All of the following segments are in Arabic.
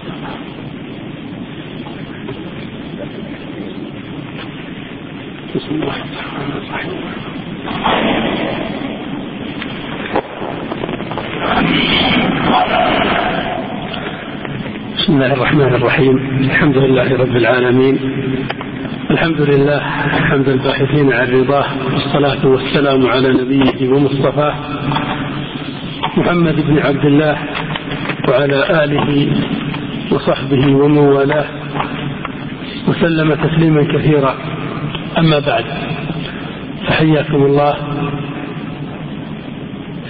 بسم الله الرحمن الرحيم. الحمد لله رب العالمين. الحمد لله حمد الباحثين عن رضاه والصلاة والسلام على نبيه ومصطفاه محمد بن عبد الله وعلى آله وصحبه ومن والاه وسلم تسليما كثيرا. أما بعد فحياكم الله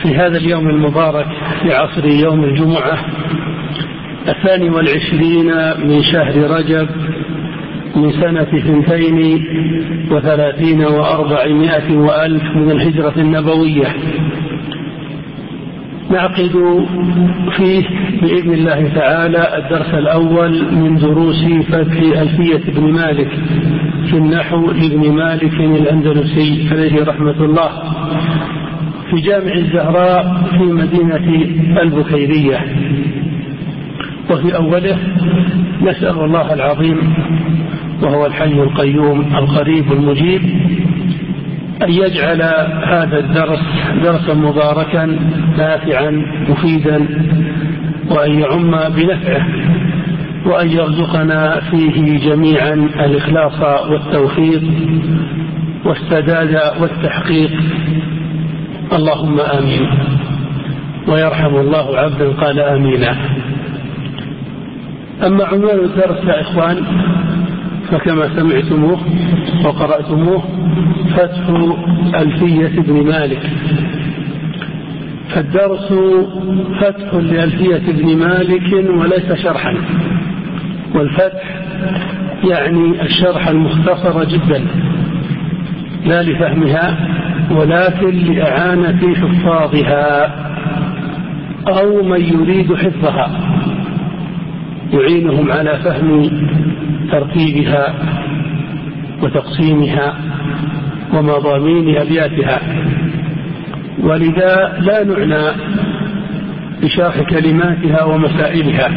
في هذا اليوم المبارك في عصر يوم الجمعة الثاني والعشرين من شهر رجب من سنة اثنتين وثلاثين وأربعمائة وألف من الهجرة النبوية. نعقد فيه بإذن الله تعالى الدرس الأول من دروس فتح ألفية بن مالك في النحو لابن مالك الأندلسي عليه رحمة الله في جامع الزهراء في مدينة البكيرية وفي أوله نسأل الله العظيم وهو الحي القيوم القريب المجيب أن يجعل هذا الدرس درسا مباركا نافعا مفيدا وأن يعم بنفعه وأن يرزقنا فيه جميعا الإخلاص والتوفيق والسداد والتحقيق. اللهم آمين. ويرحم الله عبدا قال آمينا أما عنوان الدرس يا إخوان فكما سمعتموه وقرأتموه فتح ألفية بن مالك. فالدرس فتح لألفية بن مالك وليس شرحا. والفتح يعني الشرح المختصر جدا لا لفهمها ولكن لإعانة حفاظها أو من يريد حفظها. يعينهم على فهم ترتيبها وتقسيمها ومضامين أبياتها ولذا لا نعنى بشرح كلماتها ومسائلها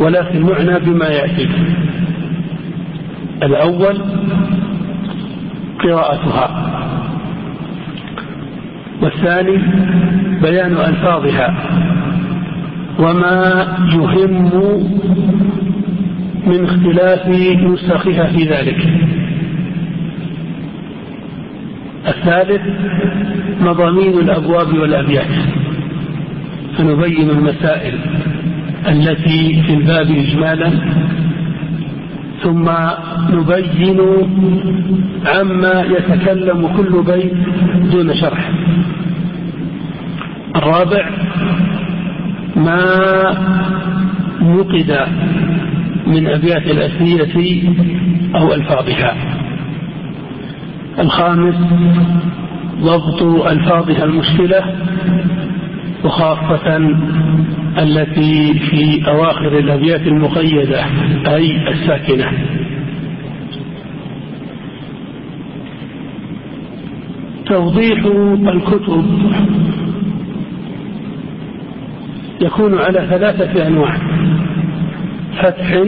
ولكن نعنى بما يأتي. الأول قراءتها والثاني بيان ألفاظها وما يهم من اختلاف نسخها في ذلك. الثالث مضامين الأبواب والأبيات. فنبين المسائل التي في الباب إجمالا ثم نبين عما يتكلم كل بيت دون شرح. الرابع ما نقد من أبيات الأثنية أو ألفاظها. الخامس ضبط ألفاظها المشكلة وخاصة التي في أواخر الأبيات المقيدة أي الساكنة. توضيح الكتب. يكون على ثلاثة أنواع. فتح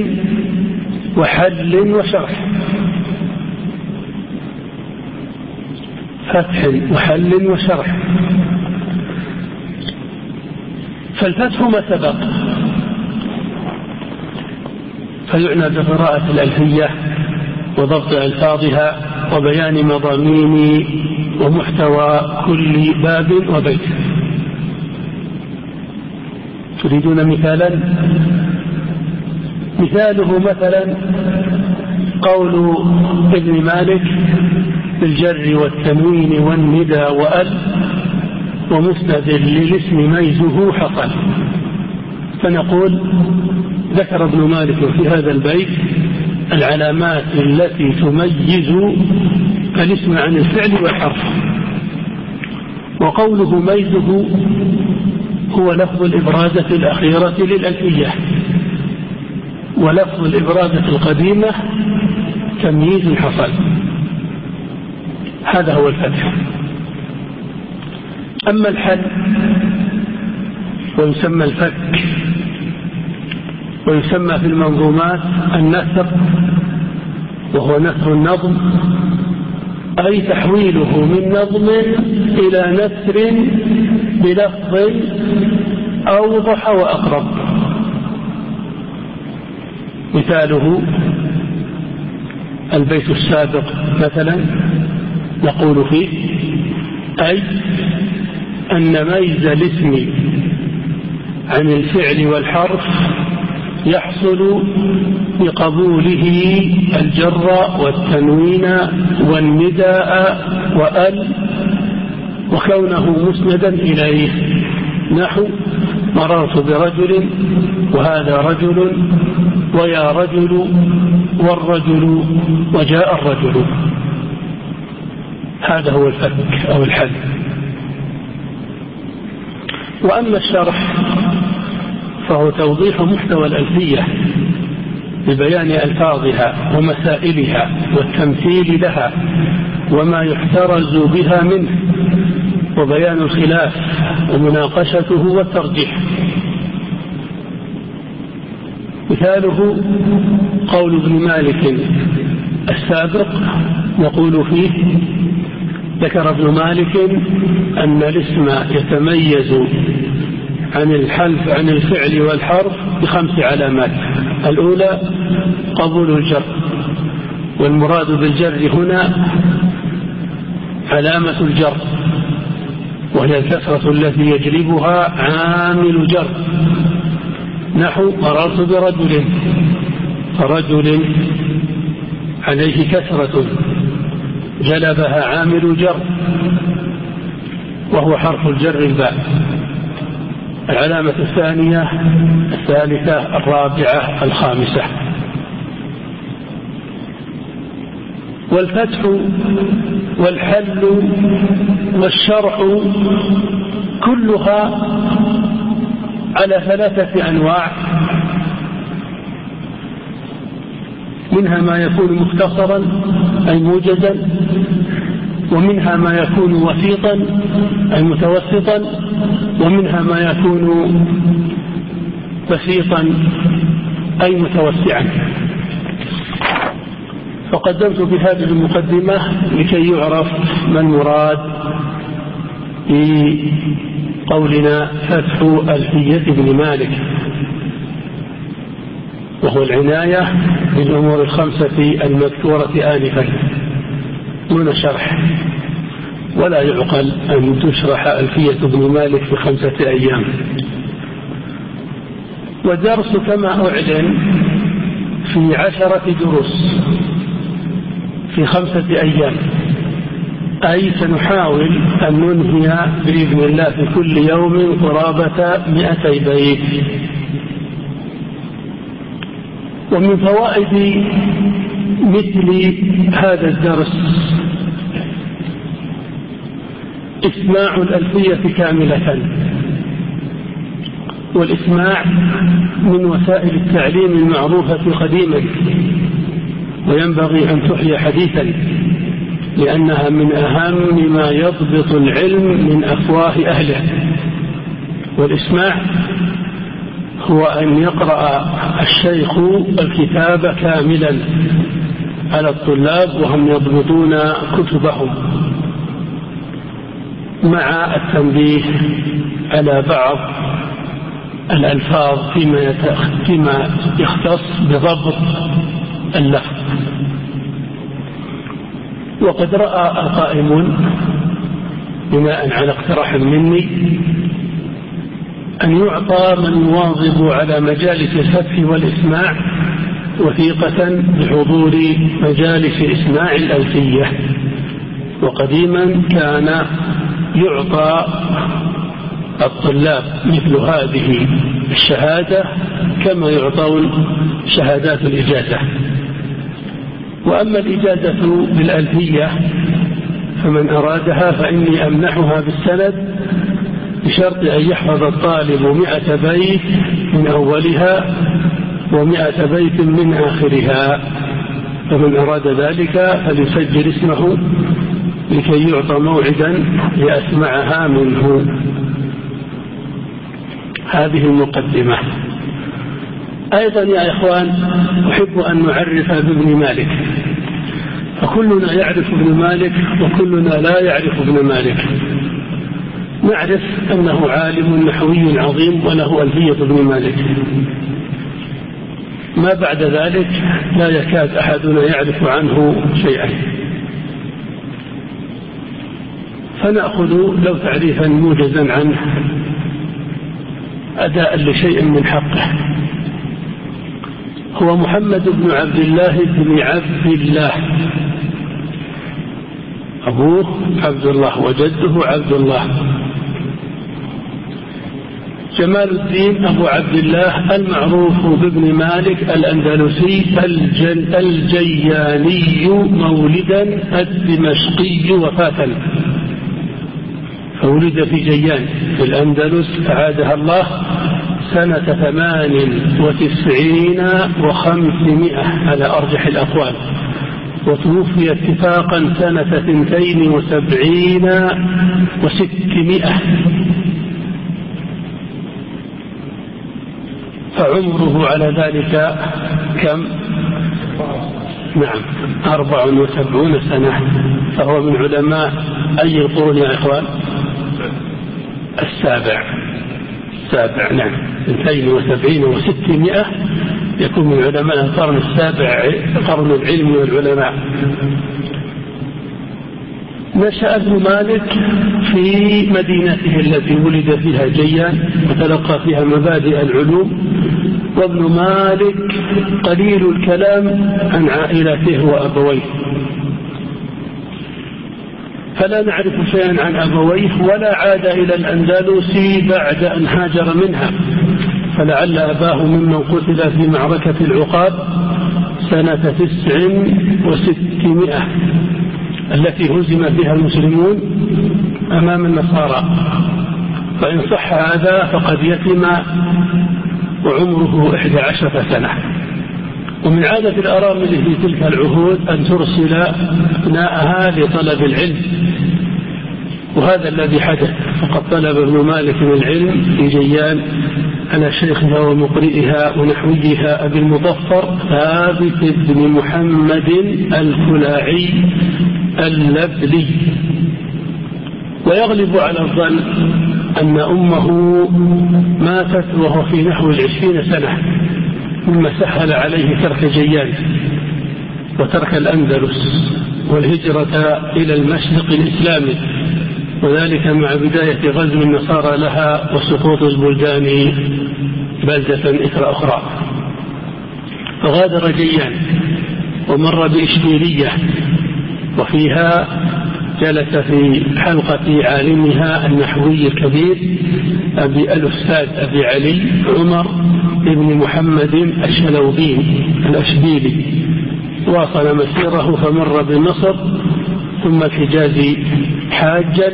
وحل وشرح. فتح وحل وشرح. فالفتح ما سبق. فيعنى بقراءة الألفية وضبط ألفاظها وبيان مضامين ومحتوى كل باب وبيت. تريدون مثالا؟ مثاله مثلا قول ابن مالك بالجر والتنوين والندى وأل ومسند للاسم ميزه حصل فنقول ذكر ابن مالك في هذا البيت العلامات التي تميز الاسم عن الفعل والحرف. وقوله ميزه هو لفظ الإبرازة الأخيرة للألفية. ولفظ الإبرازة القديمة تمييز حصل هذا هو الفتح. أما الحد ويسمى الفك ويسمى في المنظومات النثر وهو نثر النظم أي تحويله من نظم إلى نثر بلفظ أوضح وأقرب. مثاله البيت السابق مثلا نقول فيه أي أن ميز الاسم عن الفعل والحرف يحصل بقبوله الجر والتنوين والنداء وأل وكونه مسندا إليه. نحو مررت برجل وهذا رجل ويا رجل والرجل وجاء الرجل. هذا هو الفك أو الحل. وأما الشرح فهو توضيح محتوى الألفية ببيان ألفاظها ومسائلها والتمثيل لها وما يحترز بها منه. وبيان الخلاف ومناقشته والترجيح. مثاله قول ابن مالك السابق نقول فيه ذكر ابن مالك أن الاسم يتميز عن الحلف عن الفعل والحرف بخمس علامات. الأولى قبول الجر والمراد بالجر هنا علامة الجر. وهي الكثرة التي يجلبها عامل جر. نحو مررت برجل فرجل عليه كثرة جلبها عامل جر وهو حرف الجر الباء. العلامة الثانية الثالثة الرابعة الخامسة. والفتح والحل والشرح كلها على ثلاثة أنواع. منها ما يكون مختصرا أي موجزا ومنها ما يكون وسيطا أي متوسطا ومنها ما يكون بسيطا أي متوسعا. فقدمت في هذه المقدمة لكي يعرف ما المراد في قولنا فتح ألفية بن مالك وهو العناية بالأمور الخمسة المذكورة آنفا دون شرح. ولا يعقل أن تشرح ألفية ابن مالك في خمسة أيام. والدرس كما أعلن في عشرة دروس. في خمسة أيام. أي سنحاول أن ننهي بإذن الله في كل يوم قرابة مئتي بيت. ومن فوائد مثل هذا الدرس إسماع الألفية كاملة. والإسماع من وسائل التعليم المعروفة قديما. وينبغي أن تحيا حديثا لأنها من أهم ما يضبط العلم من أفواه أهله. والإسماع هو أن يقرأ الشيخ الكتاب كاملا على الطلاب وهم يضبطون كتبهم. مع التنبيه على بعض الألفاظ فيما, فيما يختص بضبط اللفظ وقد رأى القائمون بناء على اقتراح مني أن يعطى من يواظب على مجالس الفتح والإسماع وثيقة بحضور مجالس إسماع الألفية وقديما كان يعطى الطلاب مثل هذه الشهادة كما يعطون شهادات الإجازة. وأما الإجازة بالألفية فمن أرادها فإني أمنحها بالسند بشرط أن يحفظ الطالب مئة بيت من أولها ومئة بيت من آخرها. فمن أراد ذلك فليسجل اسمه لكي يعطى موعدا لأسمعها منه. هذه المقدمة. أيضا يا إخوان أحب أن نعرف بابن مالك. فكلنا يعرف ابن مالك وكلنا لا يعرف ابن مالك. نعرف أنه عالم نحوي عظيم وله ألفية ابن مالك. ما بعد ذلك لا يكاد أحدنا يعرف عنه شيئا. فنأخذ لو تعريفا موجزا عنه. أداء لشيء من حقه. هو محمد بن عبد الله بن عبد الله. أبوه عبد الله وجده عبد الله. جمال الدين أبو عبد الله المعروف بابن مالك الأندلسي الجياني مولدا الدمشقي وفاة. فولد في جيان في الأندلس أعادها الله سنة ثمان وتسعين وخمسمائة على أرجح الأقوال. وتوفي اتفاقا سنة ثنتين وسبعين وستمائة. فعمره على ذلك كم؟ نعم أربع وسبعون سنة. فهو من علماء أي القرون يا إخوان؟ السابع. السابع نعم. اثنتين وسبعين وستمائة يكون من علماء القرن السابع قرن العلم والعلماء. نشأ ابن مالك في مدينته التي ولد فيها جيان وتلقى فيها مبادئ العلوم. وابن مالك قليل الكلام عن عائلته وأبويه. فلا نعرف شيئا عن أبويه ولا عاد إلى الأندلس بعد أن هاجر منها. فلعل أباه ممن قتل في معركة العقاب سنة تسع وستمائة التي هزم فيها المسلمون أمام النصارى. فإن صح هذا فقد يتم وعمره إحدى عشرة سنة. ومن عادة الأرامل في تلك العهود أن ترسل أبناءها لطلب العلم وهذا الذي حدث. فقد طلب ابن مالك العلم في جيان على شيخها ومقرئها ونحويها أبي المظفر ثابت بن محمد الخلاعي اللبلي. ويغلب على الظن أن أمه ماتت وهو في نحو العشرين سنة. مما سهل عليه ترك جيان وترك الأندلس والهجرة إلى المشرق الإسلامي وذلك مع بداية غزو النصارى لها وسقوط البلدان بلدة إثر أخرى. فغادر جيان ومر بإشبيلية وفيها جلس في حلقة عالمها النحوي الكبير أبي الأستاذ أبي علي عمر بن محمد الشلوبين الأشبيلي واصل مسيره فمر بمصر ثم الحجاز حاجا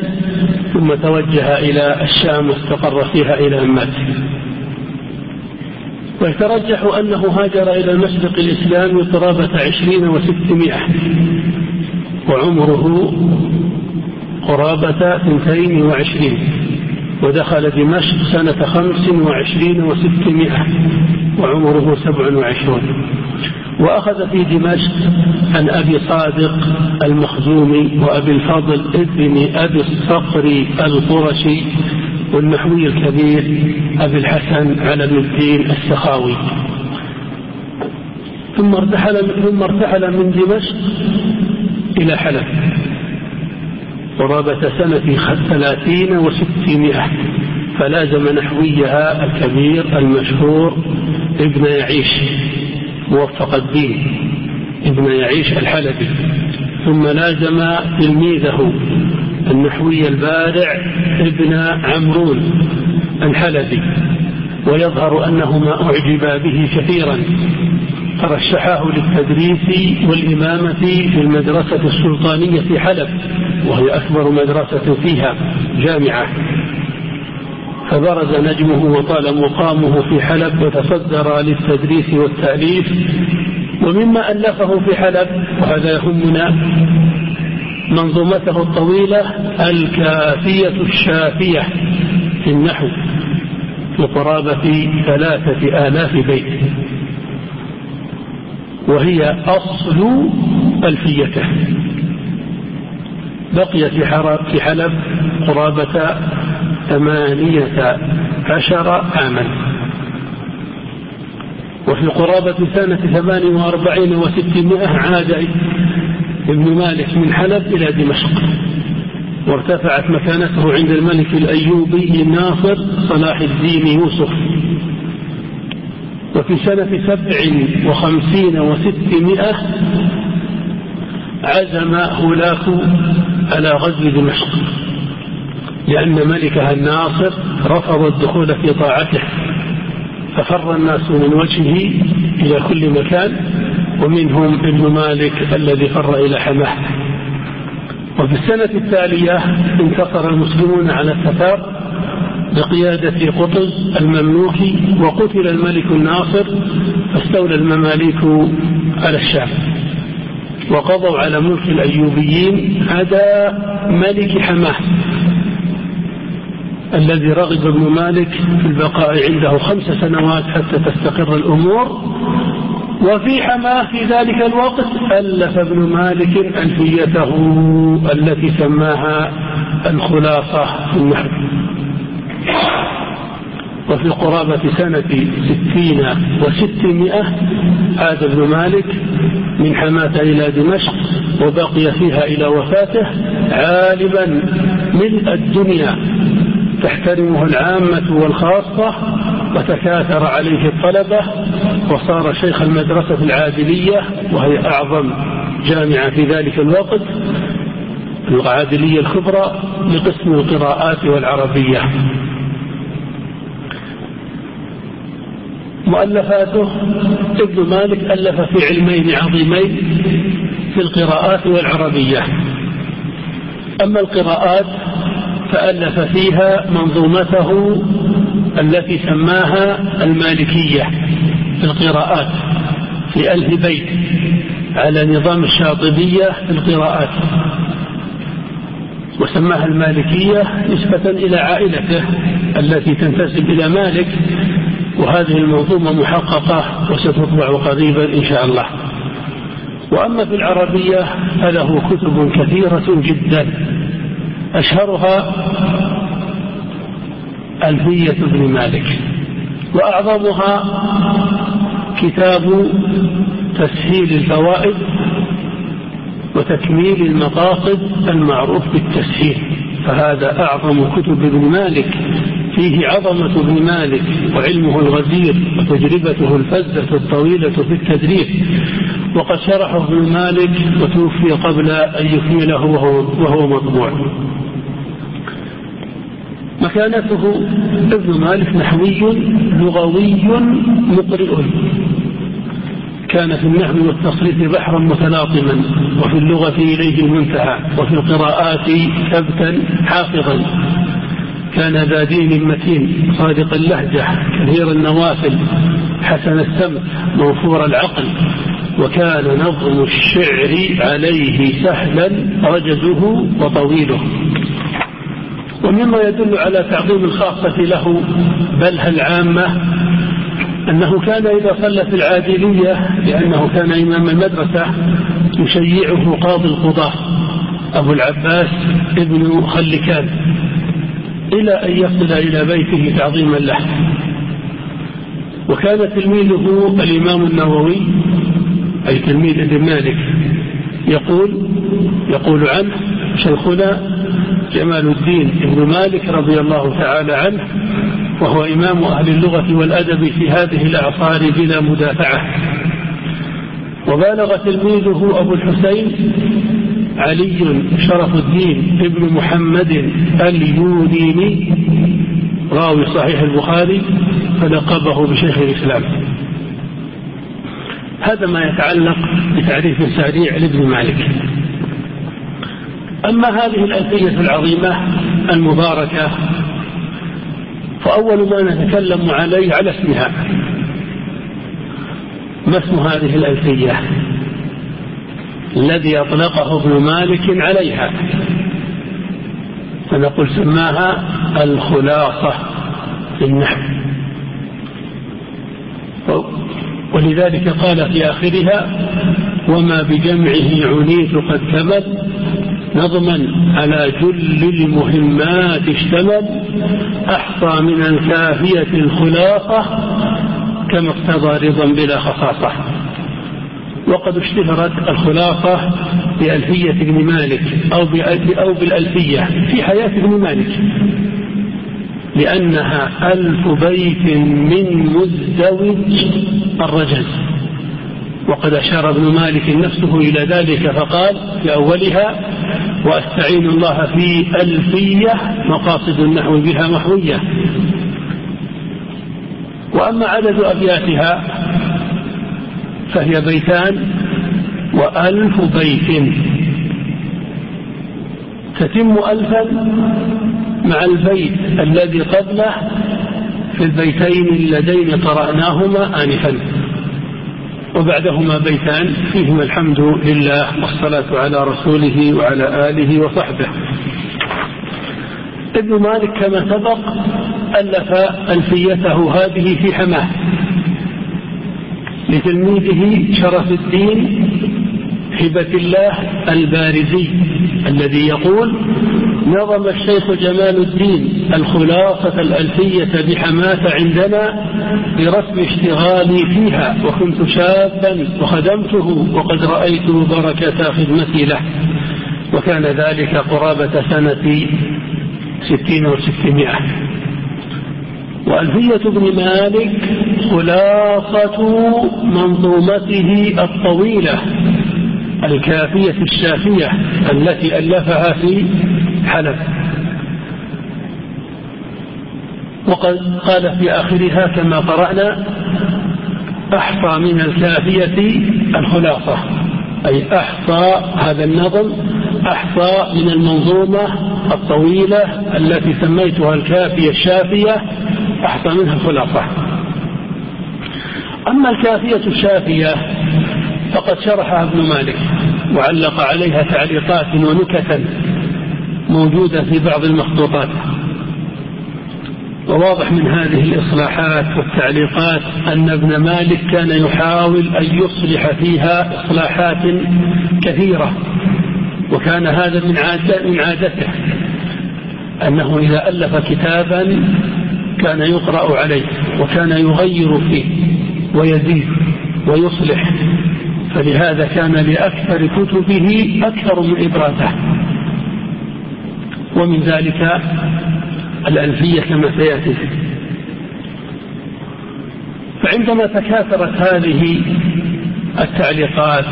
ثم توجه إلى الشام واستقر فيها إلى أن مات ويترجح أنه هاجر إلى المشرق الإسلامي قرابة عشرين وستمائة وعمره قرابة اثنتين وعشرين. ودخل دمشق سنة خمس وعشرين وستمائة وعمره سبع وعشرون. وأخذ في دمشق عن أبي صادق المخزومي وأبي الفضل ابن أبي الصقر القرشي والنحوي الكبير أبي الحسن على الدين السخاوي. ثم ارتحل ثم ارتحل من دمشق إلى حلب. قرابة سنة ثلاثين وستمائة. فلازم نحويها الكبير المشهور ابن يعيش موفق الدين ابن يعيش الحلبي. ثم لازم تلميذه النحوي البارع ابن عمرون الحلبي ويظهر أنهما أعجبا به كثيرا. فرشحاه للتدريس والإمامة في المدرسة السلطانية في حلب وهي أكبر مدرسة فيها جامعة. فبرز نجمه وطال مقامه في حلب وتصدر للتدريس والتأليف. ومما ألفه في حلب وهذا يهمنا منظومته الطويلة الكافية الشافية في النحو بقرابة ثلاثة آلاف بيت. وهي أصل ألفيته. بقي في حلب قرابة ثمانية عشر عاما. وفي قرابة سنة ثمان وأربعين وستمائة عاد ابن مالك من حلب إلى دمشق. وارتفعت مكانته عند الملك الأيوبي الناصر صلاح الدين يوسف. وفي سنة سبع وخمسين وستمائة عزم هولاك على غزو دمشق لأن ملكها الناصر رفض الدخول في طاعته ففر الناس من وجهه إلى كل مكان ومنهم ابن مالك الذي فر إلى حماه. وفي السنة التالية انتصر المسلمون على التتار بقيادة قطز المملوكي وقتل الملك الناصر فاستولى المماليك على الشام وقضوا على ملك الأيوبيين عدا ملك حماة الذي رغب ابن مالك في البقاء عنده خمس سنوات حتى تستقر الأمور. وفي حماة في ذلك الوقت ألف ابن مالك ألفيته التي سماها الخلاصة في النحو. وفي قرابة سنة ستين وستمائة عاد ابن مالك من حماة إلى دمشق وبقي فيها إلى وفاته عالما ملء الدنيا تحترمه العامة والخاصة وتكاثر عليه الطلبة وصار شيخ المدرسة العادلية وهي أعظم جامعة في ذلك الوقت العادلية الكبرى لقسم القراءات والعربية. مؤلفاته ابن مالك ألف في علمين عظيمين في القراءات والعربية. أما القراءات فألف فيها منظومته التي سماها المالكية في القراءات في ألف بيت على نظام الشاطبية في القراءات. وسماها المالكية نسبة إلى عائلته التي تنتسب إلى مالك وهذه المنظومة محققة وستطبع قريبا إن شاء الله. وأما في العربية فله كتب كثيرة جدا. أشهرها ألفية ابن مالك. وأعظمها كتاب تسهيل الفوائد وتكميل المقاصد المعروف بالتسهيل. فهذا أعظم كتب ابن مالك فيه عظمة ابن مالك وعلمه الغزير وتجربته الفزة الطويلة في التدريس وقد شرحه ابن مالك وتوفي قبل أن يكمله وهو, وهو مطبوع. مكانته ابن مالك نحوي لغوي مقرئ. كان في النحو والتصريف بحرا متلاطما وفي اللغة إليه المنتهى وفي القراءات ثبتا حافظا. كان ذا دين متين صادق اللهجة كثير النوافل حسن السمع موفور العقل. وكان نظم الشعر عليه سهلا رجزه وطويله. ومما يدل على تعظيم الخاصة له بل العامة أنه كان إذا صلى في العادلية لأنه كان إمام المدرسة يشيعه قاضي القضاة أبو العباس ابن خلكان. إلى أن يصل إلى بيته تعظيما له. وكان تلميذه الإمام النووي أي تلميذ ابن مالك يقول يقول عنه شيخنا جمال الدين ابن مالك رضي الله تعالى عنه وهو إمام أهل اللغة والأدب في هذه الأعصار بلا مدافعة. وبالغ تلميذه أبو الحسين علي شرف الدين ابن محمد اليونيني. راوي صحيح البخاري فلقبه بشيخ الإسلام. هذا ما يتعلق بتعريف سريع لابن مالك. أما هذه الألفية العظيمة المباركة فأول ما نتكلم عليه على اسمها. ما اسم هذه الألفية؟ الذي أطلقه ابن مالك عليها. فنقول سماها الخلاصة في النحو. ولذلك قال في آخرها وما بجمعه عنيت قد كمل نظما على جل المهمات اشتمل أحصى من الكافية الخلاصة كما اقتضى رضا بلا خصاصة. وقد اشتهرت الخلاصة بألفية ابن مالك أو, أو بالألفية في حياة ابن مالك. لأنها ألف بيت من مزدوج الرجل. وقد أشار ابن مالك نفسه إلى ذلك فقال في أولها وأستعين الله في ألفية مقاصد النحو بها محوية. وأما عدد أبياتها فهي بيتان وألف بيت تتم ألفا مع البيت الذي قبله في البيتين اللذين قرأناهما آنفا. وبعدهما بيتان فيهما الحمد لله والصلاة على رسوله وعلى آله وصحبه. ابن مالك كما سبق ألف ألفيته هذه في حماه. لتلميذه شرف الدين هبة الله البارزي الذي يقول نظم الشيخ جمال الدين الخلاصة الألفية بحماة عندنا برسم اشتغالي فيها وكنت شابا وخدمته وقد رأيت بركة خدمتي له. وكان ذلك قرابة سنة ستين وستمائة. وألفية ابن مالك خلاصة منظومته الطويلة الكافية الشافية التي ألفها في حلب. وقد قال في آخرها كما قرأنا أحصى من الكافية الخلاصة أي أحصى هذا النظم أحصى من المنظومة الطويلة التي سميتها الكافية الشافية أحصى منها الخلاصة أما الكافية الشافية فقد شرحها ابن مالك وعلق عليها تعليقات ونكتا موجودة في بعض المخطوطات. وواضح من هذه الإصلاحات والتعليقات أن ابن مالك كان يحاول أن يصلح فيها إصلاحات كثيرة. وكان هذا من عادة من عادته. أنه إذا ألف كتابا كان يقرأ عليه وكان يغير فيه ويزيد ويصلح. فلهذا كان لأكثر كتبه أكثر من إبرازه ومن ذلك الألفية كما سيأتي. فعندما تكاثرت هذه التعليقات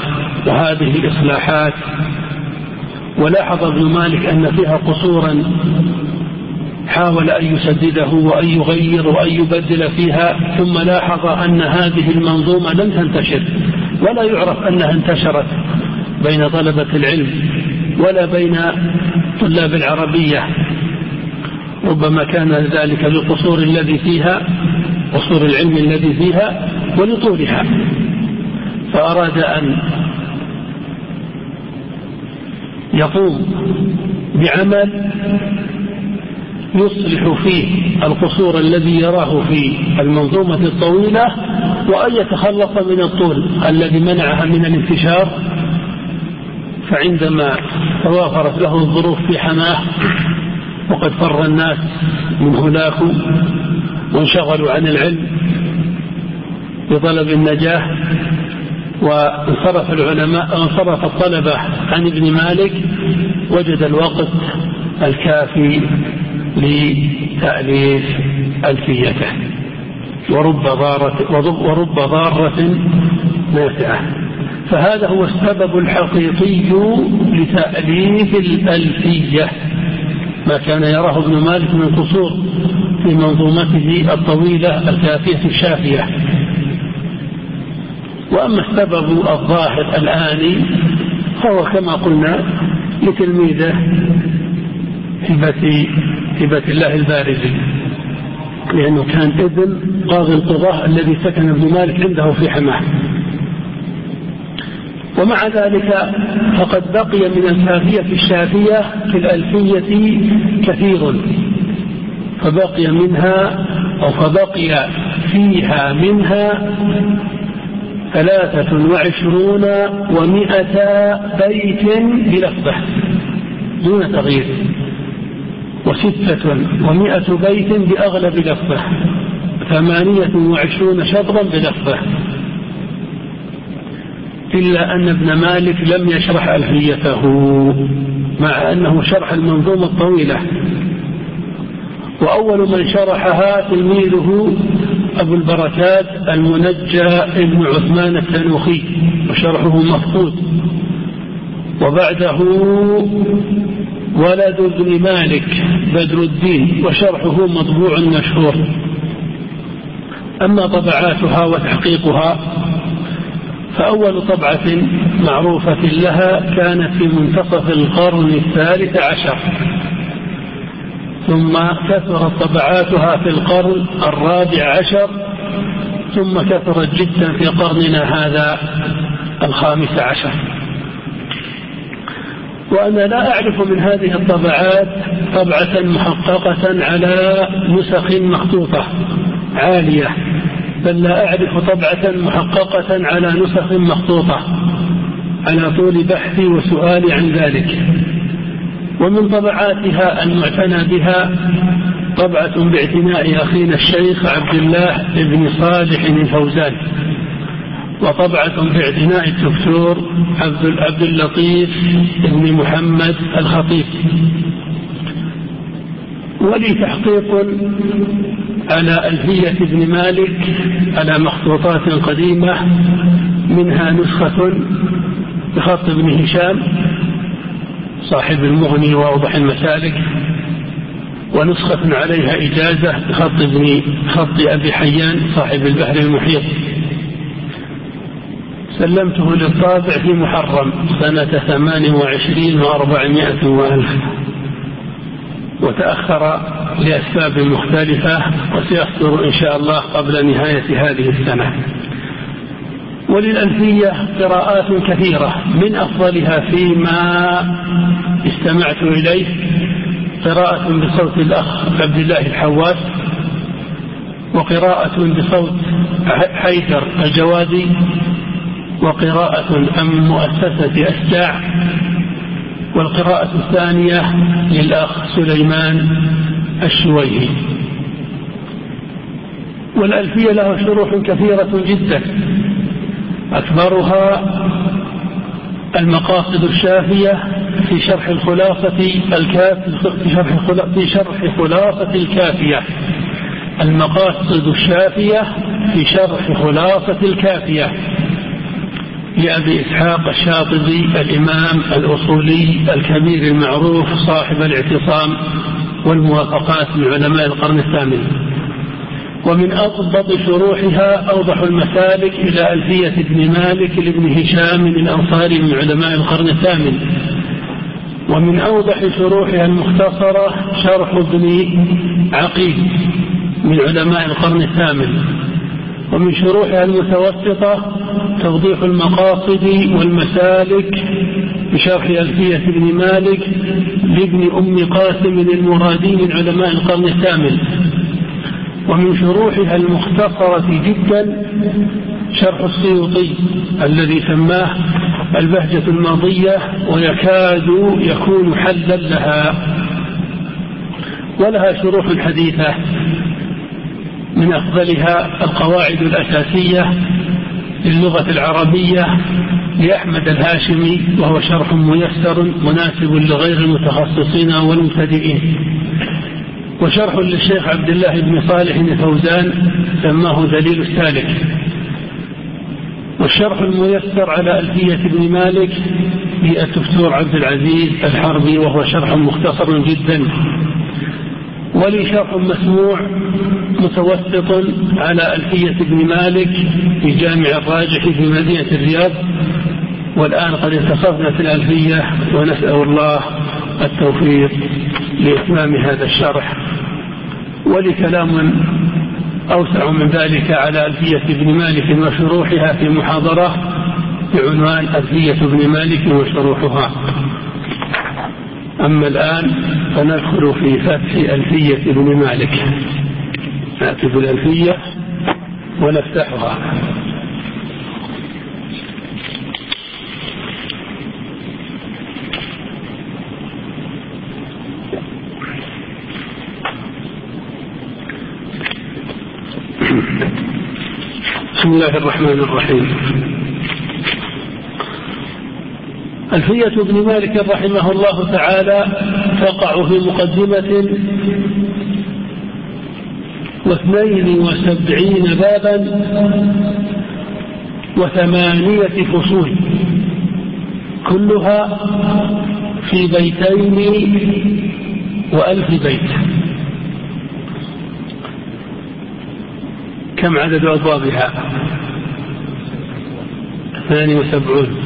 وهذه الإصلاحات ولاحظ ابن مالك أن فيها قصورا حاول أن يسدده وأن يغير وأن يبدل فيها ثم لاحظ أن هذه المنظومة لم تنتشر ولا يعرف أنها انتشرت بين طلبة العلم ولا بين طلاب العربية. ربما كان ذلك للقصور الذي فيها قصور العلم الذي فيها ولطولها. فأراد أن يقوم بعمل يصلح فيه القصور الذي يراه في المنظومة الطويلة وأن يتخلص من الطول الذي منعها من الانتشار فعندما توافرت له الظروف في حماة وقد فر الناس من هناك وانشغلوا عن العلم بطلب النجاة وانصرف العلماء انصرف الطلبة عن ابن مالك وجد الوقت الكافي لتأليف ألفيته. ورب ضارة, ورب ضارة نافعة. فهذا هو السبب الحقيقي لتأليف الألفية. ما كان يراه ابن مالك من قصور في منظومته الطويلة الكافية الشافية. وأما السبب الظاهر الآني فهو كما قلنا لتلميذه هبة الله البارزي لأنه كان ابن قاضي القضاة الذي سكن ابن مالك عنده في حماة. ومع ذلك فقد بقي من الكافية الشافية في الألفية كثير فبقي منها أو فبقي فيها منها ثلاثة وعشرون ومائة بيت بلفظة. دون تغيير. وستة ومائة بيت بأغلب لفظة. ثمانية وعشرون شطرا بلفظة. إلا أن ابن مالك لم يشرح ألفيته مع أنه شرح المنظومة الطويلة. وأول من شرحها تلميذه أبو البركات المنجى ابن عثمان التنوخي وشرحه مفقود. وبعده ولد ابن مالك بدر الدين وشرحه مطبوع مشهور. أما طبعاتها وتحقيقها فأول طبعة معروفة لها كانت في منتصف القرن الثالث عشر. ثم كثرت طبعاتها في القرن الرابع عشر ثم كثرت جدا في قرننا هذا الخامس عشر. وأنا لا أعرف من هذه الطبعات طبعة محققة على نسخ مخطوطة عالية بل لا أعرف طبعة محققة على نسخ مخطوطة على طول بحثي وسؤالي عن ذلك. ومن طبعاتها المعتنى بها طبعة باعتناء أخينا الشيخ عبد الله بن صالح الفوزان وطبعة باعتناء الدكتور عبد عبد اللطيف بن محمد الخطيب. ولي تحقيق على ألفية ابن مالك على مخطوطات قديمة منها نسخة بخط ابن هشام صاحب المغني وأوضح المسالك ونسخة عليها إجازة بخط ابن خط أبي حيان صاحب البحر المحيط. سلمته للطابع في محرم سنة ثمان وعشرين وأربعمائة وألف. وتأخر لأسباب مختلفة وسيصدر إن شاء الله قبل نهاية هذه السنة. وللألفية قراءات كثيرة من أفضلها فيما استمعت إليه قراءة بصوت الأخ عبد الله الحواس وقراءة بصوت حيدر الجوادي وقراءة عن مؤسسة أشجاع والقراءة الثانية للأخ سليمان الشويهي. والألفية لها شروح كثيرة جدا. أكبرها المقاصد الشافية في شرح الخلاصة الكافية في شرح في شرح خلاصة الكافية. المقاصد الشافية في شرح خلاصة الكافية. لأبي إسحاق الشاطبي الإمام الأصولي الكبير المعروف صاحب الاعتصام والموافقات من علماء القرن الثامن. ومن أضبط شروحها أوضح المسالك إلى ألفية ابن مالك لابن هشام الأنصاري من علماء القرن الثامن. ومن أوضح شروحها المختصرة شرح ابن عقيل من علماء القرن الثامن. ومن شروحها المتوسطة توضيح المقاصد والمسالك بشرح ألفية ابن مالك لابن أم قاسم المرادي من علماء القرن الثامن. ومن شروحها المختصرة جدا شرح السيوطي الذي سماه البهجة الماضية ويكاد يكون حلا لها. ولها شروح حديثة من أفضلها القواعد الأساسية للغة العربية لأحمد الهاشمي وهو شرح ميسر مناسب لغير المتخصصين والمبتدئين. وشرح للشيخ عبد الله بن صالح الفوزان سماه دليل السالك. والشرح الميسر على ألفية ابن مالك للدكتور عبد العزيز الحربي وهو شرح مختصر جدا. ولي شرح مسموع متوسط على ألفية ابن مالك في جامع الراجح في مدينة الرياض. والآن قد انتصفنا في الألفية ونسأل الله التوفيق لإتمام هذا الشرح ولي كلام أوسع من ذلك على ألفية ابن مالك وشروحها في محاضرة بعنوان ألفية ابن مالك وشروحها. أما الآن فندخل في فتح ألفية ابن مالك. نأتي بالألفية ونفتحها. بسم الله الرحمن الرحيم. ألفية بن مالك رحمه الله تعالى تقع في مقدمة واثنين وسبعين بابا وثمانية فصول كلها في بيتين وألف بيت. كم عدد أبوابها اثنان وسبعون.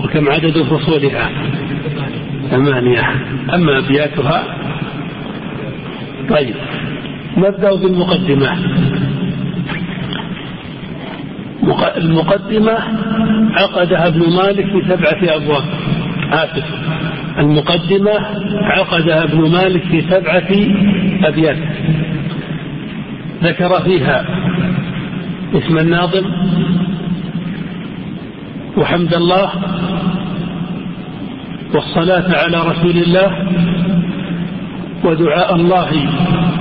وكم عدد فصولها؟ ثمانية. أما أبياتها؟ طيب. نبدأ بالمقدمة. المقدمة عقدها ابن مالك في سبعة أبواب. آسف. المقدمة عقدها ابن مالك في سبعة أبيات. ذكر فيها اسم الناظم وحمد الله والصلاة على رسول الله ودعاء الله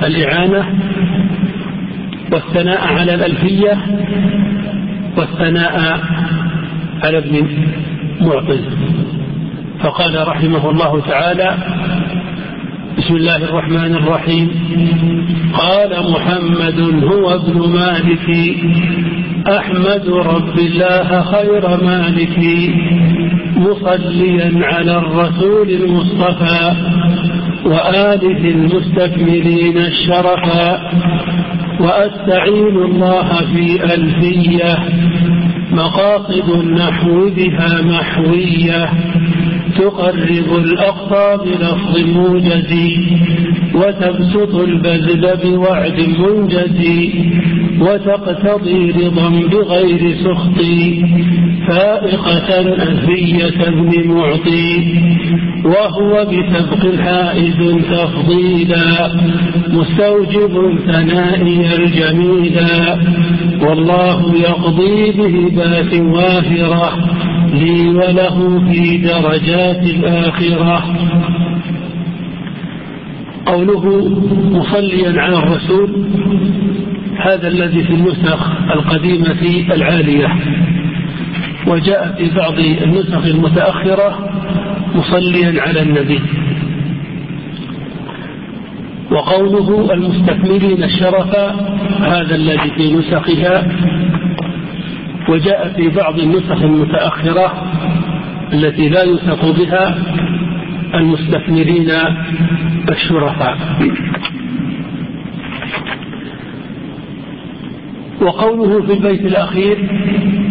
الإعانة والثناء على الألفية والثناء على ابن معطل فقال رحمه الله تعالى بسم الله الرحمن الرحيم. قال محمد هو ابن مالك. أحمد رب الله خير مالك. مصليا على الرسول المصطفى وآله المستكملين الشرفا وأستعين الله في ألفية مقاصد النحو بها محوية. تقرب الأقطى بلفظ موجز وتبسط البذل بوعد منجز وتقتضي رضا بغير سخط فائقة أذية ابن معطي وهو بسبق الحائز تفضيلا مستوجب ثنائي الجميلا والله يقضي بهبات واهرة لي وله في درجات الآخرة. قوله مصليا على الرسول هذا الذي في النسخ القديمة العالية. وجاء في بعض النسخ المتأخرة مصليا على النبي. وقوله المستكملين الشرف هذا الذي في نسخها وجاء في بعض النسخ المتأخرة التي لا يوثق بها المستثمرين الشرفاء. وقوله في البيت الأخير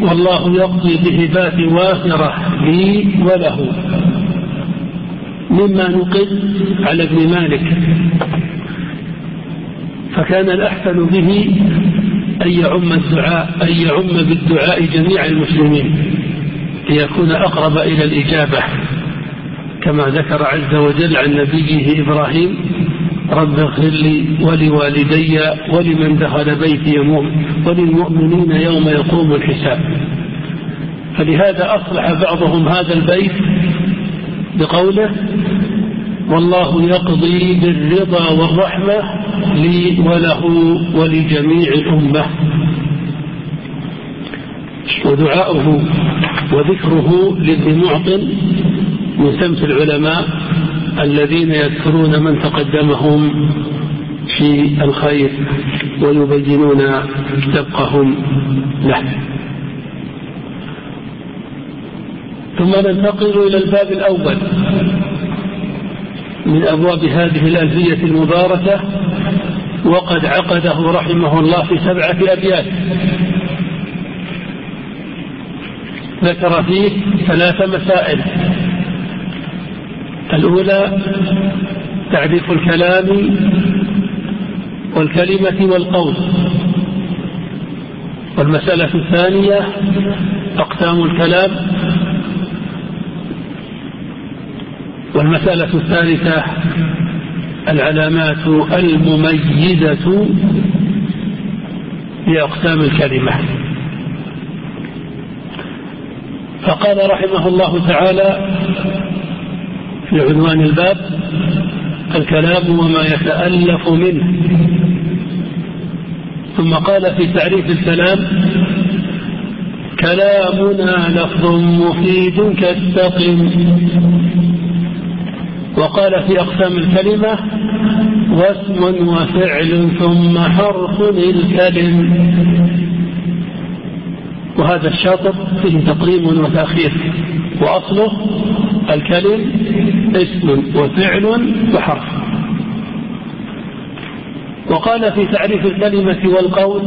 والله يقضي بهبات وافرة لي وله مما نقل على ابن مالك. فكان الأحسن به أن يعم الدعاء أن يعم بالدعاء جميع المسلمين ليكون أقرب إلى الإجابة. كما ذكر عز وجل عن نبيه إبراهيم رب اغفر لي ولوالدي ولمن دخل بيتي وللمؤمنين يوم يقوم الحساب. فلهذا أصلح بعضهم هذا البيت بقوله والله يقضي بالرضا والرحمة لي وله ولجميع الأمة. ودعاؤه وذكره لابن معطل من سمت العلماء الذين يذكرون من تقدمهم في الخير ويبينون سبقهم له. ثم ننتقل إلى الباب الأول. من أبواب هذه الألفية المباركة وقد عقده رحمه الله في سبعة أبيات. ذكر فيه ثلاث مسائل. الأولى تعريف الكلام والكلمة والقول. والمسألة الثانية أقسام الكلام والمسألة الثالثة العلامات المميزة لأقسام الكلمة. فقال رحمه الله تعالى في عنوان الباب الكلام وما يتألف منه. ثم قال في تعريف الكلام كلامنا لفظ مفيد كالسقم وقال في أقسام الكلمة واسم وفعل ثم حرف الكلم. وهذا الشاطر فيه تقديم وتأخير. وأصله الكلم اسم وفعل وحرف. وقال في تعريف الكلمة والقول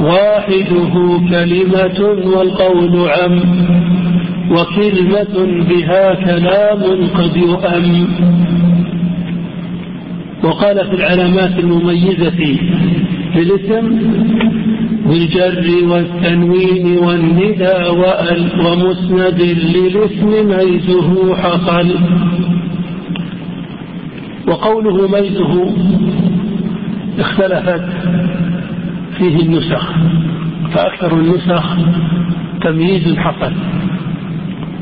واحدة كلمة والقول عم. وكلمة بها كلام قد يؤم. وقال في العلامات المميزة للاسم بالجر والتنوين والندى وأل ومسند للاسم ميزه حصل. وقوله ميزه اختلفت فيه النسخ فأكثر النسخ تمييز حصل.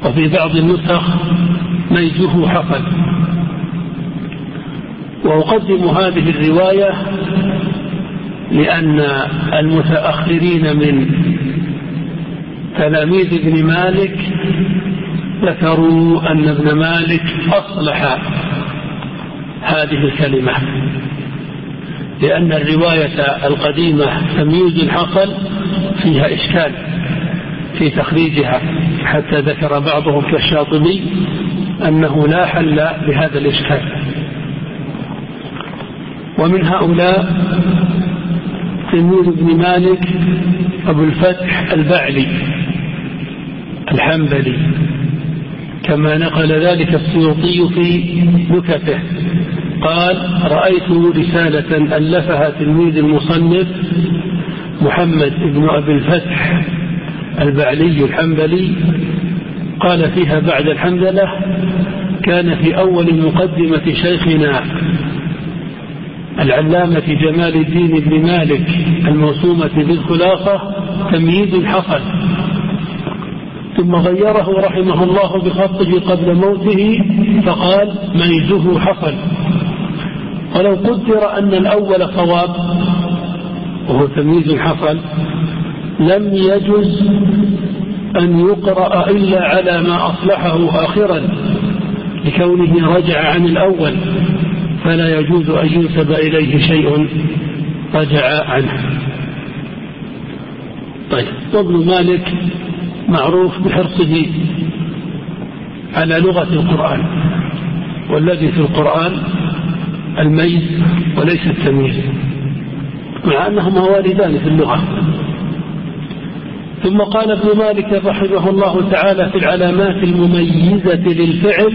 وفي بعض النسخ ميزه حصل وأقدم هذه الرواية لأن المتأخرين من تلاميذ ابن مالك ذكروا أن ابن مالك أصلح هذه الكلمة لأن الرواية القديمة تمييز حصل فيها إشكال. في تخريجها حتى ذكر بعضهم كالشاطبي أنه لا حل لهذا الإشكال. ومن هؤلاء تلميذ ابن مالك أبو الفتح البعلي الحنبلي كما نقل ذلك السيوطي في نكته. قال رأيت رسالة ألفها تلميذ المصنف محمد بن أبي الفتح البعلي الحنبلي قال فيها بعد الحمدلة كان في أول مقدمة شيخنا العلامة جمال الدين بن مالك الموسومة بالخلاصة تمييز حصل ثم غيره رحمه الله بخطه قبل موته فقال ميزه حصل. ولو قدر أن الأول صواب وهو تمييز حصل لم يجز أن يقرأ إلا على ما أصلحه آخرا لكونه رجع عن الأول فلا يجوز أن ينسب إليه شيء رجع عنه. طيب وابن مالك معروف بحرصه على لغة القرآن والذي في القرآن الميز وليس التمييز مع أنهما واردان في اللغة. ثم قال ابن مالك رحمه الله تعالى في العلامات المميزة للفعل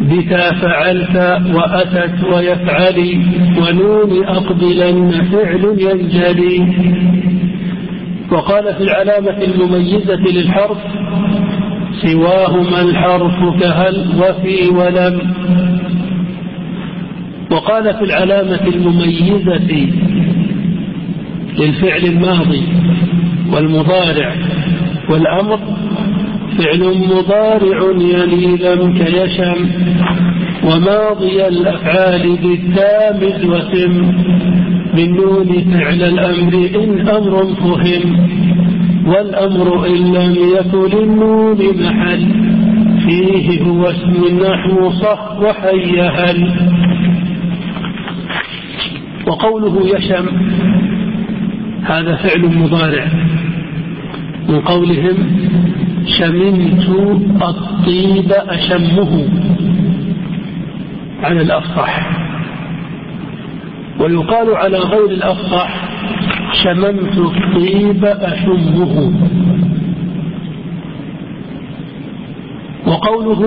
بك فعلت وأتت ويفعلي ونون أقبلن فعل ينجلي. وقال في العلامة المميزة للحرف سواهما الحرف كهل وفي ولم. وقال في العلامة المميزة للفعل الماضي والمضارع. والأمر فعل مضارع يلي لم كيشم وماضي الأفعال بالتامز وتم بالنون فعل الأمر إن أمر فهم والأمر إن لم يكن النون محل. فيه هو اسم النحو صح وحيهل وقوله يشم هذا فعل مضارع. من قولهم شممت الطيب أشمه على الأفصح ويقال على غير الأفصح شممت الطيب أشمه وقوله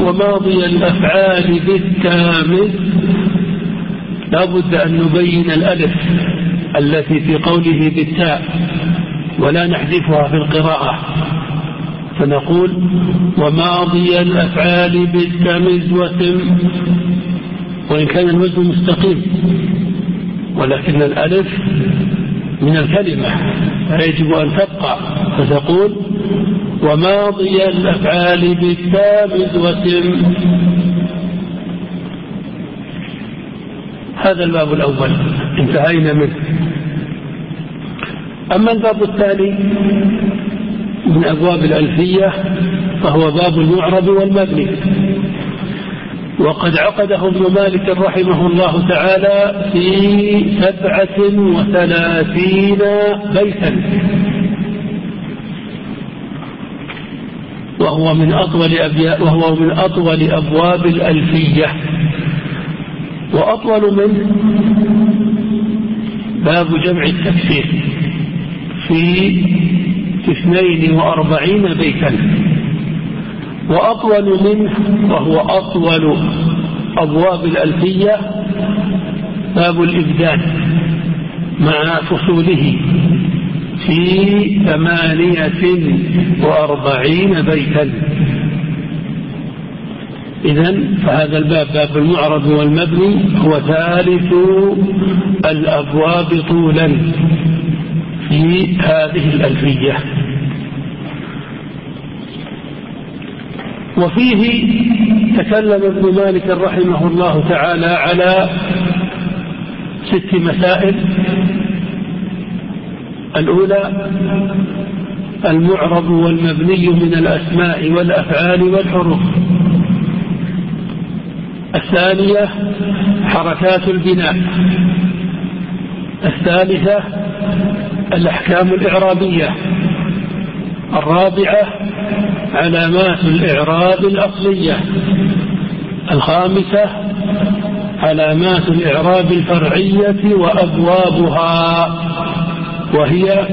وماضي الأفعال بالتامل لا بد أن نبين الألف التي في قوله بالتاء. ولا نحذفها في القراءة. فنقول وماضي الأفعال بالتمز وتم وإن كان الوزن مستقيم. ولكن الألف من الكلمة فيجب أن تبقى. فتقول وماضي الأفعال بالتامز وتم هذا الباب الأول. انتهينا منه. أما الباب الثاني من أبواب الألفية فهو باب المعرب والمبني. وقد عقده ابن مالك رحمه الله تعالى في سبعة وثلاثين بيتا. وهو من أطول أبياء وهو من أطول أبواب الألفية. وأطول منه باب جمع التكسير في اثنين وأربعين بيتا وأطول منه وهو أطول أبواب الألفية باب الإبدال مع فصوله في ثمانية وأربعين بيتا إذا فهذا الباب باب المعرض والمبني هو ثالث الأبواب طولا. في هذه الألفية. وفيه تكلم ابن مالك رحمه الله تعالى على ست مسائل. الأولى المعرب والمبني من الأسماء والأفعال والحروف. الثانية حركات البناء. الثالثة الأحكام الإعرابية الرابعة علامات الإعراب الأصلية الخامسة علامات الإعراب الفرعية وأبوابها وهي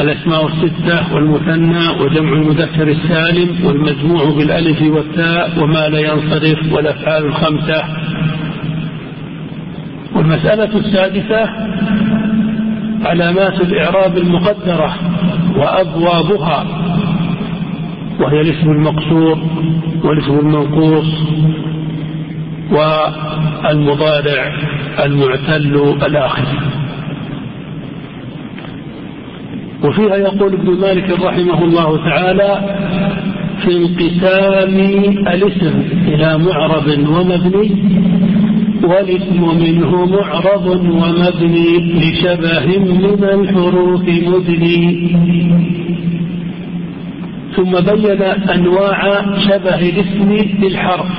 الأسماء الستة والمثنى وجمع المذكر السالم والمجموع بالألف والتاء وما لا ينصرف والأفعال الخمسة والمسألة السادسة علامات الإعراب المقدرة وأبوابها وهي الاسم المقصور والاسم المنقوص والمضارع المعتل الآخر. وفيها يقول ابن مالك رحمه الله تعالى في انقسام الاسم إلى معرب ومبني والاسم منه معرض ومبني لشبه من الحروف مدني ثم بين أنواع شبه الاسم بالحرف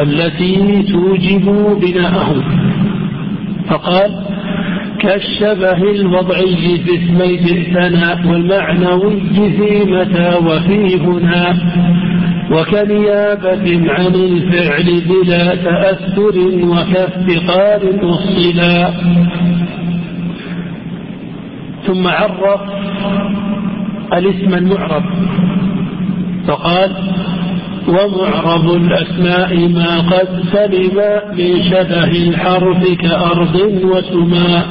التي توجب بناءه. فقال كالشبه الوضعي في اسمي بئتنا والمعنوي في متى وفي هنا. وكنيابة عن الفعل بلا تأثر وكافتقار وصلا ثم عرف الاسم المعرب فقال ومعرب الأسماء ما قد سلم من شبه الحرف كأرض وسماء.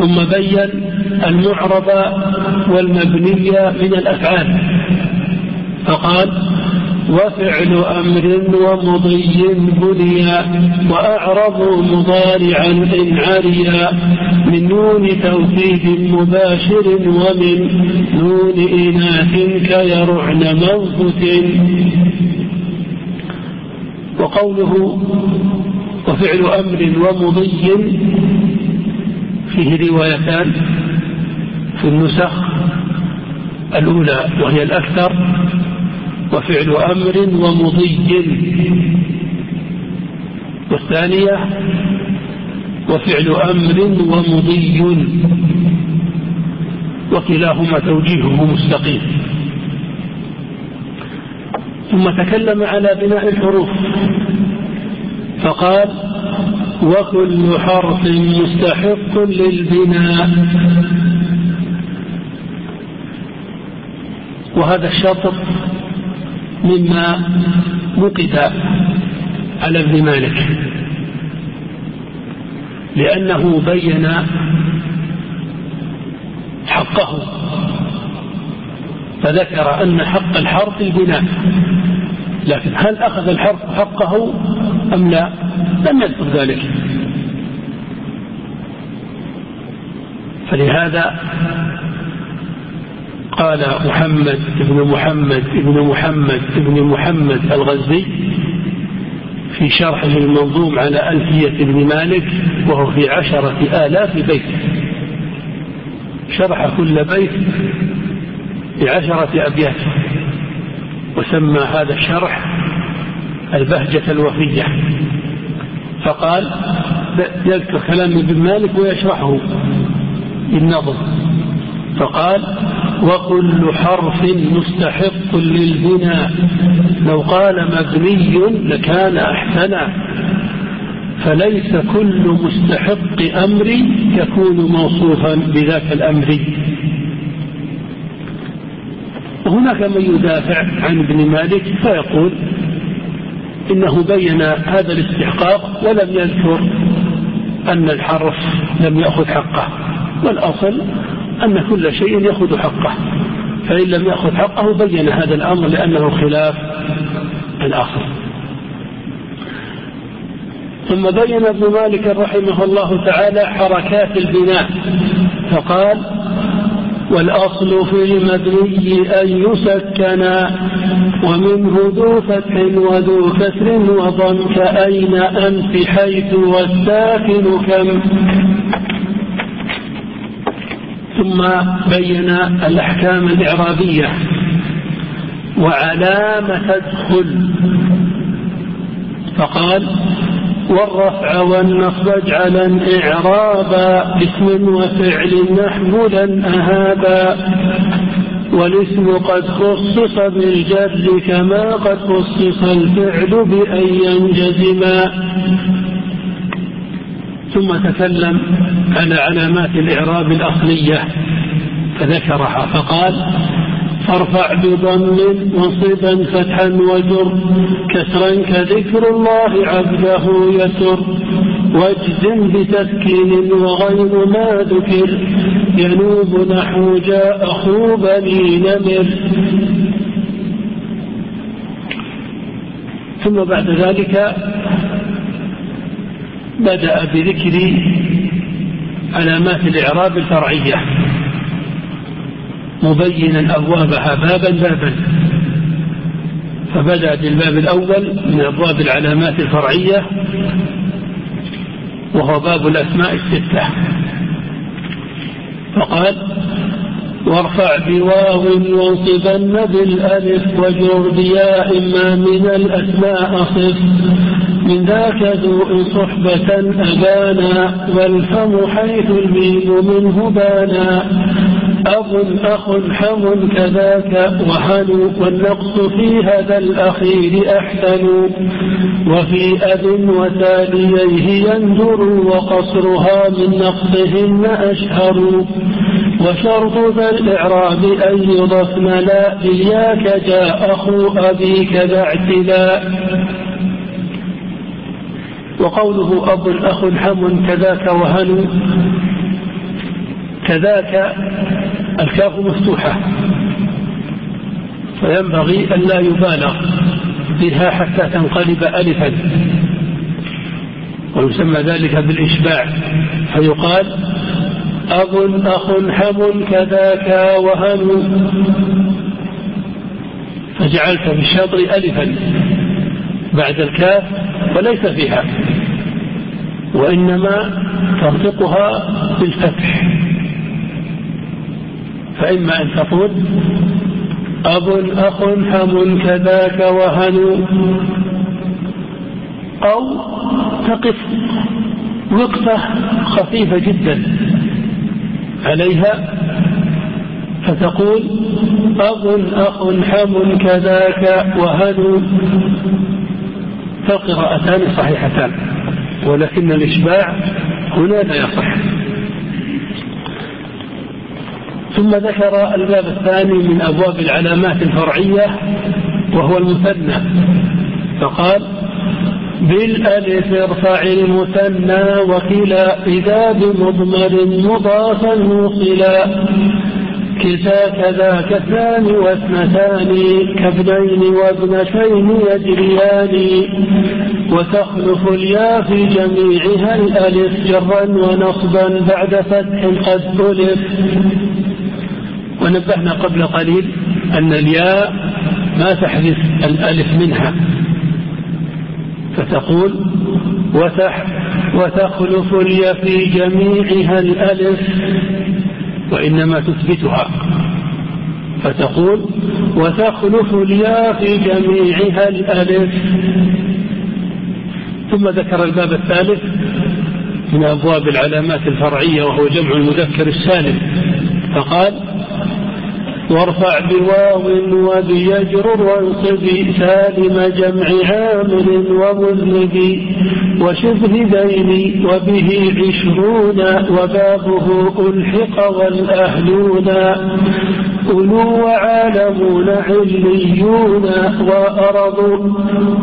ثم بين المعرب والمبني من الأفعال. فقال وفعل أمر ومضي بنيا وأعرض مضارعا إن عريا من نون توكيد مباشر ومن نون إناث كيرعن منفت وقوله وفعل أمر ومضي فيه روايتان في النسخ الأولى وهي الأكثر وفعل أمر ومضي. والثانية وفعل أمر ومضي. وكلاهما توجيهه مستقيم. ثم تكلم على بناء الحروف فقال وكل حرف مستحق للبناء. وهذا الشطر مما نقد على ابن مالك لأنه بين حقه فذكر أن حق الحرف البناء. لكن هل أخذ الحرف حقه أم لا؟ لم يذكر ذلك. فلهذا قال محمد ابن محمد ابن محمد ابن محمد الغزي في شرحه المنظوم على ألفية ابن مالك وهو في عشرة آلاف بيت. شرح كل بيت بعشرة أبيات. وسمى هذا الشرح البهجة الوفية. فقال يذكر كلام ابن مالك ويشرحه بالنظم فقال وكل حرف مستحق للبناء لو قال مبني لكان أحسنا فليس كل مستحق أمر يكون موصوفا بذاك الأمر. وهناك من يدافع عن ابن مالك فيقول إنه بين هذا الاستحقاق ولم يذكر أن الحرف لم يأخذ حقه والأصل أن كل شيء يأخذ حقه فإن لم يأخذ حقه بين هذا الأمر لأنه خلاف الآخر. ثم بين ابن مالك رحمه الله تعالى حركات البناء فقال والأصل في المبني أن يسكنا ومنه ذو فتح وذو كسر وضم كأين أنف حيث والساكن كم. ثم بين الأحكام الإعرابية وعلامة تدخل فقال والرفع والنصب اجعلا إعرابا باسم وفعل نحملا أهابا والاسم قد خصص بالجر كما قد خصص الفعل بأن ينجزما ثم تكلم على علامات الإعراب الأصلية فذكرها فقال فارفع بضم منصبا فتحا وجر كسرا كذكر الله عبده يسر. واجزم بتسكين وغير ما ذكر ينوب نحو جاء أخو بني نمر. ثم بعد ذلك بدأ بذكر علامات الإعراب الفرعية. مبينا أبوابها بابا بابا. فبدأ بالباب الأول من أبواب العلامات الفرعية وهو باب الأسماء الستة. فقال وارفع بواو وانصبن بالألف وجر بياء ما من الأسماء صف. من ذاك ذو صحبة أبانا والفم حيث الميم منه بانا. أب أخ حم كذاك وهن والنقص في هذا الأخير أحسن. وفي أب وتالييه يندر وقصرها من نقصهن أشهر. وشرط ذا الإعراب أن يضفن لا لليا كجا أخو أبيك ذا اعتلا. وقوله أب أخ حم كذاك وهن كذاك الكاف مفتوحة. فينبغي أن لا يبالغ بها حتى تنقلب ألفا. ويسمى ذلك بالإشباع. فيقال أب أخ حم كذاك وهن. فجعلت في الشطر ألفا بعد الكاف وليس فيها وإنما تنطقها بالفتح. فإما أن تقول؟ أب أخ حم كذاك وهن. أو تقف وقفة خفيفة جدا عليها فتقول أب أخ حم كذاك وهن. فالقراءتان صحيحتان ولكن الإشباع هنا لا يصح. ثم ذكر الباب الثاني من أبواب العلامات الفرعية وهو المثنى. فقال بالألف ارفع المثنى وكلا إذا بمضمر مضافا وصلا. كلتا كذاك اثنان واثنتان كابنين وابنتين يجريان. وتخلف الياء في جميعها الألف جرا ونصبا بعد فتح قد ألف. ونبهنا قبل قليل أن الياء ما تحذف الألف منها. فتقول وتح وتخلف اليا في جميعها الألف وإنما تثبتها. فتقول وتخلف اليا في جميعها الألف. ثم ذكر الباب الثالث من أبواب العلامات الفرعية وهو جمع المذكر السالم. فقال وارفع بواو وبيجرر وانصب سالم جمع عامل ومذنب وشبه ذين وبه عشرون وبابه ألحق والأهلون أولو وعالمون عليون وأرض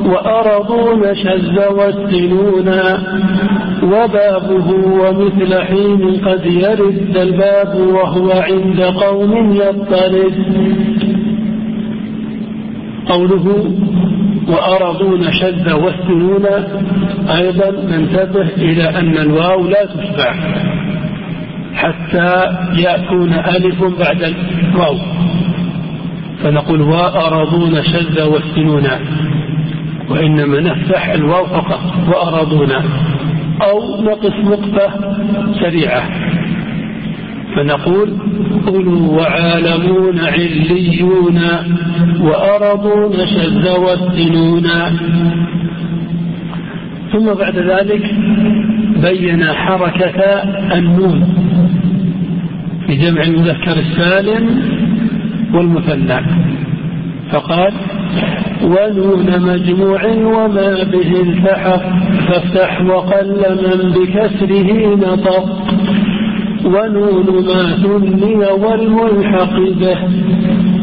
وأرضون شذ والسنون وبابه ومثل حين قد يرد الباب وهو عند قوم يضطرد قوله وأرضون شذ والسنون أيضا ننتبه إلى أن الواو لا تشبع. حتى يأتون ألف بعد الواو. فنقول وأرضون شذ والسنون وإنما نفتح الواو فقط وأرضون أو نقص نقطة سريعة. فنقول أولو وعالمون عليون وأرضون شذ والسنون ثم بعد ذلك بين حركة النون. في جمع المذكر السالم والمثنى فقال ونون مجموع وما به التحق فافتح وقل من بكسره نطق. ونون ما ثني والملحق به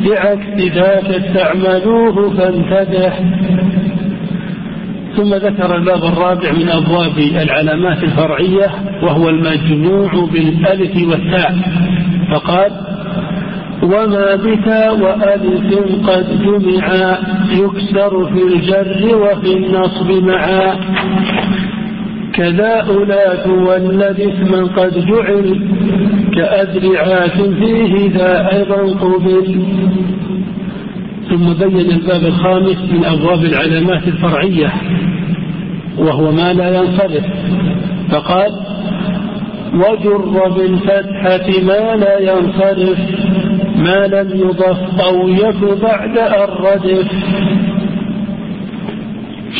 بعكس ذاك استعملوه فانتبه. ثم ذكر الباب الرابع من أبواب العلامات الفرعية وهو المجموع بالألف والتاء. فقال وما بتا وألف قد جمعا يكسر في الجر وفي النصب معا كذا أولات والذي اسما قد جعل كأذرعات فيه ذا أيضا قبل. ثم بين الباب الخامس من أبواب العلامات الفرعية وهو ما لا ينصرف. فقال وجر بالفتحة ما لا ينصرف ما لم يضف أو يك بعد الردف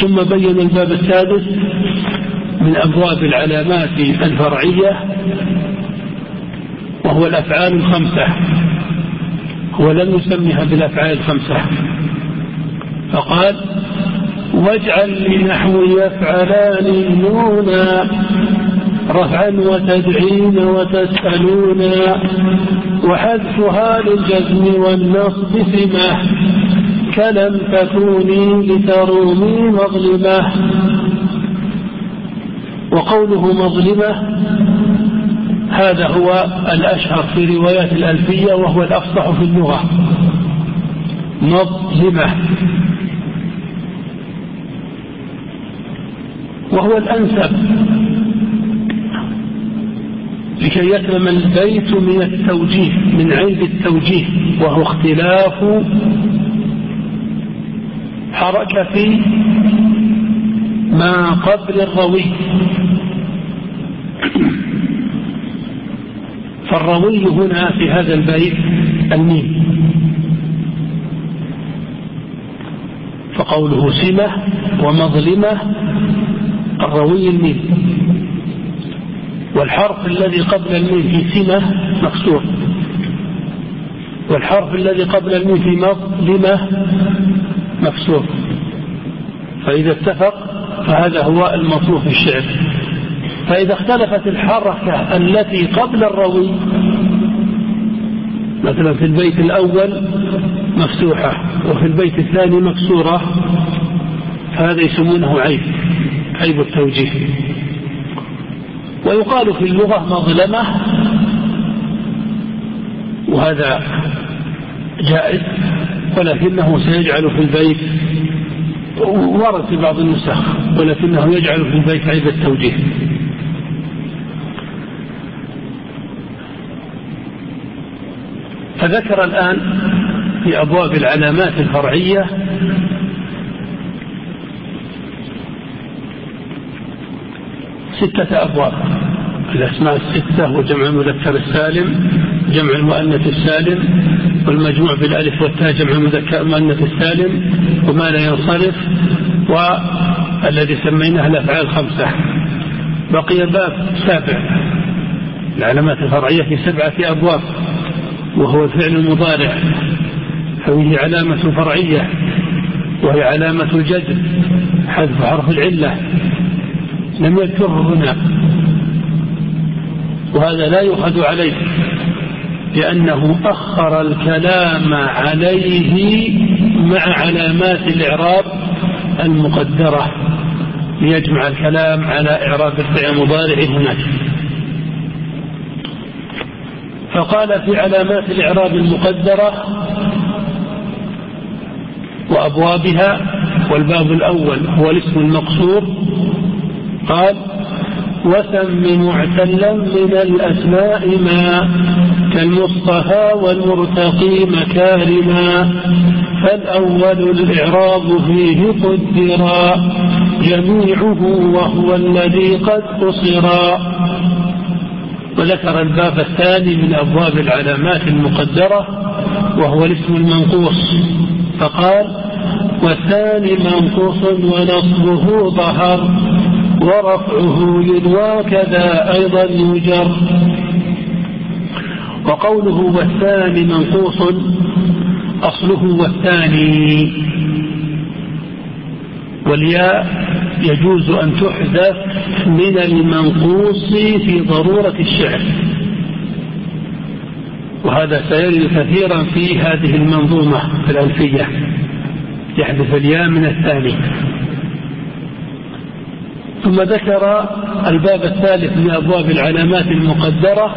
ثم بين الباب السادس من أبواب العلامات الفرعية وهو الأفعال الخمسة. هو لم يسميها بالأفعال الخمسة. فقال واجعل لنحو يفعلان النونا رفعا وتدعين وتسألون وحذفها للجزم والنصب سمة كلم تكوني لترومي مظلمة. وقوله مظلمة هذا هو الأشهر في روايات الألفية وهو الأفصح في اللغة. مظلمة. وهو الأنسب. لكي يسلم البيت من التوجيه من عيب التوجيه وهو اختلاف حركة ما قبل الروي. فالروي هنا في هذا البيت الميم. فقوله سمة ومظلمة الروي الميم. والحرف الذي قبل الميم في سمة مكسور. والحرف الذي قبل الميم في مظلمة مكسور. فإذا اتفق فهذا هو المطلوب في الشعر فإذا اختلفت الحركة التي قبل الروي مثلا في البيت الأول مفتوحة وفي البيت الثاني مكسورة فهذا يسمونه عيب عيب التوجيه. ويقال في اللغة مظلمة وهذا جائز ولكنه سيجعل في البيت ورد في بعض النسخ ولكنه يجعل في البيت عيب التوجيه. فذكر الآن في أبواب العلامات الفرعية ستة أبواب. الأسماء الستة وجمع المذكر السالم جمع المؤنث السالم والمجموع بالألف والتاء جمع المذكر المؤنث السالم وما لا ينصرف والذي سميناه الأفعال خمسة بقي باب سابع العلامات الفرعية في سبعة أبواب. وهو الفعل المضارع فيه علامة فرعية وهي علامة الجزم حذف حرف العلة لم يذكره هنا. وهذا لا يؤخذ عليه لأنه أخر الكلام عليه مع علامات الإعراب المقدرة ليجمع الكلام على إعراب الفعل المضارع هناك. فقال في علامات الإعراب المقدرة وأبوابها والباب الأول هو الاسم المقصور قال وسم معتلا من الأسماء ما كالمصطفى والمرتقي مكارما فالأول الإعراب فيه قدرا جميعه وهو الذي قد قصرا. وذكر الباب الثاني من أبواب العلامات المقدرة وهو الاسم المنقوص. فقال والثاني منقوص ونصبه ظهر ورفعه يدوى كذا أيضا يجر. وقوله والثاني منقوص أصله والثاني. والياء يجوز أن تحذف من المنقوص في ضرورة الشعر. وهذا سيرد كثيرا في هذه المنظومة في الألفية. يحذف الياء من الثاني. ثم ذكر الباب الثالث من أبواب العلامات المقدرة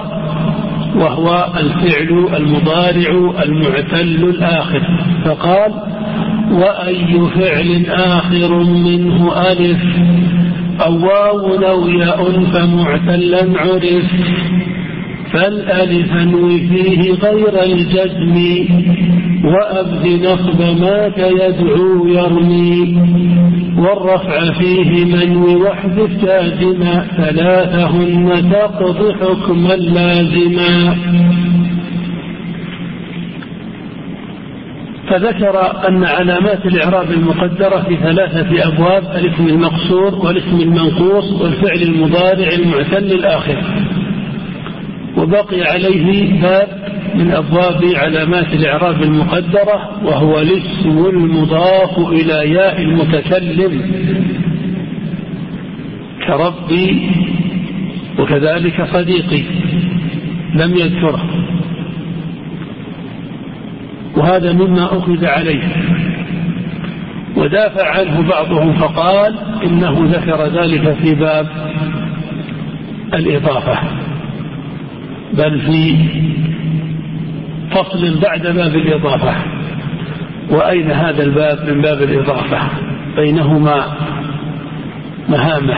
وهو الفعل المضارع المعتل الآخر. فقال وأي فعل آخر منه ألف. أو واو أو ياء فمعتلا عرف. فالألف انوي فيه غير الجزم. وأبد نصب ما كيدعو يرمي. والرفع فيه منوي واحذف جازما. ثلاثهن تقضي حكما لازما. فذكر أن علامات الإعراب المقدرة في ثلاثة أبواب الاسم المقصور والاسم المنقوص والفعل المضارع المعتل الآخر. وبقي عليه باب من أبواب علامات الإعراب المقدرة وهو الاسم المضاف إلى ياء المتكلم. كربي وكذلك صديقي لم يذكره. وهذا مما أخذ عليه. ودافع عنه بعضهم فقال إنه ذكر ذلك في باب الإضافة. بل في فصل بعد باب الإضافة. وأين هذا الباب من باب الإضافة؟ بينهما مهامة.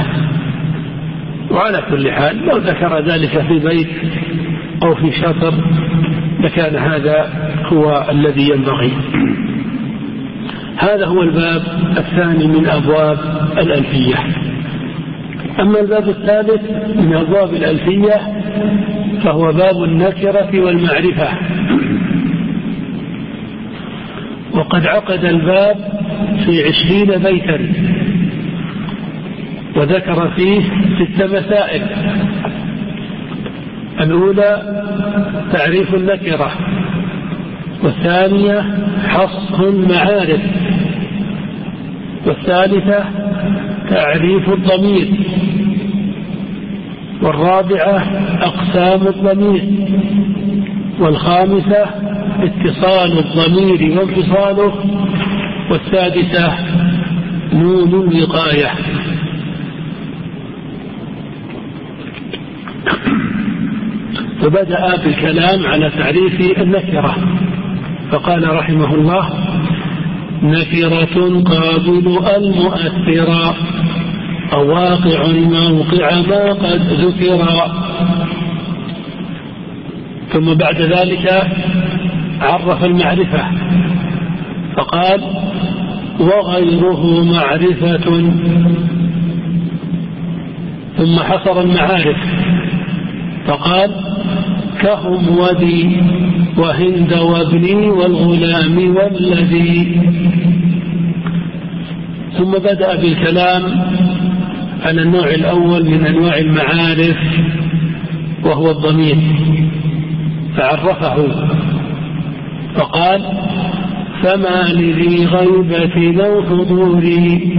وعلى كل حال لو ذكر ذلك في بيت أو في شطر لكان هذا هو الذي ينبغي. هذا هو الباب الثاني من أبواب الألفية. أما الباب الثالث من أبواب الألفية فهو باب النكرة والمعرفة. وقد عقد الباب في عشرين بيتا وذكر فيه ست مسائل. الأولى تعريف النكرة والثانية حصر المعارف والثالثة تعريف الضمير والرابعة أقسام الضمير والخامسة اتصال الضمير وانفصاله والسادسة نون الوقاية. فبدأ بالكلام على تعريف النكرة. فقال رحمه الله نكرة قابل المؤثرة أو واقع موقع ما قد ذكر. ثم بعد ذلك عرف المعرفة فقال وغيره معرفة. ثم حصر المعارف. فقال كهم ودي وهند وابني والغلام والذي. ثم بدأ بالكلام على النوع الأول من أنواع المعارف وهو الضمير. فعرفه. فقال فما لذي غيبة لو حضوري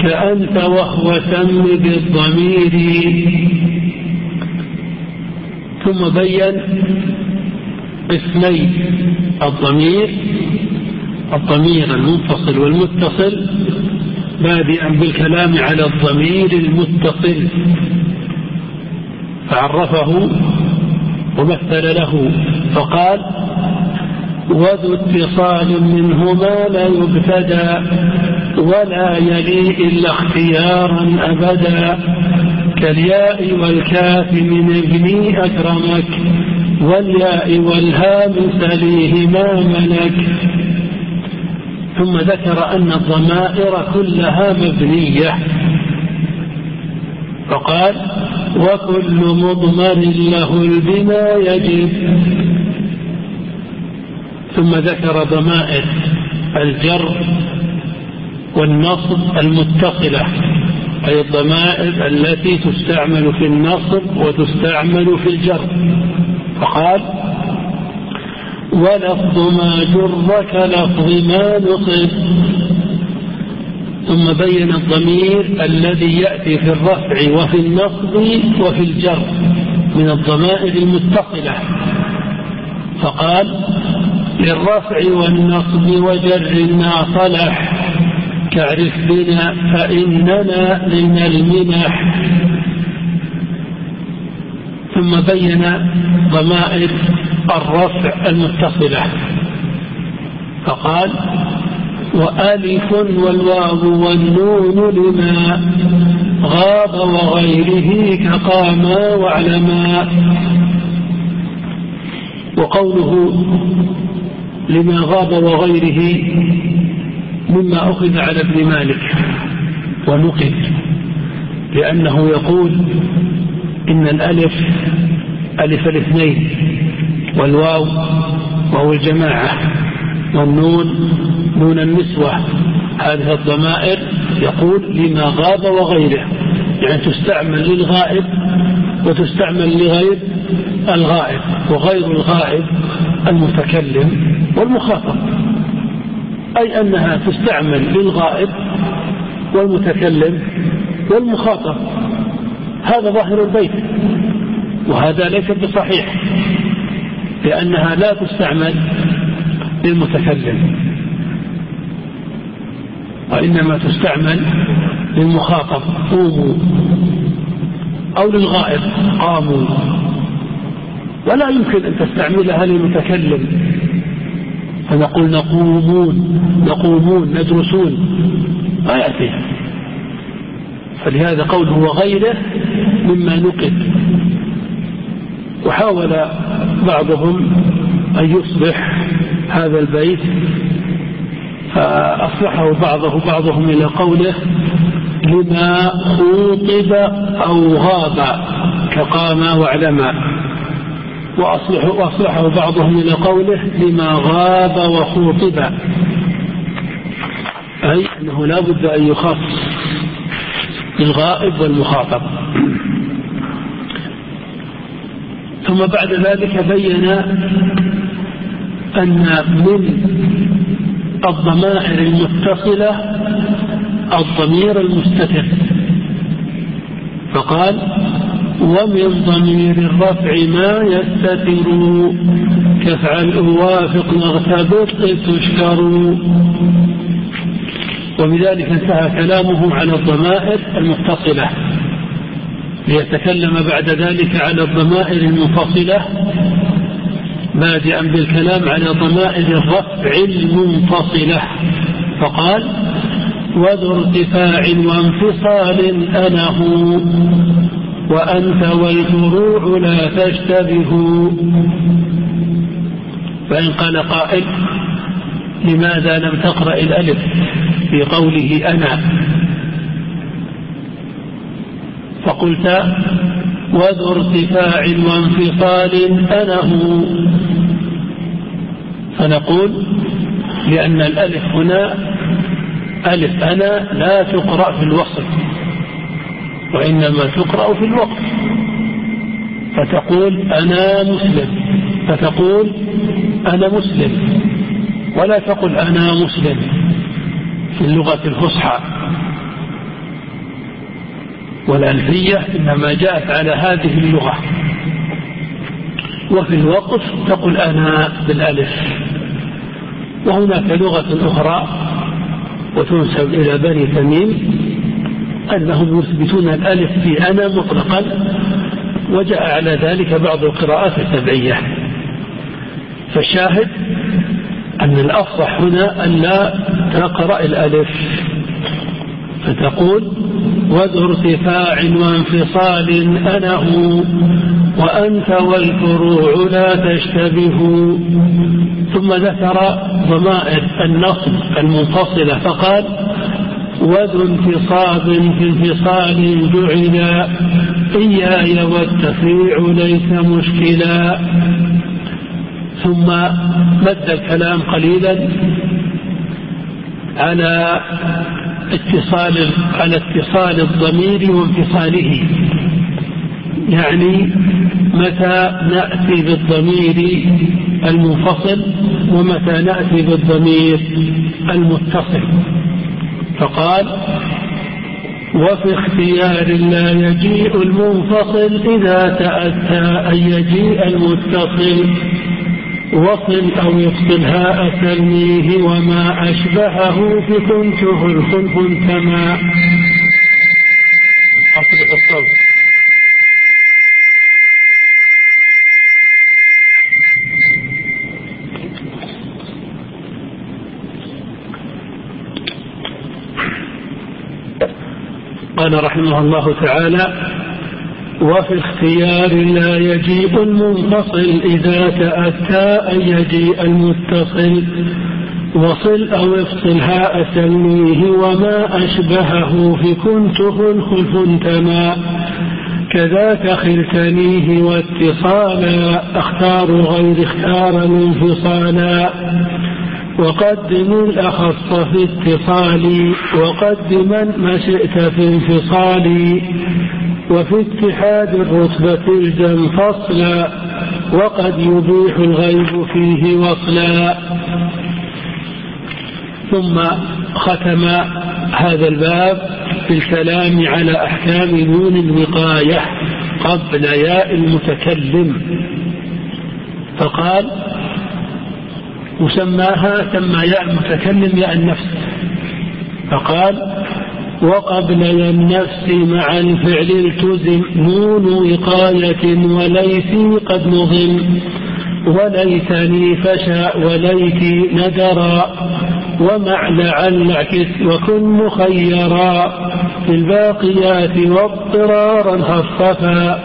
كأنت وهو سم بالضمير. ثم بين قسمي الضمير الضمير المنفصل والمتصل بادئا بالكلام على الضمير المتصل. فعرفه ومثل له فقال وذو اتصال منهما لا يبتدى ولا يلي إلا اختيارا أبدا. كالياء والكاف من ابني أكرمك والياء والهام سليهما ملك. ثم ذكر أن الضمائر كلها مبنية. فقال وكل مضمر له البناء يجب ثم ذكر ضمائر الجر والنصب المتصلة. أي الضمائر التي تستعمل في النصب وتستعمل في الجر. فقال ولفظ ما جر كلفظ ما نصب ثم بين الضمير الذي يأتي في الرفع وفي النصب وفي الجر من الضمائر المتصلة. فقال للرفع والنصب وجر ما صلح. كعرف بنا فإننا من المنح. ثم بين ضمائر الرفع المتصلة. فقال وألف والواو والنون لما غاب وغيره كقاما وعلما. وقوله لما غاب وغيره مما أخذ على ابن مالك ونقل لأنه يقول إن الألف ألف الاثنين والواو وهو الجماعة والنون نون النسوة هذه الضمائر يقول لما غاب وغيره يعني تستعمل للغائب وتستعمل لغير الغائب وغير الغائب المتكلم والمخاطب. أي أنها تستعمل للغائب والمتكلم والمخاطب. هذا ظاهر البيت وهذا ليس بصحيح لأنها لا تستعمل للمتكلم وإنما تستعمل للمخاطب. قوموا أو للغائب قاموا. ولا يمكن أن تستعملها للمتكلم. فنقول نقومون نقومون ندرسون. ما يأتي. فلهذا قوله وغيره مما نقل. وحاول بعضهم أن يصبح هذا البيت فأصلحه بعضه بعضهم إلى قوله لما خوطب أو غاب كقام واعلما وأصلحه, بعضهم إلى قوله لما غاب وخوطب. أي أنه لا بد أن يخص الغائب والمخاطب. ثم بعد ذلك بين أن من الضمائر المتصلة الضمير المستتر. فقال ومن ضمير الرفع ما يستتر. كفعل أوافق نغتبط تشكر. وبذلك انتهى كلامه على الضمائر المتصلة. ليتكلم بعد ذلك على الضمائر المنفصلة. بادئا بالكلام على ضمائر الرفع المنفصلة. فقال وذو ارتفاع وانفصال أنه وأنت والفروع لا تشتبه فإن قال قائل لماذا لم تقرأ الألف في قوله أنا؟ فقلت وذو ارتفاع وانفصال أنه فنقول لأن الألف هنا ألف أنا لا تقرأ في الوصف. وإنما تقرأ في الوقت. فتقول أنا مسلم. فتقول أنا مسلم. ولا تقل أنا مسلم. في اللغة الفصحى. والألفية إنما جاءت على هذه اللغة. وفي الوقف تقول أنا بالألف. وهناك لغة أخرى وتنسب إلى بني تميم. أنهم يثبتون الألف في أنا مطلقا وجاء على ذلك بعض القراءات السبعية. فالشاهد أن الأفصح هنا أن لا تقرأ الألف. فتقول وذو ارتفاع وانفصال أنه وأنت والفروع لا تشتبه. ثم ذكر ضمائر النصب المنفصلة فقال وذو انتصاب في انفصال جعلا إياي والتفريع ليس مشكلا. ثم مد الكلام قليلا على اتصال على اتصال الضمير وانفصاله. يعني متى نأتي بالضمير المنفصل ومتى نأتي بالضمير المتصل. فقال وفي اختيار لا يجيء المنفصل إذا تأتى أن يجيء المتصل وصل أو يفصل هاء تلميه وما أشبهه في كنته الخلف كما أصدق الصوت قال رحمه الله تعالى وفي اختيار لا يجيء المنفصل إذا تأتى أن يجيء المتصل وصل أو افصل هاء سميه وما أشبهه في كنته الخلف انتمى كذاك خلتنيه واتصالا أختار غير اختار الانفصالا وقدم الأخص في اتصالي وقدما ما شئت في انفصالي وفي اتحاد الرتبة الجم فصلا وقد يبيح الغيب فيه وصلا. ثم ختم هذا الباب بالكلام على أحكام نون الوقاية قبل ياء المتكلم. فقال مسماها سمى ياء المتكلم ياء النفس. فقال وقبل النفس مع الفعل التزم نون وقاية وليسي قد نظم. وليتني فشاء وليتي ندرا ومع لعل وكن مخيرا. في الباقيات واضطرارا خففا.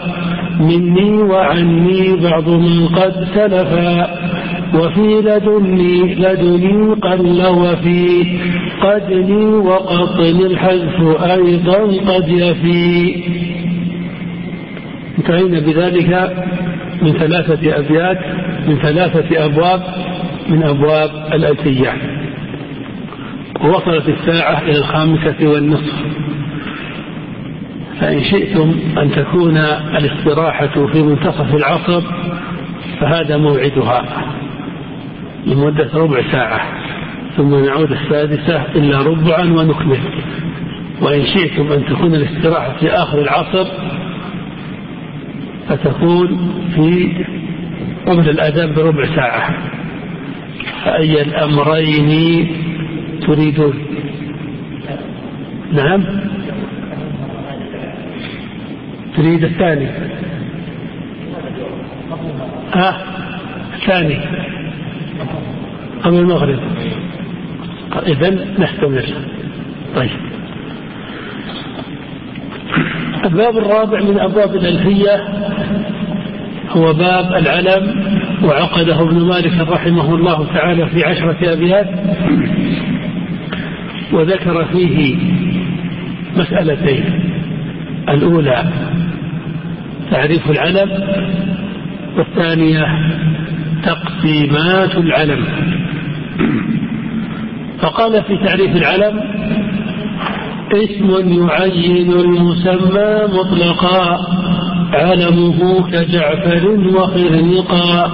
مني وعني بعض من قد سلفا. وفي لدني لدني قل وفي. قدني وقطن الحذف أيضا قد يفي. انتهينا بذلك من ثلاثة أبيات من ثلاثة أبواب من أبواب الألفية. ووصلت الساعة إلى الخامسة والنصف. فإن شئتم أن تكون الاستراحة في منتصف العصر فهذا موعدها. لمدة ربع ساعة ثم نعود السادسة إلا ربعا ونكمل. وإن شئتم أن تكون الاستراحة في آخر العصر فتكون في قبل الأذان بربع ساعة. فأي الأمرين تريدون؟ نعم. تريد الثاني؟ ها آه. الثاني. قبل المغرب. إذا نستمر. طيب. الباب الرابع من أبواب الألفية هو باب العلم وعقده ابن مالك رحمه الله تعالى في عشرة أبيات وذكر فيه مسألتين. الأولى تعريف العلم والثانية تقسيمات العلم. فقال في تعريف العلم اسم يعين المسمى مطلقا علمه كجعفر وخرنقا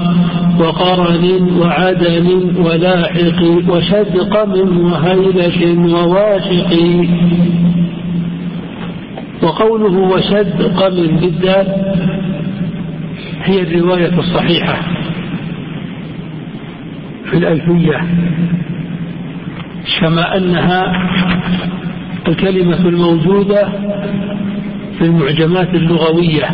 وقرن وعدن ولاحق وشدقم وهيلش وواشق. وقوله وشدقم بالذات هي الرواية الصحيحة. في الألفية كما أنها الكلمة الموجودة في المعجمات اللغوية.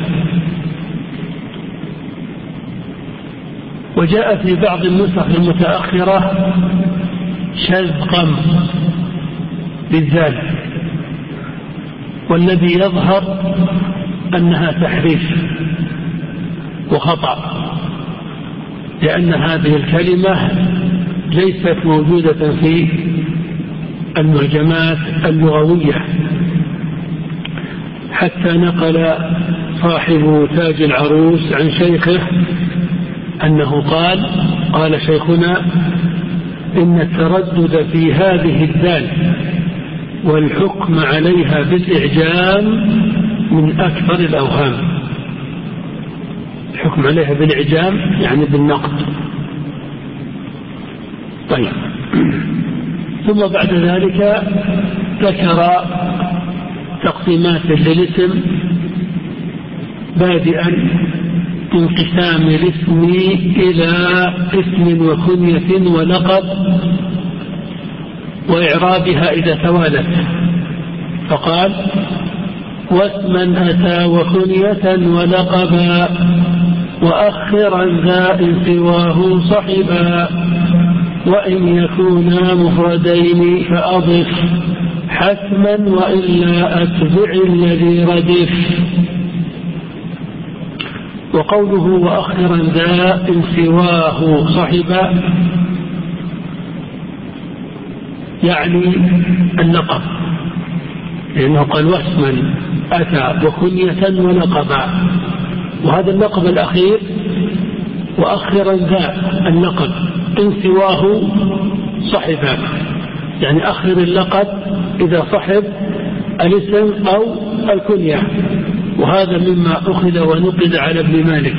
وجاء في بعض النسخ المتأخرة شذقا بالذال والذي يظهر أنها تحريف وخطأ. لأن هذه الكلمة ليست موجودة في المعجمات اللغوية. حتى نقل صاحب تاج العروس عن شيخه أنه قال قال شيخنا إن التردد في هذه الدال والحكم عليها بالإعجام من أكثر الأوهام. الحكم عليها بالإعجام يعني بالنقد. طيب. ثم بعد ذلك ذكر تقسيمات للاسم بادئا انقسام الاسم إلى اسم وكنية ولقب وإعرابها إذا توالت. فقال واسما أتى وكنية ولقبا. وأخرا ذا سواه صحبا وإن يكونا مفردين فأضف حتما وإلا أتبع الذي ردف. وقوله وأخرا ذا سواه صحبا يعني اللقب لأنه قال واسما أتى وكنية ولقبا وهذا اللقب الأخير وأخرا ذا اللقب إن سواه صحبا يعني أخر اللقب إذا صحب الاسم أو الكنية. وهذا مما أخذ ونقد على ابن مالك.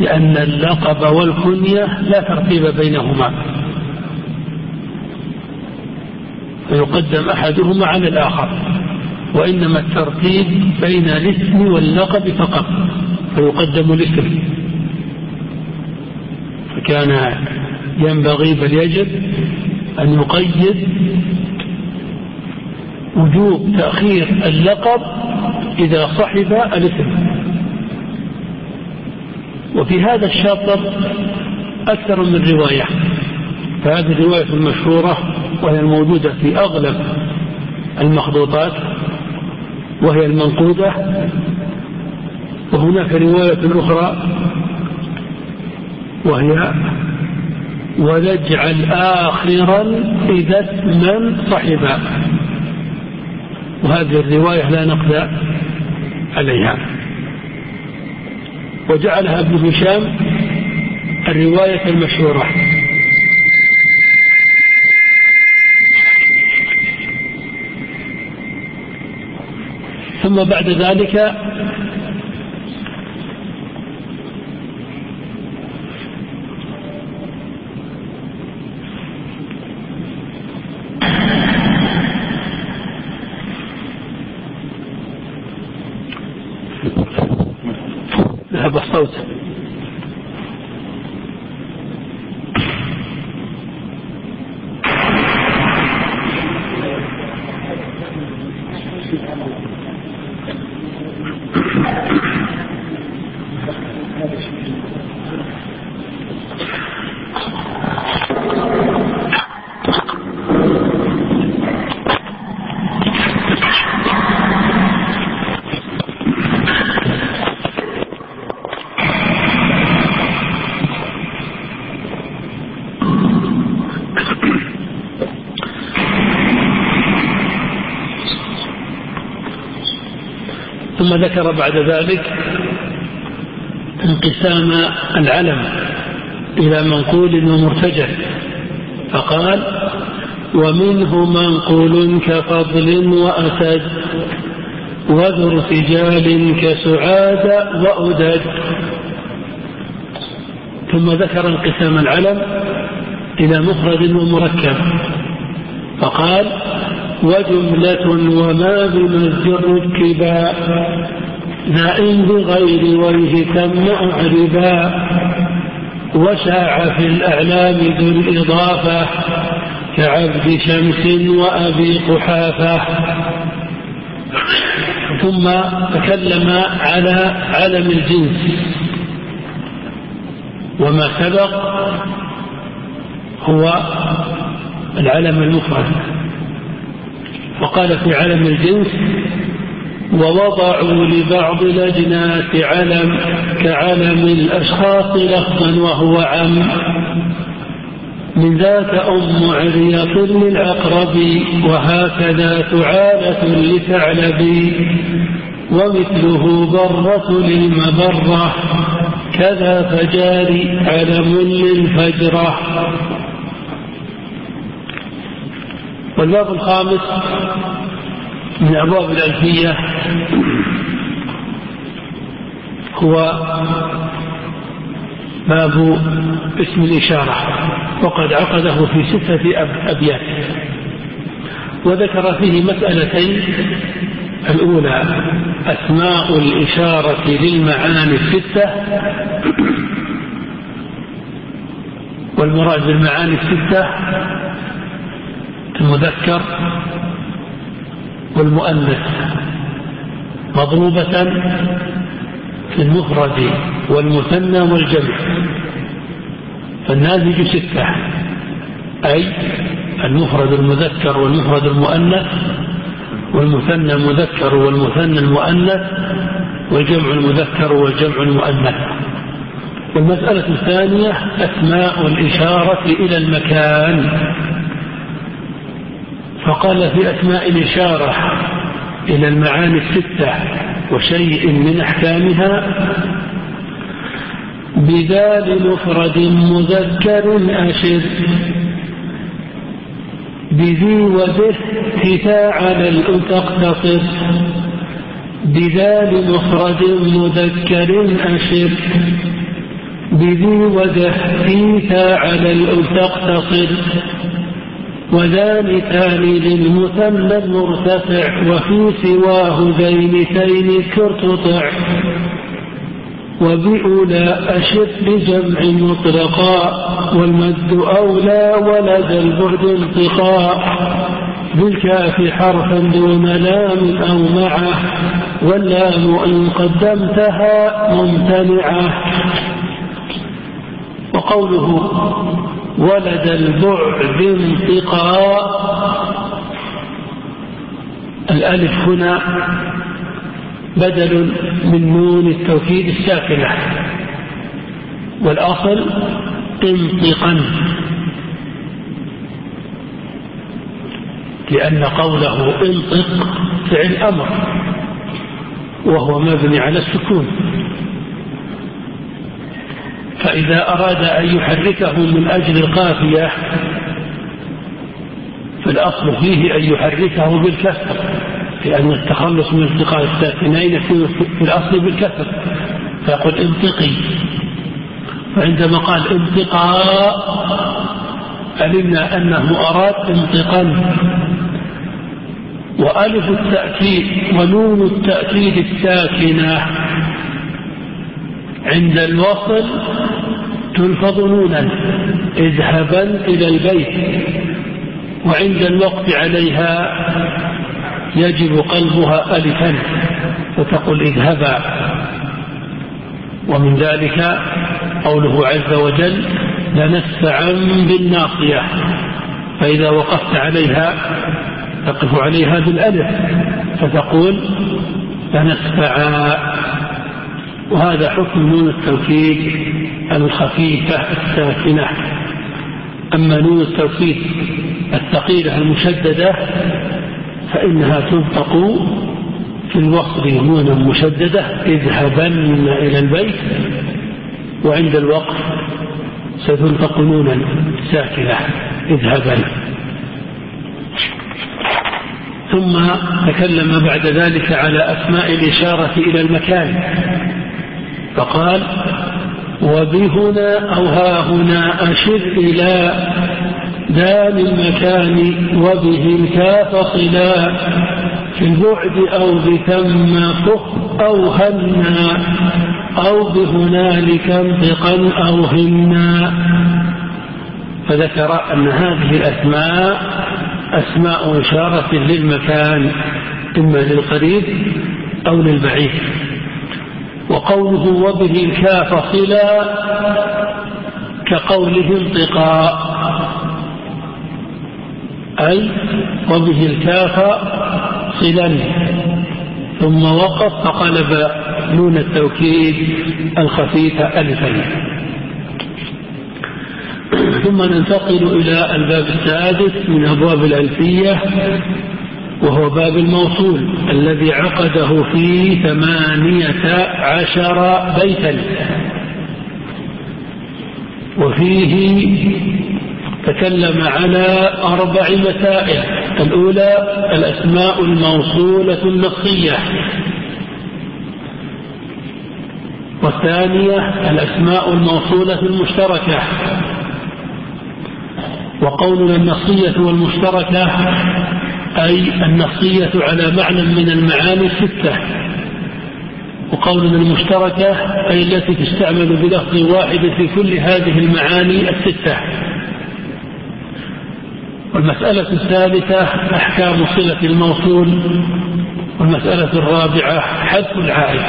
لأن اللقب والكنية لا ترتيب بينهما. فيقدم أحدهما على الآخر. وإنما الترتيب بين الاسم واللقب فقط فيقدم الاسم. فكان ينبغي بل يجب أن يقيد وجوب تأخير اللقب إذا صحب الاسم. وفي هذا الشاطر أكثر من رواية. فهذه الرواية المشهورة وهي الموجودة في أغلب المخطوطات وهي المنقودة وهناك رواية أخرى وهي ونجعل آخرا إذا اسما صحبا. وهذه الرواية لا نقد عليها. وجعلها ابن هشام الرواية المشهورة. ثم بعد ذلك ثم ذكر بعد ذلك انقسام العلم إلى منقول ومرتجل فقال ومنه منقول كفضل وأسد وذو ارتجال كسعاد وأدد. ثم ذكر انقسام العلم إلى مفرد ومركب. فقال وجملة وما بمزج ركبا نائم بغير وجه تم أعربا وشاع في الأعلام ذو الإضافة كعبد شمس وأبي قحافة. ثم تكلم على علم الجنس. وما سبق هو العلم المفرد. وقال في علم الجنس ووضعوا لبعض الأجناس علم كعلم الأشخاص لفظا وهو عم. من ذاك أم عرية للأقرب وهكذا ثعالة لثعلب ومثله برة للمبرة. كذا فجاري علم للفجرة. والباب الخامس من أبواب الألفية هو باب اسم الإشارة وقد عقده في ستة أبيات. وذكر فيه مسألتين الأولى أسماء الإشارة للمعاني الستة والمراد بالمعاني الستة المذكر والمؤنث مضروبة في المفرد والمثنى والجمع فالنازج ستة أي المفرد المذكر والمفرد المؤنث والمثنى المذكر والمثنى المؤنث والجمع المذكر والجمع المؤنث. والمسألة الثانية أسماء الإشارة إلى المكان. فقال في أسماء الإشارة إلى المعاني الستة وشيء من أحكامها بذال مفرد مذكر أشر بذي وبه على تقتصر بذال مفرد مذكر أشر بذي وده على تقتصر وذلكان للمثنى المرتفع وفي سواه ذينتين كرتطع وبأولى أشر لجمع مطلقا والمد أولى ولد البعد انتقاء بالكاف حرفا دون لام أو معه واللام إن قدمتها ممتنعة. وقوله ولد البعد انتقاء الألف هنا بدل من نون التوكيد الساكنة والأصل انطقا لأن قوله انطق فعل أمر وهو مبني على السكون. فإذا أراد أن يحركه من أجل القافية فالأصل فيه أن يحركه بالكسر لأن التخلص من التقاء الساكنين في الأصل بالكسر فيقول انتقي. فعندما قال انتقاء علمنا أنه أراد انتقا. وألف التأكيد ونون التأكيد الساكنة. عند الوصل تلفظ نونا اذهبا إلى البيت وعند الوقف عليها يجب قلبها ألفا فتقول اذهبا. ومن ذلك قوله عز وجل لنسفعا بالناصية فإذا وقفت عليها تقف عليها بالألف فتقول لنسفعا وهذا حكم نون التوكيد الخفيفة الساكنة. أما نون التوكيد الثقيلة المشددة فإنها تنطق في الوصل نونا مشددة اذهبن إلى البيت وعند الوقف ستنطق نونا ساكنة اذهبن. ثم تكلم بعد ذلك على أسماء الإشارة إلى المكان. فقال وبهنا أو ها هنا أشر إلى دام المكان وبه الكاف صلا في البعد أو بثم فخ أو هنا أو بهنالك انطقا أو هنا. فذكر أن هذه الأسماء أسماء إشارة للمكان إما للقريب أو للبعيد. وقوله وبه الكاف صلا كقوله انطقاء أي وبه الكاف صلا ثم وقف فقلب نون التوكيد الخفيفة ألفا ثم ننتقل إلى الباب السادس من أبواب الألفية. وهو باب الموصول الذي عقده في ثمانية عشر بيتا. وفيه تكلم على أربع مسائل. الأولى الأسماء الموصولة النصية. والثانية الأسماء الموصولة المشتركة. وقولنا النصية والمشتركة أي النصية على معنى من المعاني الستة. وقولنا المشتركة أي التي تستعمل بلفظ واحد في كل هذه المعاني الستة. والمسألة الثالثة أحكام صلة الموصول والمسألة الرابعة حذف العائد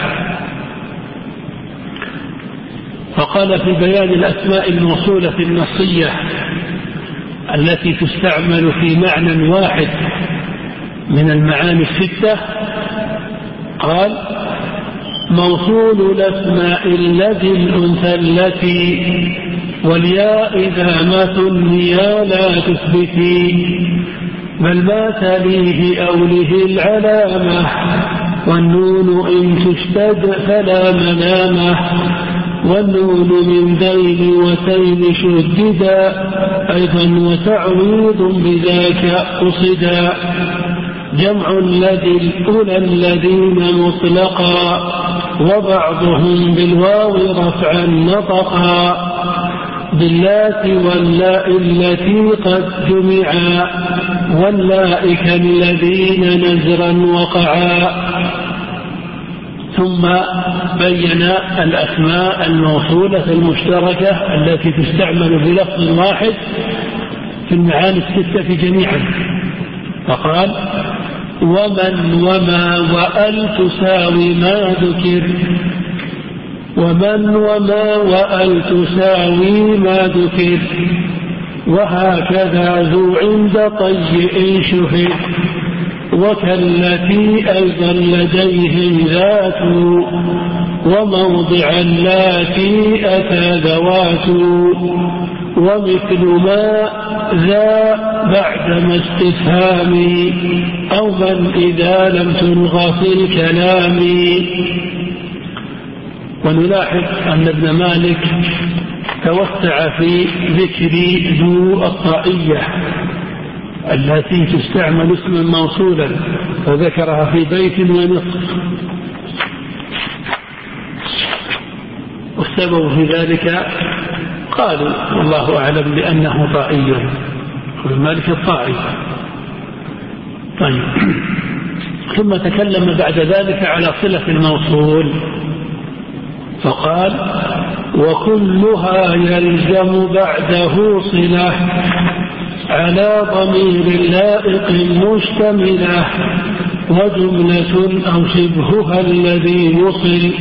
فقال في بيان الأسماء الموصولة النصية التي تستعمل في معنى واحد من المعاني الستة. قال موصول الأسماء الذي الأنثى التي والياء إذا ما ثنيا لا تثبتي بل ما تليه أو له العلامة والنون إن تشتد فلا منامة والنون من ذيل وتين شددا أيضا وتعويض بذاك قصدا. جمع الذي الأولى الذين مطلقا وبعضهم بالواو رفعا نطقا باللات واللاء التي قد جمعا واللائك الذين نزرا وقعا. ثم بين الأسماء الموصولة المشتركة التي تستعمل بلفظ واحد في المعاني الستة جميعا. فقال ومن وما وأل تساوي ما ذكر. ومن وما وأل تساوي ما ذكر. وهكذا ذو عند طيء شهر. وكالتي أيضا لديهم ذات وموضع اللاتي أتى ذوات. ومثل ما ذا بعدما استفهام أو من إذا لم تلغى في الكلام ونلاحظ أن ابن مالك توسع في ذكر ذو الطائية التي تستعمل اسما موصولا فذكرها في بيت ونصف. والسبب في ذلك قالوا والله أعلم بأنه طائي. ابن مالك الطائي. طيب. ثم تكلم بعد ذلك على صلة الموصول. فقال وكلها يلزم بعده صلة على ضمير لائق مشتملة. وجملة أو شبهها الذي وصل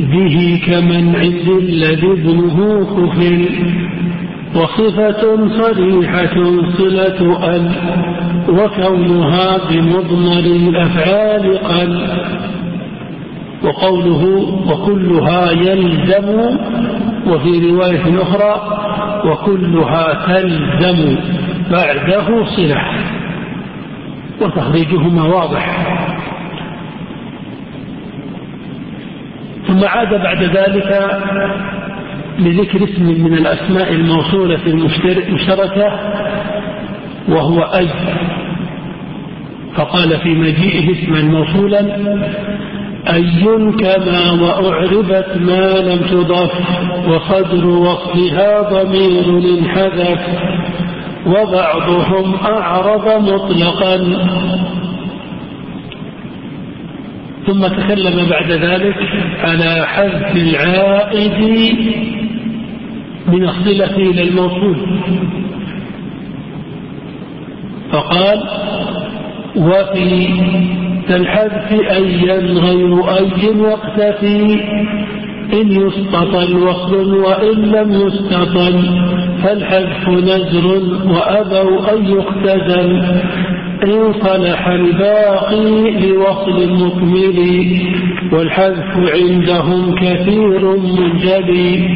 به كمن عند الذي ابنه كفل. وصفة صريحة صلة أل وكونها بمضمر الأفعال قل. وقوله وكلها يلزم وفي رواية أخرى وكلها تلزم بعده صلة. وتخريجهما واضح. ثم عاد بعد ذلك لذكر اسم من الأسماء الموصولة المشتركة وهو أي فقال في مجيئه اسما موصولا أي كما وأعربت ما لم تضف وصدر وصلها ضمير انحذف وبعضهم أعرض مطلقا. ثم تكلم بعد ذلك على حذف العائد من الصلة إلى الموصول. فقال وفي كالحذف أيا غير أي واقتفي إن يستطل وصل وإن لم يستطل فالحذف نزر وأبوا أن يختزل. إن صلح الباقي لوصل مكمل والحذف عندهم كثير منجلي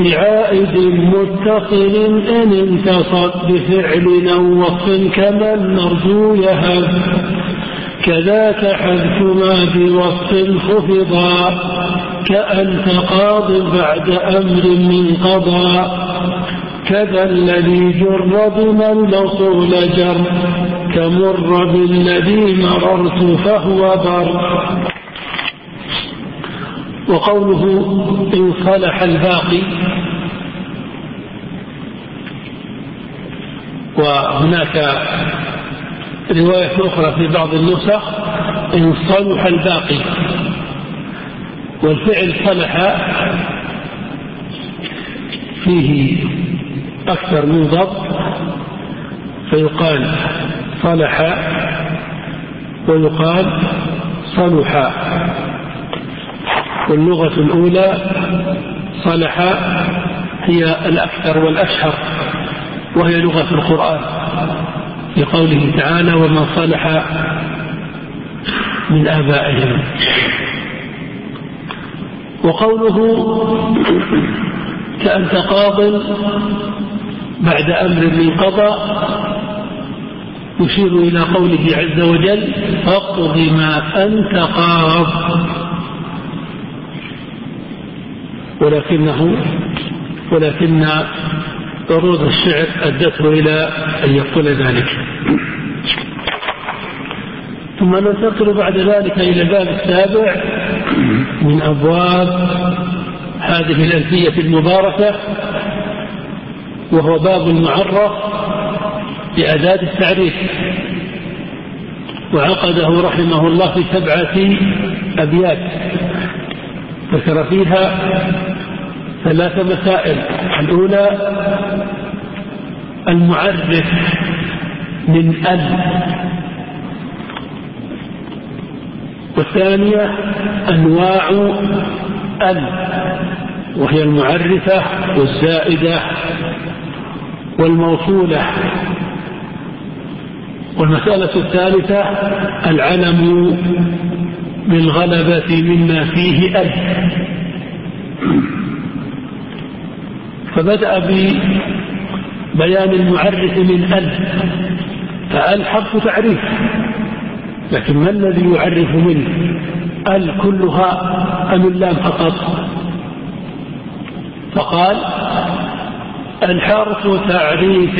لعائد متصل إن انتصت بفعل أو وصف كما النرجو يهب. كذاك حذف ما بوصف خفضا. كأنت قاض بعد أمر من قضاء كذا الذي جر بما الموصول جر كمر بالذي مررت فهو بر. وقوله إن صلح الباقي وهناك رواية أخرى في بعض النسخ إن صلح الباقي. والفعل صلح فيه أكثر من ضبط فيقال صلح ويقال صلح. واللغة الأولى صلح هي الأكثر والأشهر وهي لغة القرآن في قوله تعالى ومن صلح من آبائهم. وقوله كأنت قاض بعد أمر من قضى يشير إلى قوله عز وجل فاقض ما أنت قاض. ولكنه ولكن عروض الشعر أدته إلى أن يقول ذلك. ثم ننتقل بعد ذلك إلى الباب السابع. من أبواب هذه الألفية المباركة وهو باب المعرف بأداة التعريف. وعقده رحمه الله في سبعة أبيات ذكر فيها ثلاث مسائل. الأولى المعرف من ال والثانية أنواع ال وهي المعرفة والزائدة والموصولة. والمسألة الثالثة العلم بالغلبة مما فيه ال. فبدأ ببيان المعرف من ال فال حرف تعريف. لكن ما الذي يعرف منه؟ ال كلها أم اللام فقط. فقال الحرف تعريف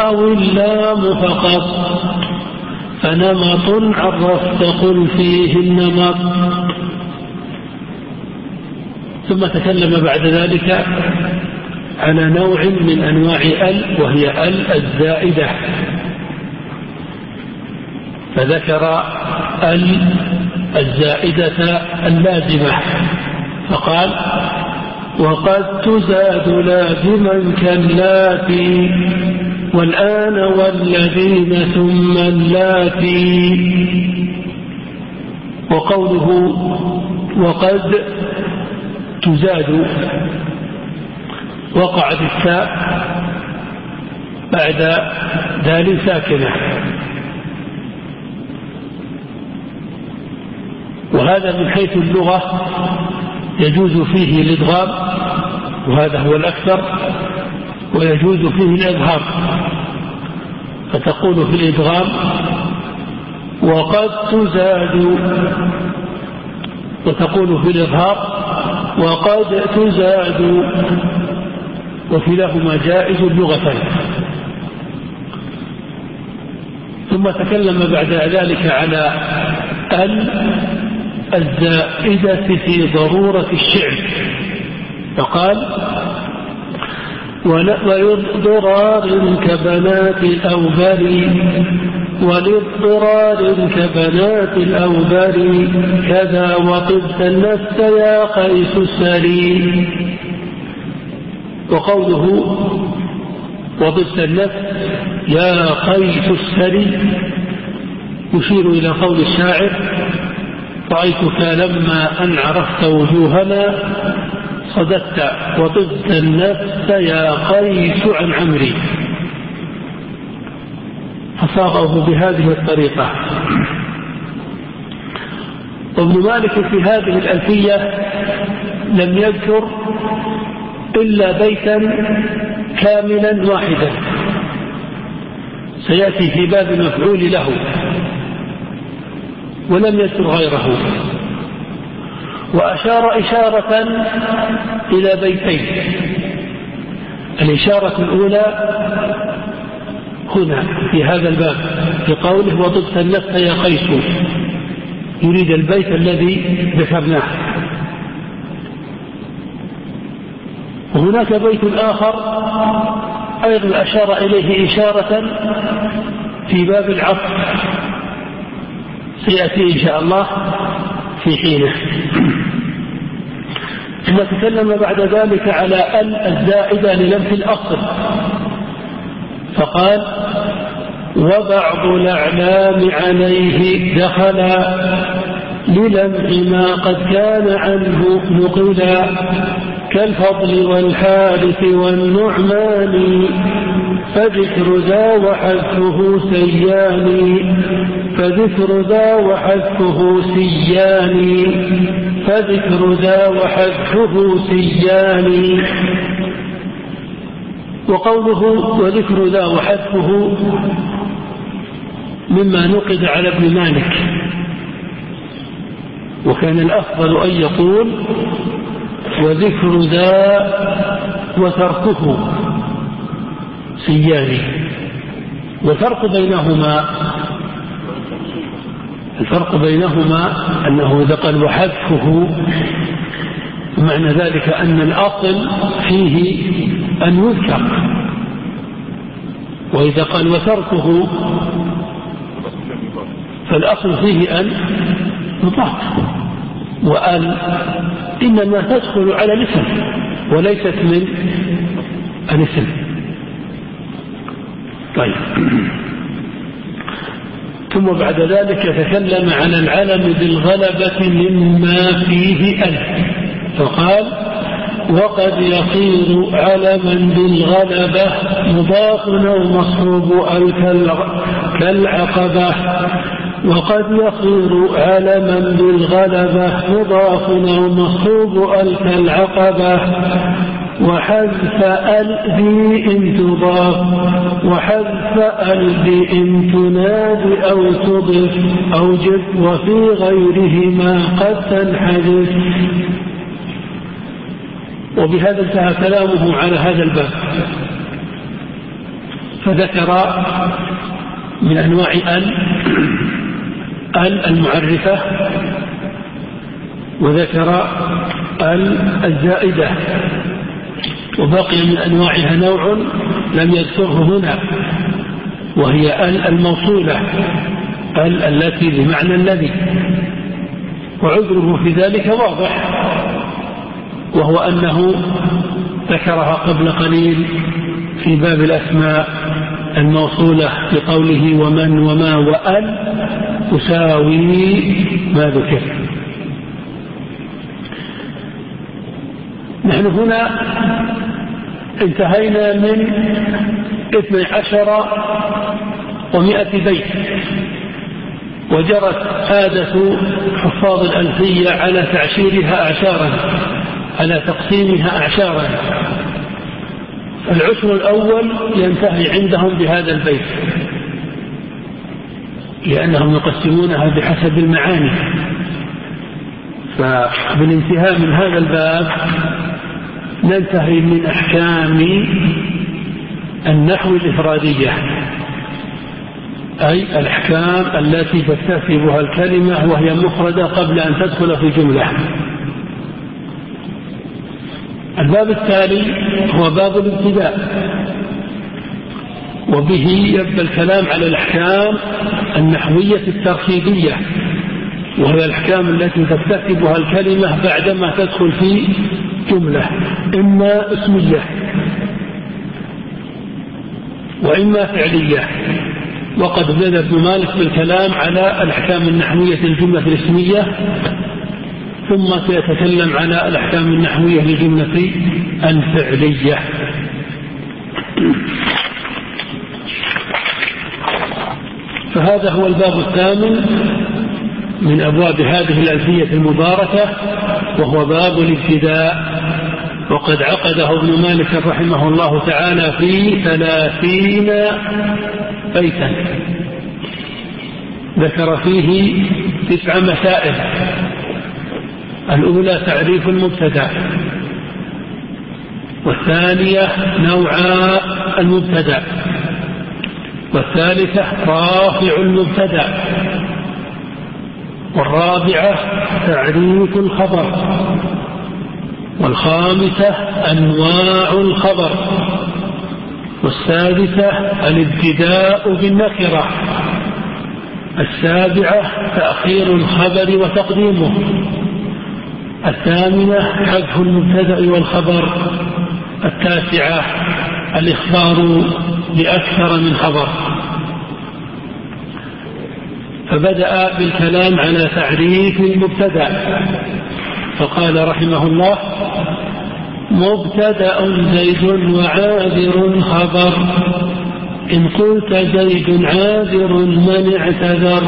أو اللام فقط. فنمط عرفت قل فيه النمط. ثم تكلم بعد ذلك على نوع من أنواع ال وهي ال الزائدة. فذكر ال الزائدة اللازمة. فقال وقد تزاد لازما كاللاتي والآن والذين ثم اللاتي وقوله وقد تزاد. وقعت التاء بعد دال ساكنة. وهذا من حيث اللغة يجوز فيه الإدغام وهذا هو الأكثر ويجوز فيه الإظهار فتقول في الإدغام وقد تزاد وتقول في الإظهار وقد تزاد وكلاهما جائز لغة ثم تكلم بعد ذلك على ال الزائدة في ضرورة الشعر. فقال ولضرار كبنات الأوبر ولضرار كبنات الأوبر كذا وطبت النفس يا قيس السري. وقوله وطبت النفس يا قيس السري يشير إلى قول الشاعر رأيتك لما أن عرفت وجوهنا صددت وطبت النفس يا قيس عن عمري. فصاغه بهذه الطريقة. وابن مالك في هذه الألفية لم يذكر إلا بيتا كاملا واحدا. سيأتي في باب المفعول له. ولم يذكر غيره. وأشار إشارة إلى بيتين. الإشارة الأولى هنا في هذا الباب في قوله وطبت النفس يا قيس يريد البيت الذي ذكرناه. وهناك بيت آخر أيضا أشار إليه إشارة في باب العطف. سيأتي إن شاء الله في حينه. ثم تكلم بعد ذلك على ال الزائدة للمس الأصل. فقال وبعض الأعلام عليه دخل للمح ما قد كان عنه نقلا كالفضل والحارث والنعمان فذكر ذا وحذفه سيان فذكر ذا وحذفه سيان فذكر ذا وحذفه سيان وقوله وذكر ذا وحذفه مما نقد على ابن مالك. وكان الأفضل أن يقول وذكر ذا وتركه. سياني والفرق بينهما الفرق بينهما أنه قال وحذفه معنى ذلك أن الأصل فيه أن يذكر. وإذا قال وتركه فالأصل فيه أن يطاق. وأن إنما تدخل على الاسم وليست من الاسم. طيب. ثم بعد ذلك تكلم عن العلم بالغلبة مما فيه ألف. فقال وقد يصير علما بالغلبة مضاف أو مصحوب أو كالعقبة. وقد يصير علما بالغلبة مضاف أو مصحوب أو كالعقبة. وحذف الذي إن تضاف وحذف الذي إن تنادي أو تضف أو جد وفي غيرهما قد تنحذف. وبهذا انتهى كلامه على هذا الباب. فذكر من أنواع ال ال المعرفة وذكر ال الزائدة. وبقي من أنواعها نوع لم يذكره هنا وهي ال الموصولة ال التي بمعنى الذي. وعذره في ذلك واضح وهو أنه ذكرها قبل قليل في باب الأسماء الموصولة بقوله ومن وما وأل تساوي ما ذكر. نحن هنا انتهينا من اثني عشر ومائة بيت وجرت عادة حفاظ الألفية على تعشيرها أعشارا على تقسيمها أعشارا. العشر الأول ينتهي عندهم بهذا البيت لأنهم يقسمونها بحسب المعاني. فبالانتهاء من هذا الباب ننتهي من أحكام النحو الإفرادية أي الأحكام التي تكتسبها الكلمة وهي مفردة قبل أن تدخل في جملة الباب التالي هو باب الابتداء وبه يبدأ الكلام على الأحكام النحوية التركيبية. وهي الأحكام التي تكتسبها الكلمة بعدما تدخل في جملة إما اسمية وإما فعلية. وقد بدأ ابن مالك بالكلام على الأحكام النحوية للجملة الاسمية ثم سيتكلم على الأحكام النحوية للجملة الفعلية. فهذا هو الباب الثامن. من أبواب هذه الألفية المباركة وهو باب الابتداء. وقد عقده ابن مالك رحمه الله تعالى في ثلاثين بيتا. ذكر فيه تسع مسائل. الأولى تعريف المبتدأ. والثانية نوعا المبتدأ. والثالثة رافع المبتدأ. والرابعة تعريف الخبر. والخامسة أنواع الخبر. والسادسة الابتداء بالنكرة. السابعة تأخير الخبر وتقديمه. الثامنة حذف المبتدأ والخبر. التاسعة الإخبار بأكثر من خبر. فبدأ بالكلام على تعريف المبتدأ. فقال رحمه الله مبتدأ زيد وعاذر خبر إن قلت زيد عاذر من اعتذر.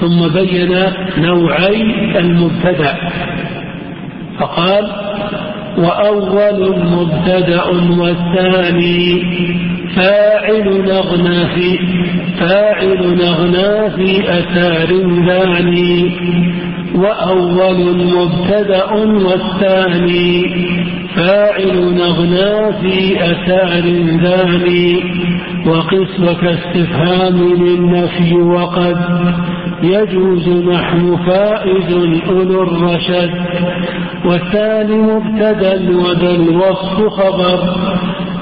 ثم بين نوعي المبتدأ. فقال وأول مبتدأ والثاني فاعل نغنى في فاعل نغنى في أثار ذاني وأول مبتدأ والثاني فاعل نغنى في أثار ذاني وقس وكاستفهام للنفي وقد يجوز نحو فائز أولو الرشد والثاني مبتدأ وذا الوصف خبر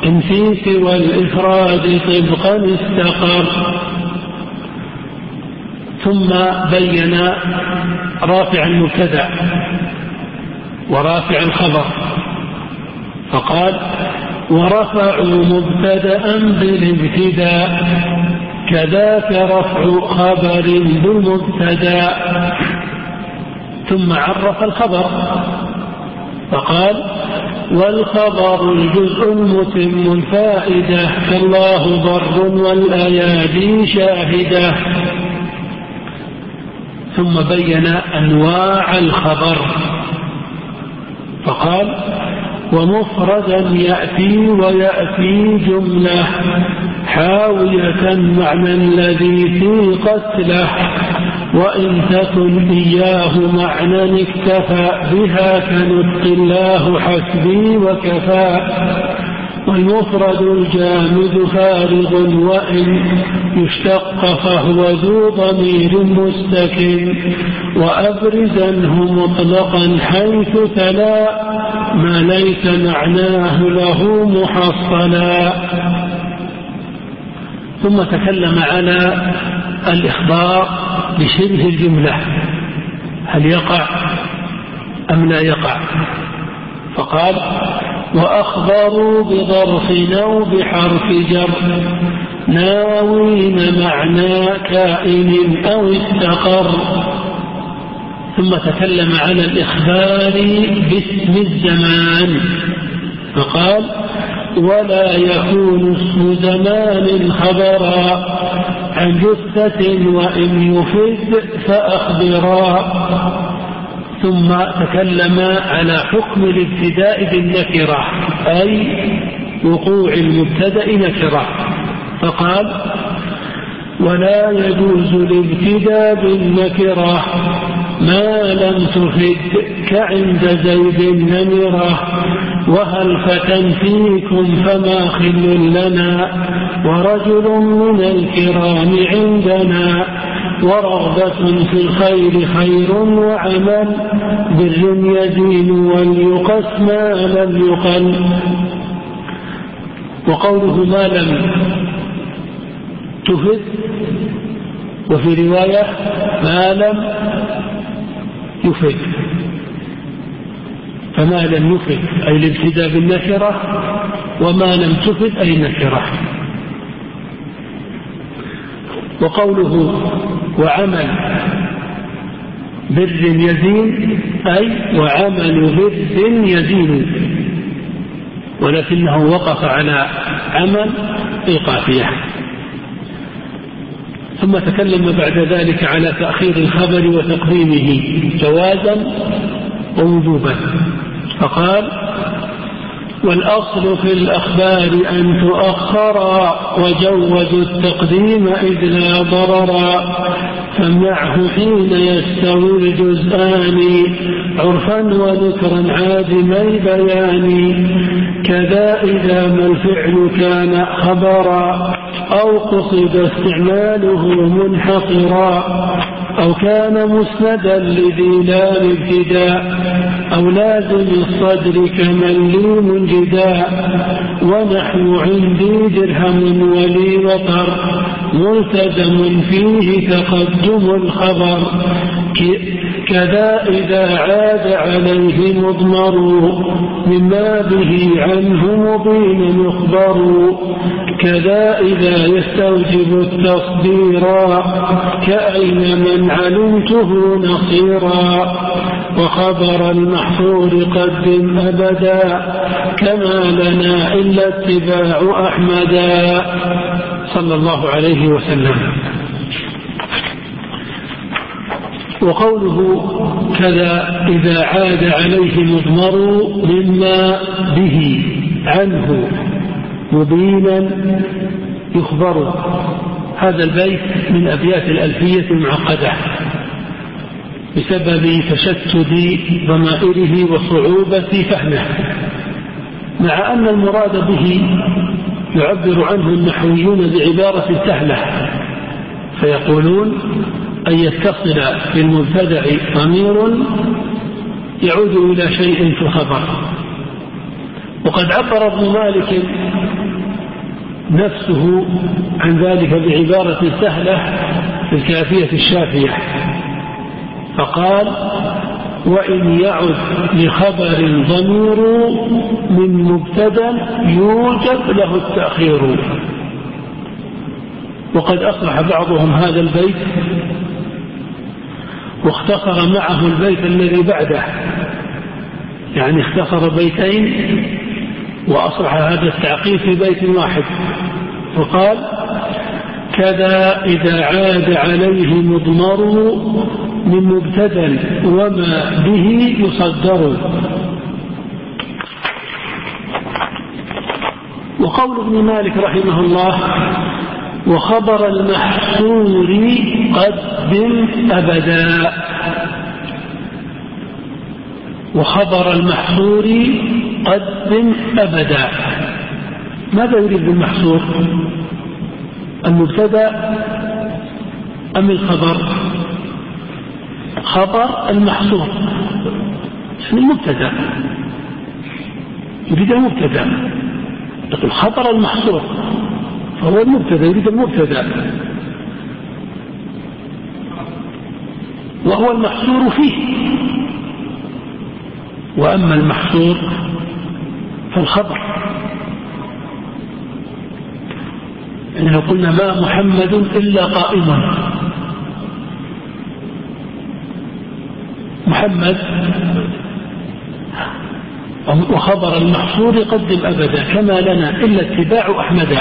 إن في سوى الإفراد طبقا استقر. ثم بين رافع المبتدأ ورافع الخبر. فقال ورفعوا مبتدا بالابتداء كذاك رفع خبر بالمبتدأ. ثم عرف الخبر. فقال والخبر الجزء المتم الفائدة فالله ضر والأيادي شاهدة. ثم بين أنواع الخبر. فقال ومفردا يأتي ويأتي جملة حاوية معنى الذي في قتله. وإن تكن إياه معنى اكتفى بها كنطق الله حسبي وكفى والمفرد الجامد فارغ وإن يشتق فهو ذو ضمير مستكن وأبرزنه مطلقا حيث تلا ما ليس معناه له محصلا ثم تكلم على الإخبار بشبه الجملة هل يقع أم لا يقع؟ فقال وأخبروا بظرف أو بحرف جر ناوين معنى كائن أو استقر. ثم تكلم على الإخبار باسم الزمان فقال ولا يكون اسم زمان خبرا عن جثة وإن يفد فأخبرا. ثم تكلم على حكم الابتداء بالنكرة أي وقوع المبتدأ نكرة. فقال ولا يجوز الابتداء بالنكرة ما لم تفد كعند زيد نمرة وهل فتى فيكم فما خل لنا ورجل من الكرام عندنا ورغبة في الخير خير وعمل بر يزين وليقس ما لم يقل. وقوله ما لم تفد وفي رواية ما لم يفد. فما لم يفد أي الابتداء بالنكرة وما لم تفد أي نكرة. وقوله وعمل بر يزين أي وعمل بر يزين. ولكنه وقف على عمل إيقافية. ثم تكلم بعد ذلك على تأخير الخبر وتقديمه جوازا ووجوبا. فقال والأصل في الأخبار أن تؤخرا وجوزوا التقديم إذ لا ضررا فامنعه حين يستوي الجزآن عرفا وذكرا عادمي بيان كذا إذا ما الفعل كان خبرا أو قصد استعماله منحقرا أو كان مسندا لذي لا أو لازم الصدر كمن لي منجدا ونحو عندي درهم ولي وطر ملتزم فيه تقدم الخبر. كذا إذا عاد عليه مضمر مما به عنه مبين يخبر كذا إذا يستوجب التصديرا كأين من علمته نصيرا. وخبر المحفور قدم أبدا كما لنا إلا اتباع أحمدا. صلى الله عليه وسلم. وقوله كذا إذا عاد عليه مضمر مما به عنه مبينا يخبر هذا البيت من أبيات الألفية المعقدة بسبب تشتت ضمائره وصعوبة فهمه مع أن المراد به يعبر عنه النحويون بعبارة سهلة فيقولون أن يتصل بالمبتدع ضمير يعود إلى شيء في الخبر. وقد عبر ابن مالك نفسه عن ذلك بعبارة سهلة في الكافية الشافية. فقال وإن يعد لخبر ضمير من مبتدأ يوجب له التأخير. وقد أصلح بعضهم هذا البيت واختصر معه البيت الذي بعده. يعني اختصر بيتين وأصلح هذا التعقيد في بيت واحد. وقال كذا إذا عاد عليه مضمر من مبتدأ وما به يصدر وقول ابن مالك رحمه الله وخبر المحصور قدم أبدا. وخبر المحصور قدم أبدا. ماذا يريد بالمحصور؟ المبتدا أم الخبر؟ خبر المحصور. اسم المبتدا. يريد المبتدا. يقول خبر المحصور. فهو المبتدأ يريد المبتدأ. وهو المحصور فيه. وأما المحصور فالخبر يعني لو قلنا ما محمد إلا قائما محمد وخبر المحصور قدم أبدا كما لنا إلا اتباع أحمد.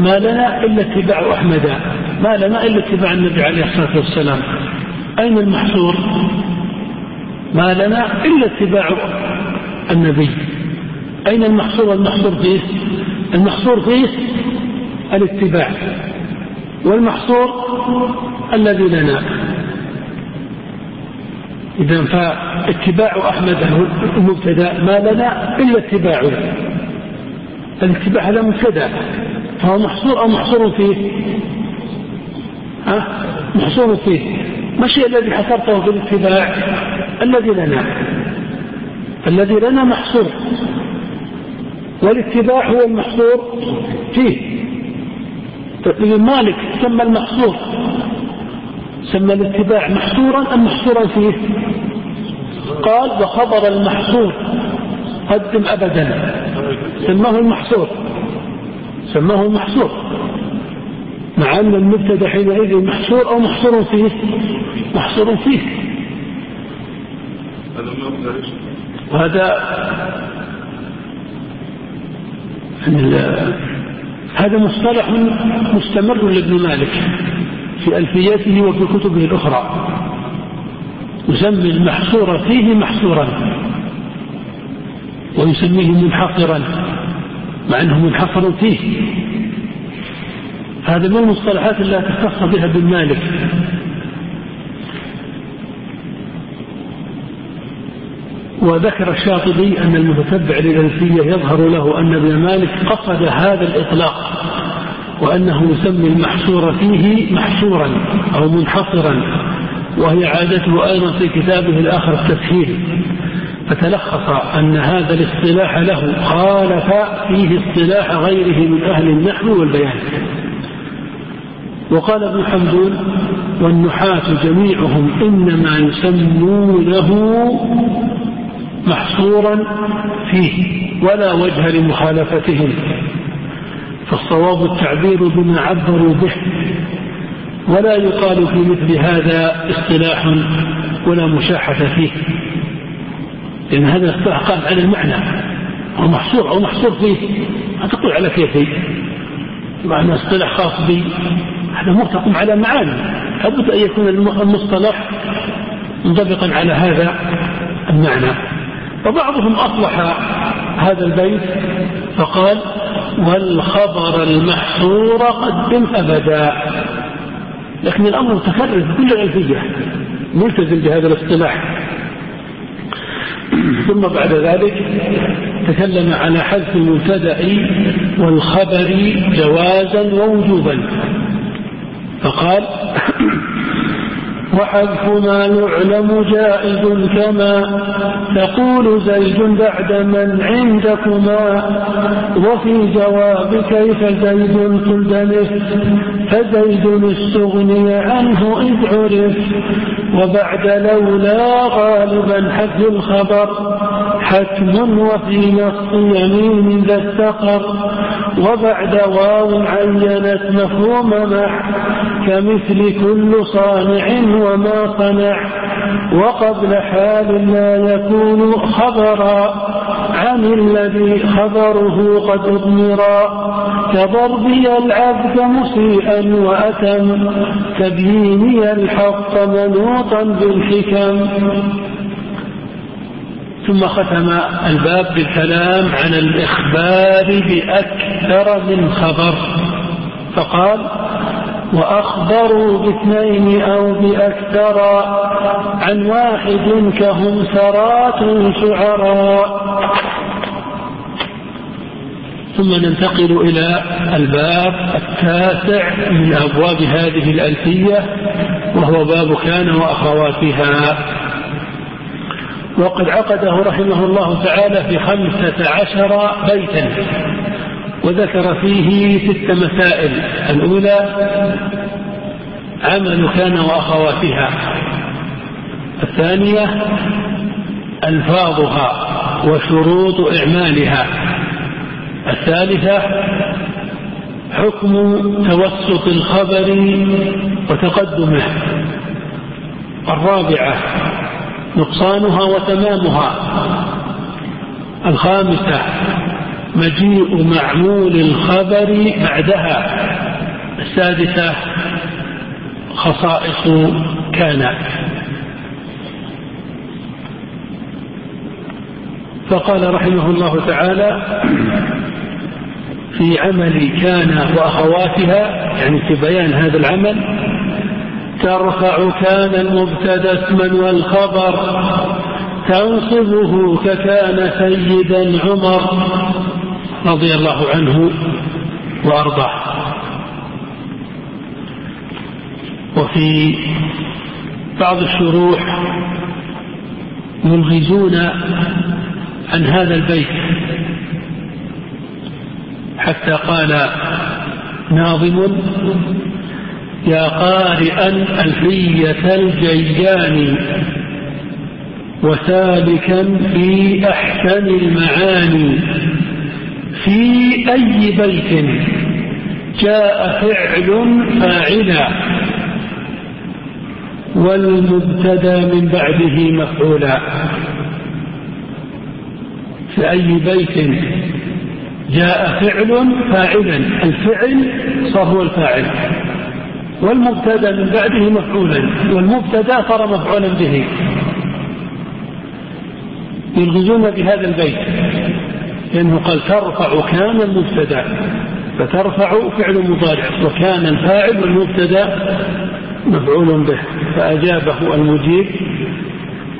ما لنا إلا اتباع أحمد ما لنا إلا اتباع النبي عليه الصلاة والسلام. أين المحصور؟ ما لنا إلا اتباع النبي. أين المحصور؟ المحصور فيه المحصور فيه الاتباع. والمحصور الذي لنا. إذا فاتباع أحمد المبتدأ ما لنا إلا اتباعه. الاتباع هذا مبتدأ. فهو محصور أو محصور فيه؟ ها؟ محصور فيه. ما الشيء الذي حصرته في الاتباع؟ الذي لنا. الذي لنا محصور. والاتباع هو المحصور فيه. طيب، مالك سمى المحصور. سمى الاتباع محصورا أم محصورا فيه؟ قال وخبر المحصور. قدم أبدا. سماه المحصور. سماه المحصور مع أن المبتدأ حينئذ محصور أو محصور فيه. محصور فيه. وهذا هذا مصطلح مستمر لابن مالك في ألفيته وفي كتبه الأخرى. يسمي المحصور فيه محصورا. ويسميه منحصرا. مع أنه منحصر فيه. هذا من المصطلحات التي تختص بها ابن مالك. وذكر الشاطبي أن المتتبع للألفية يظهر له أن ابن مالك قصد هذا الإطلاق وأنه يسمي المحصور فيه محصورا أو منحصرا وهي عادته أيضا في كتابه الآخر التسهيل. فتلخص أن هذا الاصطلاح له خالف فيه اصطلاح غيره من أهل النحو والبيان. وقال ابن حمدون والنحاة جميعهم إنما يسمونه محصورا فيه ولا وجه لمخالفتهم. فالصواب التعبير بما عبروا به. ولا يقال في مثل هذا اصطلاح ولا مشاحة فيه. لأن هذا اصطلاح قام على المعنى هو محصور أو محصور فيه. ما تقول على كيفي. معنى اصطلاح خاص بي. هذا مرتقم على معاني. لابد أن يكون المصطلح منطبقا على هذا المعنى. وبعضهم أصلح هذا البيت فقال والخبر المحصور قدم أبدا. لكن الأمر متكرر في كل الألفية. ملتزم بهذا الاصطلاح. ثم بعد ذلك تكلم على حذف المبتدأ والخبر جوازا ووجوبا. فقال وحذف ما يعلم جائز كما تقول زيد بعد من عندكما وفي جواب كيف زيد قل فزيد استغني عنه إذ عرف وبعد لولا غالبا حذف الخبر حتم وفي نص يمين ذا استقر وبعد واو عينت مفهوم مع كمثل كل صانع وما صنع. وقبل حال لا يكون خبرا عن الذي خبره قد اضمرا كضربي العبد مسيئا وأتم. تبييني الحق منوطا بالحكم. ثم ختم الباب بالكلام عن الإخبار بأكثر من خبر. فقال وأخبروا باثنين أو بأكثر عن واحد كهم سرات شعراء. ثم ننتقل إلى الباب التاسع من أبواب هذه الألفية وهو باب كان وأخواتها. وقد عقده رحمه الله تعالى في خمسة عشر بيتا وذكر فيه ست مسائل. الأولى عمل كان وأخواتها. الثانية ألفاظها وشروط إعمالها. الثالثة حكم توسط الخبر وتقدمه. الرابعة نقصانها وتمامها. الخامسة مجيء معمول الخبر بعدها. السادسة خصائص كان. فقال رحمه الله تعالى في عمل كان وأخواتها يعني في بيان هذا العمل ترفع كان المبتدأ اسما والخبر تنصبه ككان سيدا عمر رضي الله عنه وأرضاه. وفي بعض الشروح يلغزون عن هذا البيت حتى قال ناظم يا قارئا ألفية الجيان وسالكا في أحسن المعاني في أي بيت جاء فعل فاعلا والمبتدا من بعده مفعولا في أي بيت جاء فعل فاعلا. الفعل صار هو الفاعل. والمبتدا من بعده مفعولا والمبتدا صار مفعولا به. يلغزون بهذا البيت. لأنه قال ترفع كان المبتدا فترفع فعل مضارع وكان الفاعل والمبتدا مفعول به. فأجابه المجيب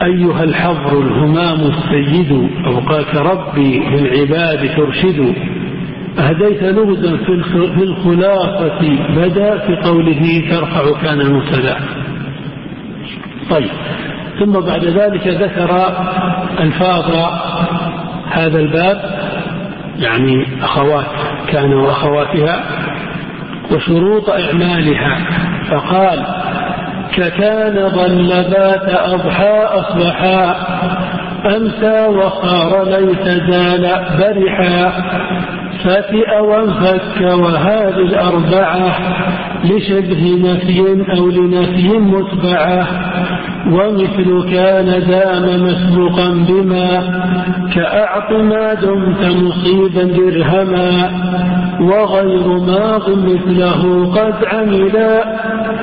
أيها الحبر الهمام السيد أوقاك ربي للعباد ترشد. أهديت لغزا في الخلافة بدا في قوله ترفع كان المبتدا طيب ثم بعد ذلك ذكر ألفاظ هذا الباب يعني أخوات كان وأخواتها وشروط إعمالها. فقال ككان ظل بات أضحى أصبحا أمسى وصار ليس زال برحا. فتئ وانفك وهذه الأربعة لشبه نفي أو لنفي متبعة. ومثل كان دام مسبوقا بما كأعط ما دمت مصيبا درهما وغير ماض مثله قد عملا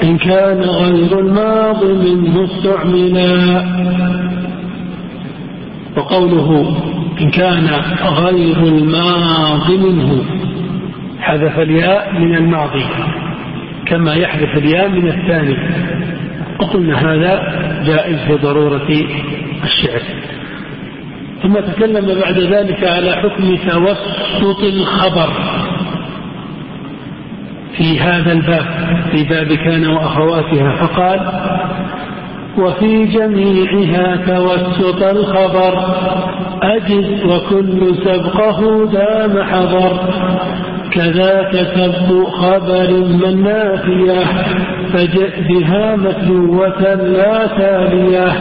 إن كان غير الماض منه استعملا وقوله إن كان غير الماضي منه حذف الياء من الماضي كما يحذف الياء من الثاني. وقلنا هذا جائز في ضرورة الشعر. ثم تكلم بعد ذلك على حكم توسط الخبر. في هذا الباب في باب كان وأخواتها فقال وفي جميعها توسط الخبر أجز وكل سبقه دام حضر. كذاك سبق خبر من نافية فجئ بها لا تالية.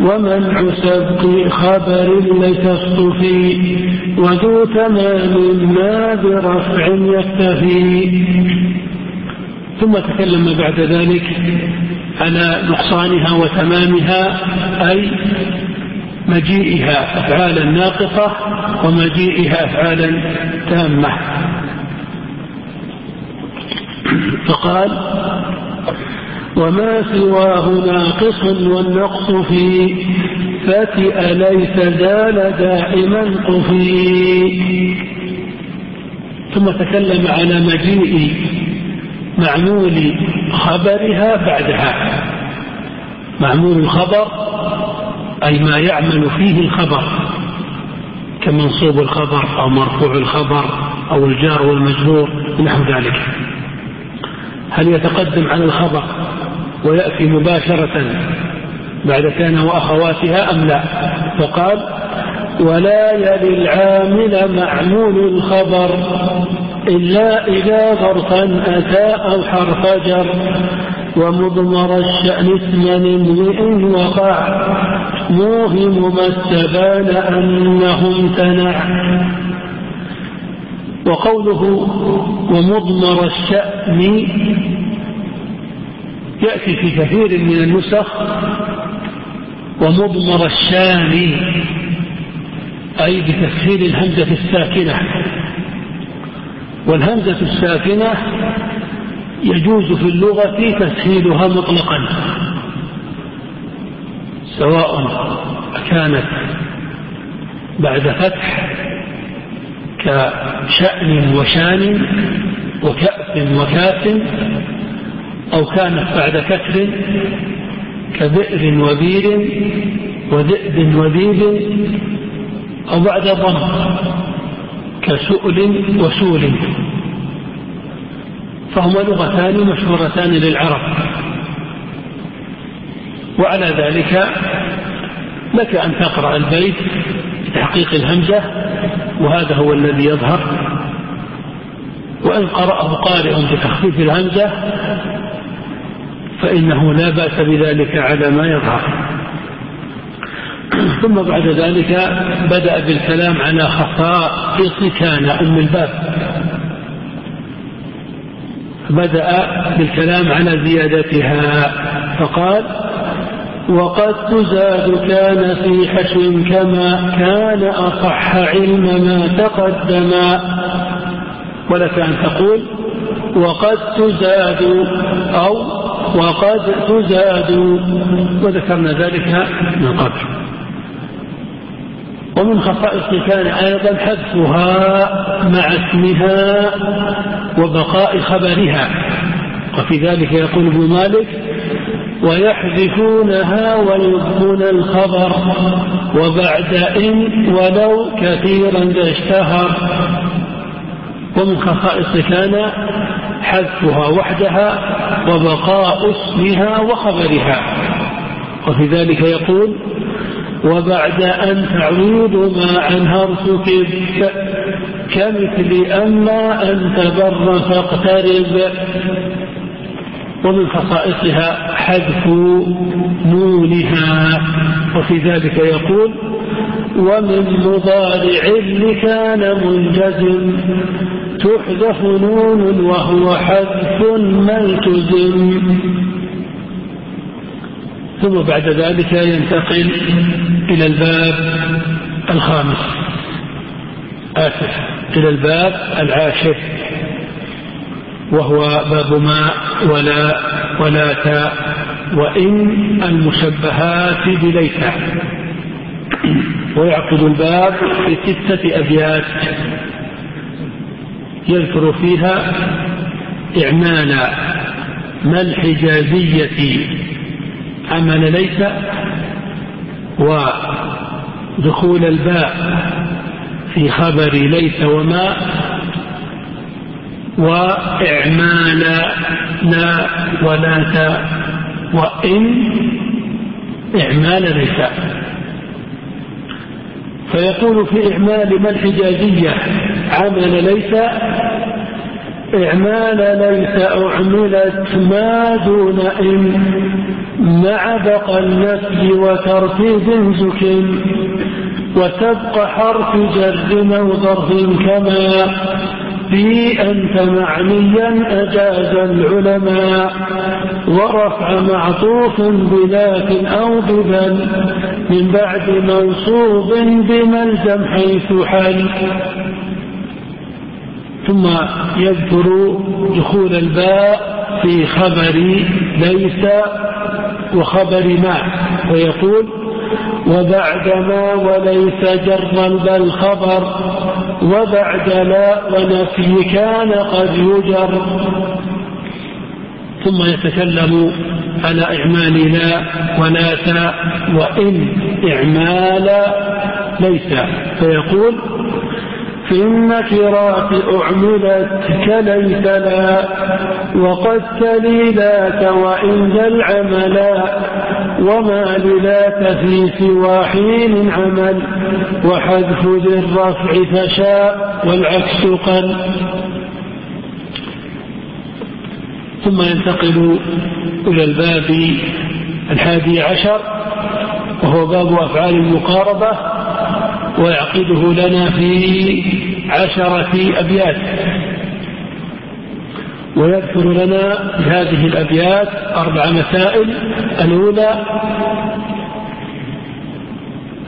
ومنع سبق خبر لتصطفي وذو تمام ما برفع يكتفي. ثم تكلم بعد ذلك على نقصانها وتمامها أي مجيئها أفعالا ناقصة ومجيئها أفعالا تامة. فقال وما سواه ناقص والنقص في فتئ ليس زال دائما قفي. ثم تكلم على مجيء معمول خبرها بعدها. معمول الخبر أي ما يعمل فيه الخبر كمنصوب الخبر أو مرفوع الخبر أو الجار والمجرور نحو ذلك. هل يتقدم على الخبر ويأتي مباشرة بعد كان وأخواتها أم لا؟ فقال ولا يلي العامل معمول الخبر إلا إذا ظرفا أتى أو حرف جر ومضمر الشأن اسما امرئ وقع موهم ما استبان أنه امتنع وقوله ومضمر الشأن يأتي في كثير من النسخ ومضمر الشان أي بتسهيل الهمزة الساكنة. والهمزة الساكنة يجوز في اللغة تسهيلها مطلقا. سواء كانت بعد فتح كشأن وشان وكأس وكاس أو كانت بعد كسر كبئر وبير وذئب وذيب أو بعد ضم كسؤل وسول فهما لغتان مشهورتان للعرب وعلى ذلك لك أن تقرأ البيت بتحقيق الهمزة وهذا هو الذي يظهر. وإن قرأه قارئ بتخفيف الهمزة فإنه لا بأس بذلك على ما يظهر. ثم بعد ذلك بدأ بالكلام على خصائص كان أم الباب. بدأ بالكلام على زيادتها فقال وقد تزاد كان في حشو كما كان أصح علم ما تقدم. ولك أن تقول وقد تزاد أو وقد تزاد. وذكرنا ذلك من قبل. ومن خصائص كان أيضا حذفها مع اسمها وبقاء خبرها. وفي ذلك يقول ابن مالك ويحذفونها ويبقون الخبر. وبعد إن ولو كثيرا اشتهر. ومن خصائص كان حذفها وحدها وبقاء اسمها وخبرها. وفي ذلك يقول وبعد أن تعود ما عنها ارتكب كمثل أما أن تبر فاقترب. ومن خصائصها حذف نونها. وفي ذلك يقول ومن مضارع لكان منجزم تحذف نون وهو حذف ملتزم. ثم بعد ذلك ينتقل إلى الباب الخامس. آسف إلى الباب العاشر. وهو باب ما ولا ولا تاء وإن المشبهات بليس ويعقد الباب في ستة أبيات يذكر فيها إعمال ما الحجازية عمل ليس ودخول الباء في خبر ليس وما وإعمال لا ولا وإن إعمال ليس. فيقول في إعمال ما الحجازية؟ عمل ليس إعمال ليس أعملت ما دون إن مع بقى النفي وترتيب زك وتبقى حرف جر أو ظرف كما في أنت معنيا أجاز العلماء ورفع معطوف بلاك أو ببل من بعد منصوب بملزم حيث حل. ثم يذكر دخول الباء في خبر ليس وخبر ما فيقول وبعد ما وليس جرا بل خبر. وبعد لا ونفي كان قد يجر. ثم يتكلم على إعمال لا ولا وإن إعمال ليس. فيقول في النكرات أعملت كليس لا وقد تلي ذاك وإن ذا العملا وما لذاك في سوى حين عمل وحذف ذي الرفع فشاء والعكس قل. ثم ينتقل إلى الباب الحادي عشر وهو باب أفعال المقاربة. ويعقده لنا في عشرة أبيات. ويذكر لنا هذه الأبيات أربع مسائل. الأولى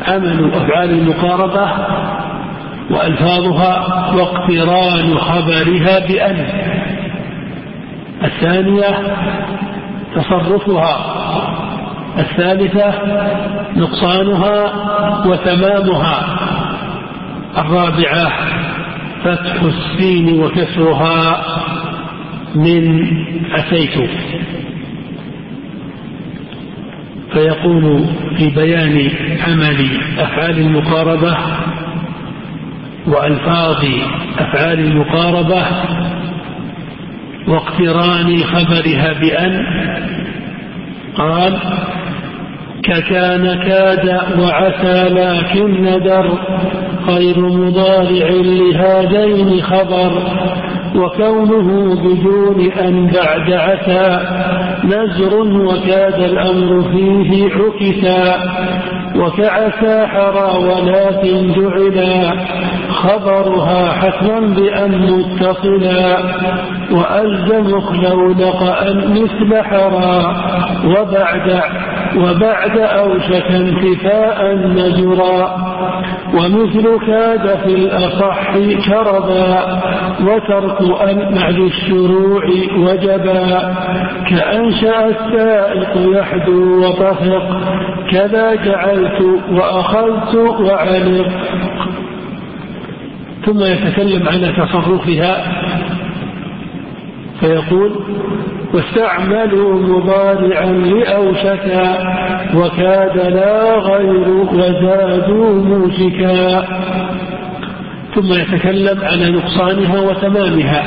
عمل أفعال المقاربة وألفاظها واقتران خبرها بأن. الثانية تصرفها الثالثة نقصانها وتمامها. الرابعة فتح السين وكسرها من أتيت. فيقول في بيان عمل أفعال المقاربة وألفاظ أفعال المقاربة واقتران خبرها بأن قال ككان كاد وعسى لكن ندر. غير مضارع لهذين خبر. وكونه بدون أن بعد عسى نزر وكاد الأمر فيه عكسا. وكعسى حرى ولكن جعلا. خبرها حتما بأن متصلا. وألزم خلولق أن مثل حرى. وبعد وبعد أوشك انتفاء نزرا ومثل كاد في الأصح كربا وترك أن مع الشروع وجبا كأنشأ السائق يحدو وطفق كذا جعلت وأخذت وعلق. ثم يتكلم عن تصرفها فيقول واستعملوا مضارعا لأوشكا وكاد لا غير وزادوا موشكا. ثم يتكلم على نقصانها وتمامها.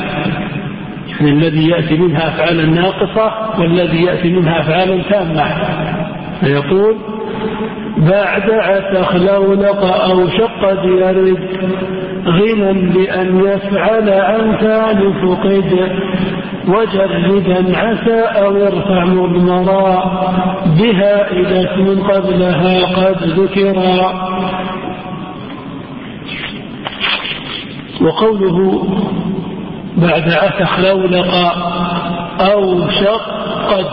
يعني الذي يأتي منها أفعالا ناقصة والذي يأتي منها أفعالا تامة. فيقول بعد عتخلولق أو شقد يرد غنى بأن يفعل عن ثاني فقد وجردا عسى أو ارفع مضمرا بها إذا اسم قبلها قد ذكرا وقوله بعد عسى لولق أو شقد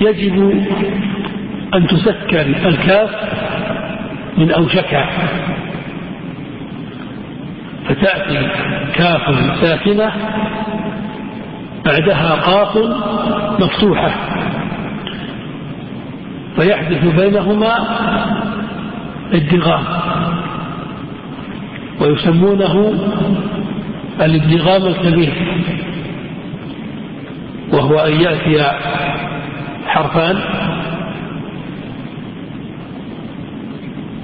يجب أن تسكن الكاف من أوشكها فتأتي كاف ساكنة بعدها قاف مفتوحة فيحدث بينهما ادغام ويسمونه الادغام الكبير وهو أن يأتي حرفان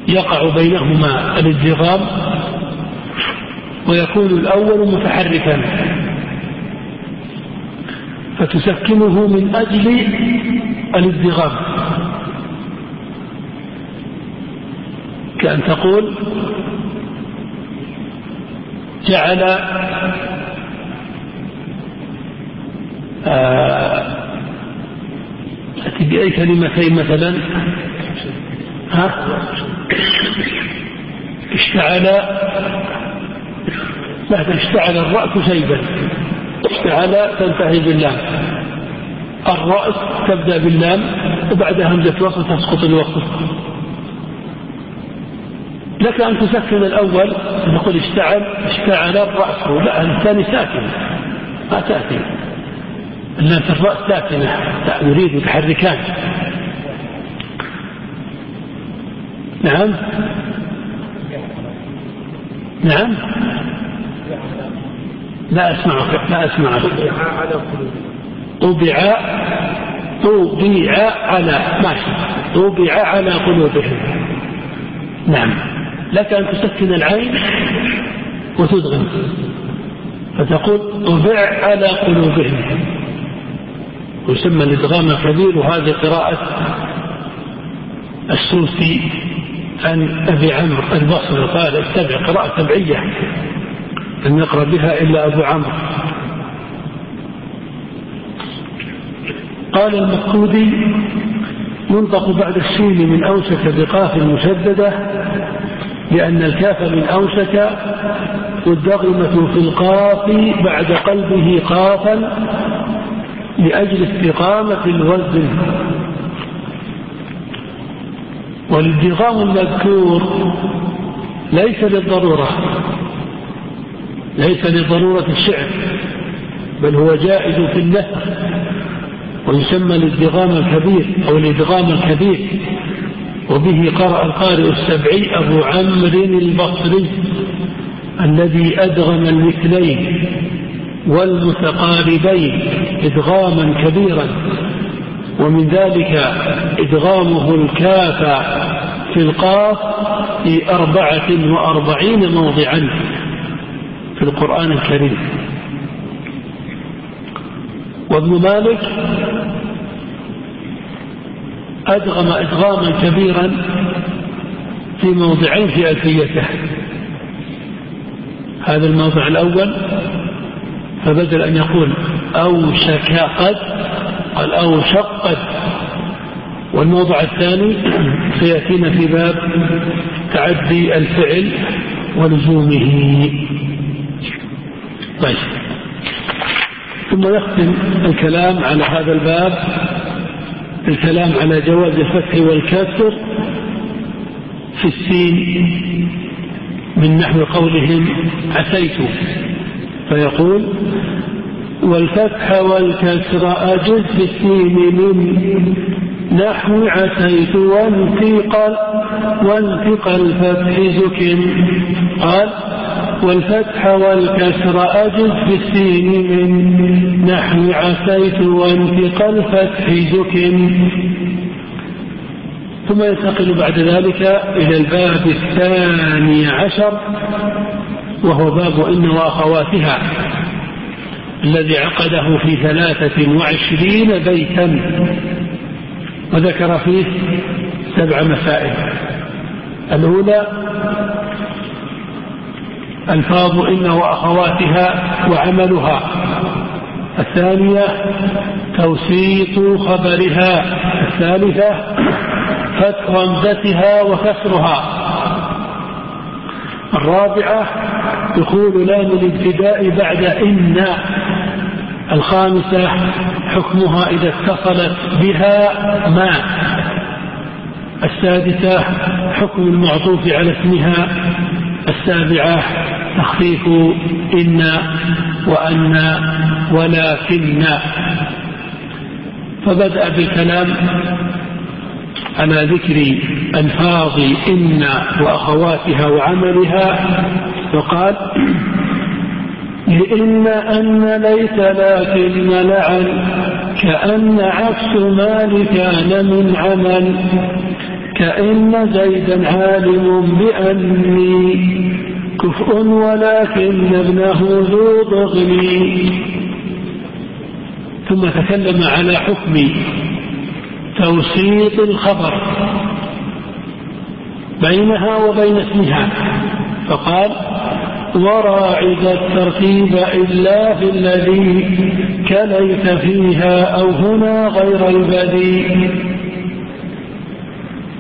يقع بينهما الادغام ويكون الأول متحركا. فتسكنه من أجل الادغام كأن تقول جعل آه تأتي بأي كلمتين مثلا؟ ها؟ اشتعل مثلا اشتعل الرأس شيبا. اشتعل تنتهي باللام. الرأس تبدأ باللام وبعد همزة وصل تسقط الوقت لك أن تسكن الأول تقول اشتعل اشتعل الرأس. لا الثاني ساكن. ما تأتي اللام في الرأس ساكنة. نريد متحركان نعم؟ نعم. لا أسمعك لا أسمعك طبع طبع على ماشي طبع على قلوبهم. نعم. لك أن تسكن العين وتدغم. فتقول طبع على قلوبهم. ويسمى الإدغام الكبير وهذه قراءة السوسي. عن أبي عمرو البصري قال اتبع قراءة تبعية لم يقرأ بها إلا أبو عمرو. قال المقصودي ينطق بعد السين من أوشك بقاف مشددة لأن الكاف من أوشك والدغمة في القاف بعد قلبه قافا لأجل استقامة الوزن. والادغام المذكور ليس للضرورة ليس لضرورة الشعر بل هو جائز في النثر ويسمى الادغام الكبير أو الادغام الكبير. وبه قرأ القارئ السبعي أبو عمرو البصري الذي أدغم المثلين والمتقاربين إدغاما كبيرا. ومن ذلك إدغامه الكاف في القاف في أربعة وأربعين موضعا في القرآن الكريم. وابن مالك أدغم إدغاما كبيرا في موضعين في ألفيته هذا الموضع الأول فبدل أن يقول أوشك قد قال أوشق قد والموضع الثاني سيأتينا في باب تعدي الفعل ولزومه. طيب. ثم يختم الكلام على هذا الباب الكلام على جواز الفتح والكسر في السين من نحو قولهم عسيت فيقول والفتح والكسر أجز في السين من نحو عسيت وانتقل وانتقل الفتح زك قال والفتح والكسر أجز في السين من نحو عسيت وانتقل الفتح زك ثم ينتقل بعد ذلك إلى الباب الثاني عشر وهو باب إن وأخواتها الذي عقده في ثلاثة وعشرين بيتا. وذكر فيه سبع مسائل. الأولى ألفاظ إن وأخواتها وعملها. الثانية توسيط خبرها. الثالثة فتح همزتها وكسرها. الرابعة دخول لام الابتداء بعد إن الخامسة حكمها إذا اتصلت بها ما السادسة حكم المعطوف على اسمها السابعة تخفيف إن وأن ولكن فبدأ بالكلام على ذكر ألفاظ إن وأخواتها وعملها وقال لإن أن ليس لكن لعن كأن عكس ما كان من عمل كأن زيدا عالم بأني كفء ولكن ابنه ذو ضغني. ثم تكلم على حكم توسيط الخبر بينها وبين اسمها فقال وراعد الترتيب إلا في الذي كليت فيها أو هنا غير البديء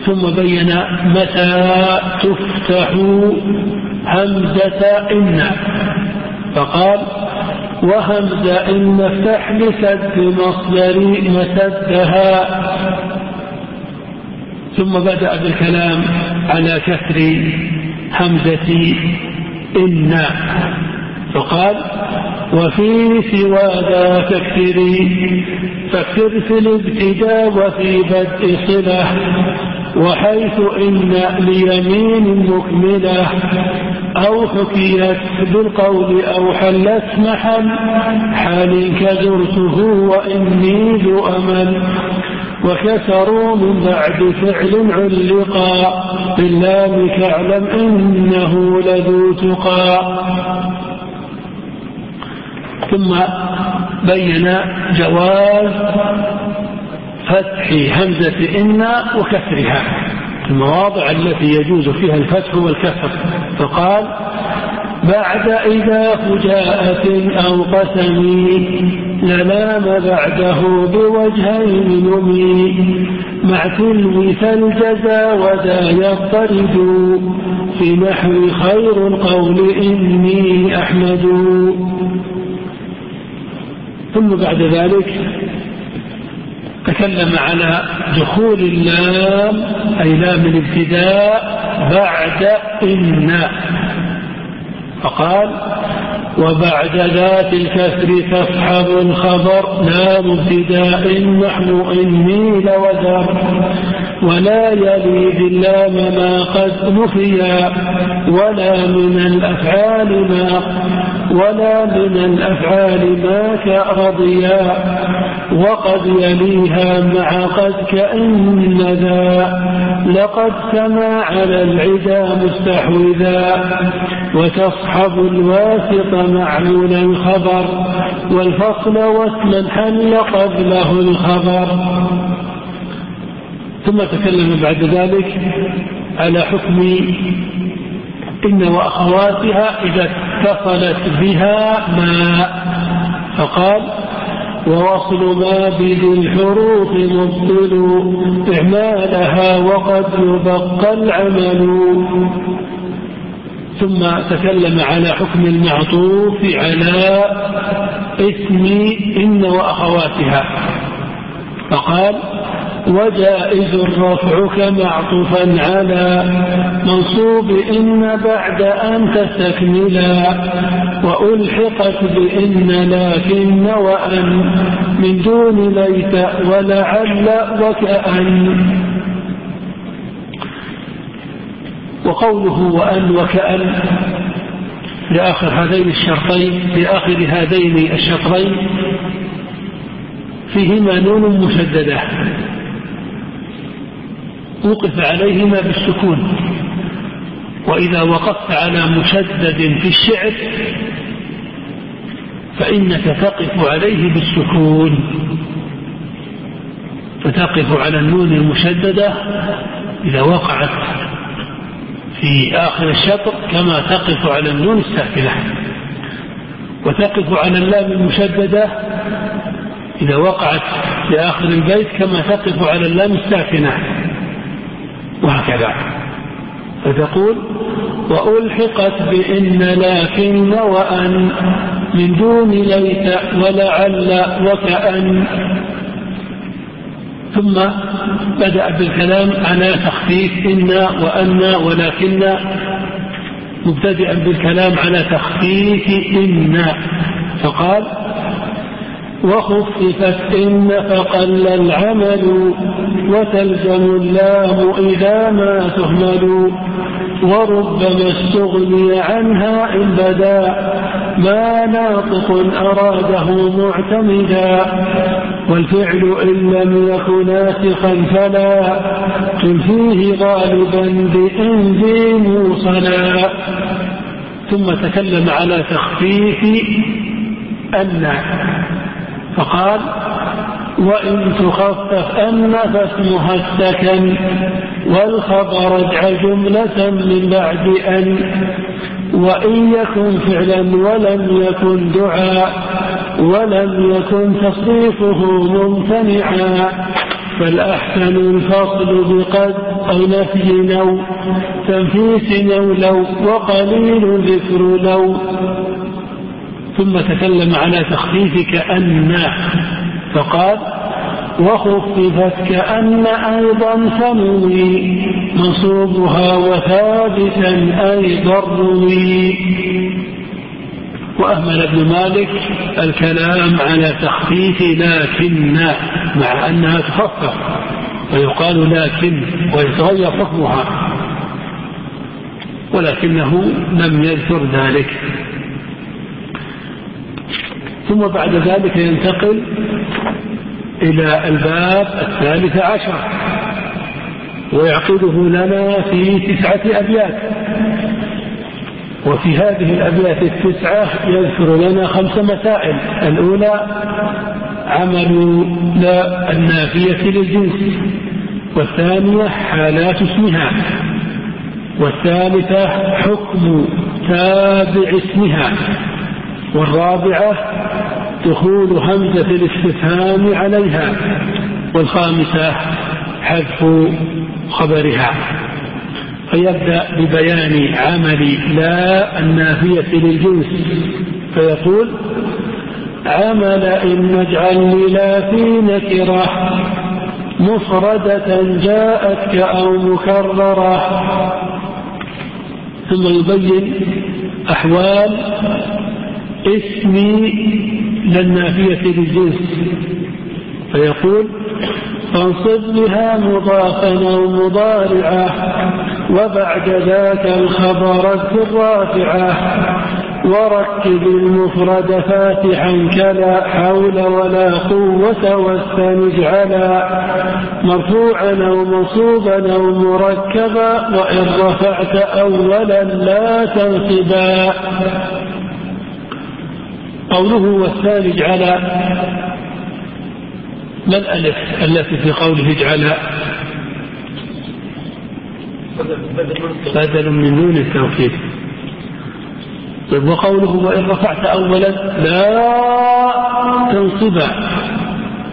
ثم بين متى تفتح همزة إن؟ فقال وهمز إن افتح لسد مصدري مسدها. ثم بدأ بالكلام على كسر همزة إن. فقال وفي سوى ذاك اكثري فاكثر في الابتداء وفي بدء صلة. وحيث إن ليمين مكملة أو حكيت بالقول أو حلت محل حال كزرته وإني ذو أمل. وكسروا من بعد فعل علقا باللام كاعلم إنه لذو تقى. ثم بين جواز فتح همزة إن وكسرها. المواضع التي يجوز فيها الفتح والكسر فقال بعد إذا فجاءة أو قسم لنام بعده بوجهين نمي. مع تلوث الجزا وذا يضطرد. في نحو خير القول إني أحمد. ثم بعد ذلك تكلم على دخول اللام أي لام الابتداء بعد إن. فقال وبعد ذات الكسر تصحب الخبر لا مبتداء نحو إني لوزر ولا يلي باللام ما قد نفيا ولا من الأفعال ما ولا من الأفعال ما كرضيا وقد يليها مع قد كأن ذا. لقد سما على العدا مستحوذا. وتصحب الواسط معلول الخبر والفصل واسما حل قبله الخبر. ثم تكلم بعد ذلك على حكم إن وأخواتها إذا اتصلت بها ما فقال ووصل ما بذي الحروف مبطل إعمالها وقد يبقى العمل. ثم تكلم على حكم المعطوف على اسم إن وأخواتها. فقال وجائز الرفع كمعطوفا على منصوب إن بعد أن تستكملا وألحقت بإن لكن وأن من دون ليت ولعل وكأن وقوله وأن وكأن لآخر هذين الشرطين لآخر هذين الشطرين فيهما نون مشددة. وقف عليهما بالسكون. وإذا وقفت على مشدد في الشعر فإنك تقف عليه بالسكون. فتقف على النون المشددة إذا وقعت في آخر الشطر كما تقف على النون الساكنة. وتقف على اللام المشددة إذا وقعت في آخر البيت كما تقف على اللام الساكنة. وهكذا. فتقول وألحقت بإن لكن وأن من دون ليت ولعل وكأن. ثم بدأ بالكلام على تخفيف إن وأن ولكن مبتدئا بالكلام على تخفيف إن فقال وخففت إن فقل العمل وتلزم اللام إذا ما تهمل وربما استغني عنها إن بدا ما ناطق أراده معتمدا والفعل إن لم يكن ناسخا فلا قل فيه غالبا بإن ذي موصلا ثم تكلم على تخفيف أن فقال وإن تخفف أن فاسمها السكن والخبر اجعل جملة من بعد أن وإن يكن فعلا ولم يكن دعاء ولم يكن تصريفه ممتنعا فالأحسن الفصل بقد أو نفي أو تنفيس أو لو وقليل ذكر لو. ثم تكلم على تخفيف كأن فقال وخففت كأن أيضا فنوي منصوبها وثابتا أيضا روي وأهمل ابن مالك الكلام على تخفيف لكن مع أنها تخفف ويقال لكن ويتغير حكمها ولكنه لم يذكر ذلك. ثم بعد ذلك ينتقل إلى الباب الثالث عشر ويعقده لنا في تسعة أبيات. وفي هذه الأبيات التسعة يذكر لنا خمس مسائل. الأولى عمل لا النافية للجنس. والثانية حالات اسمها. والثالثة حكم تابع اسمها. والرابعة دخول همزة الاستفهام عليها والخامسة حذف خبرها. فيبدأ ببيان عمل لا النافية للجنس فيقول عمل إن نجعل لا في نكرة مفردة جاءتك أو مكررة. ثم يبين أحوال اسمي للنافية للجنس. فيقول فانصب بها مضافا أو مضارعة وبعد ذاك الخبر اذكر رافعة. وركب المفرد فاتحا كلا حول ولا قوة واستنج على. مرفوعا أو منصوبا أو مركبا وإن رفعت أولا لا تنصبا. قوله والثاني على ما الألف التي في قوله اجعل بدل من نون التوكيد طيب وقوله وإن رفعت أولا لا تنصبا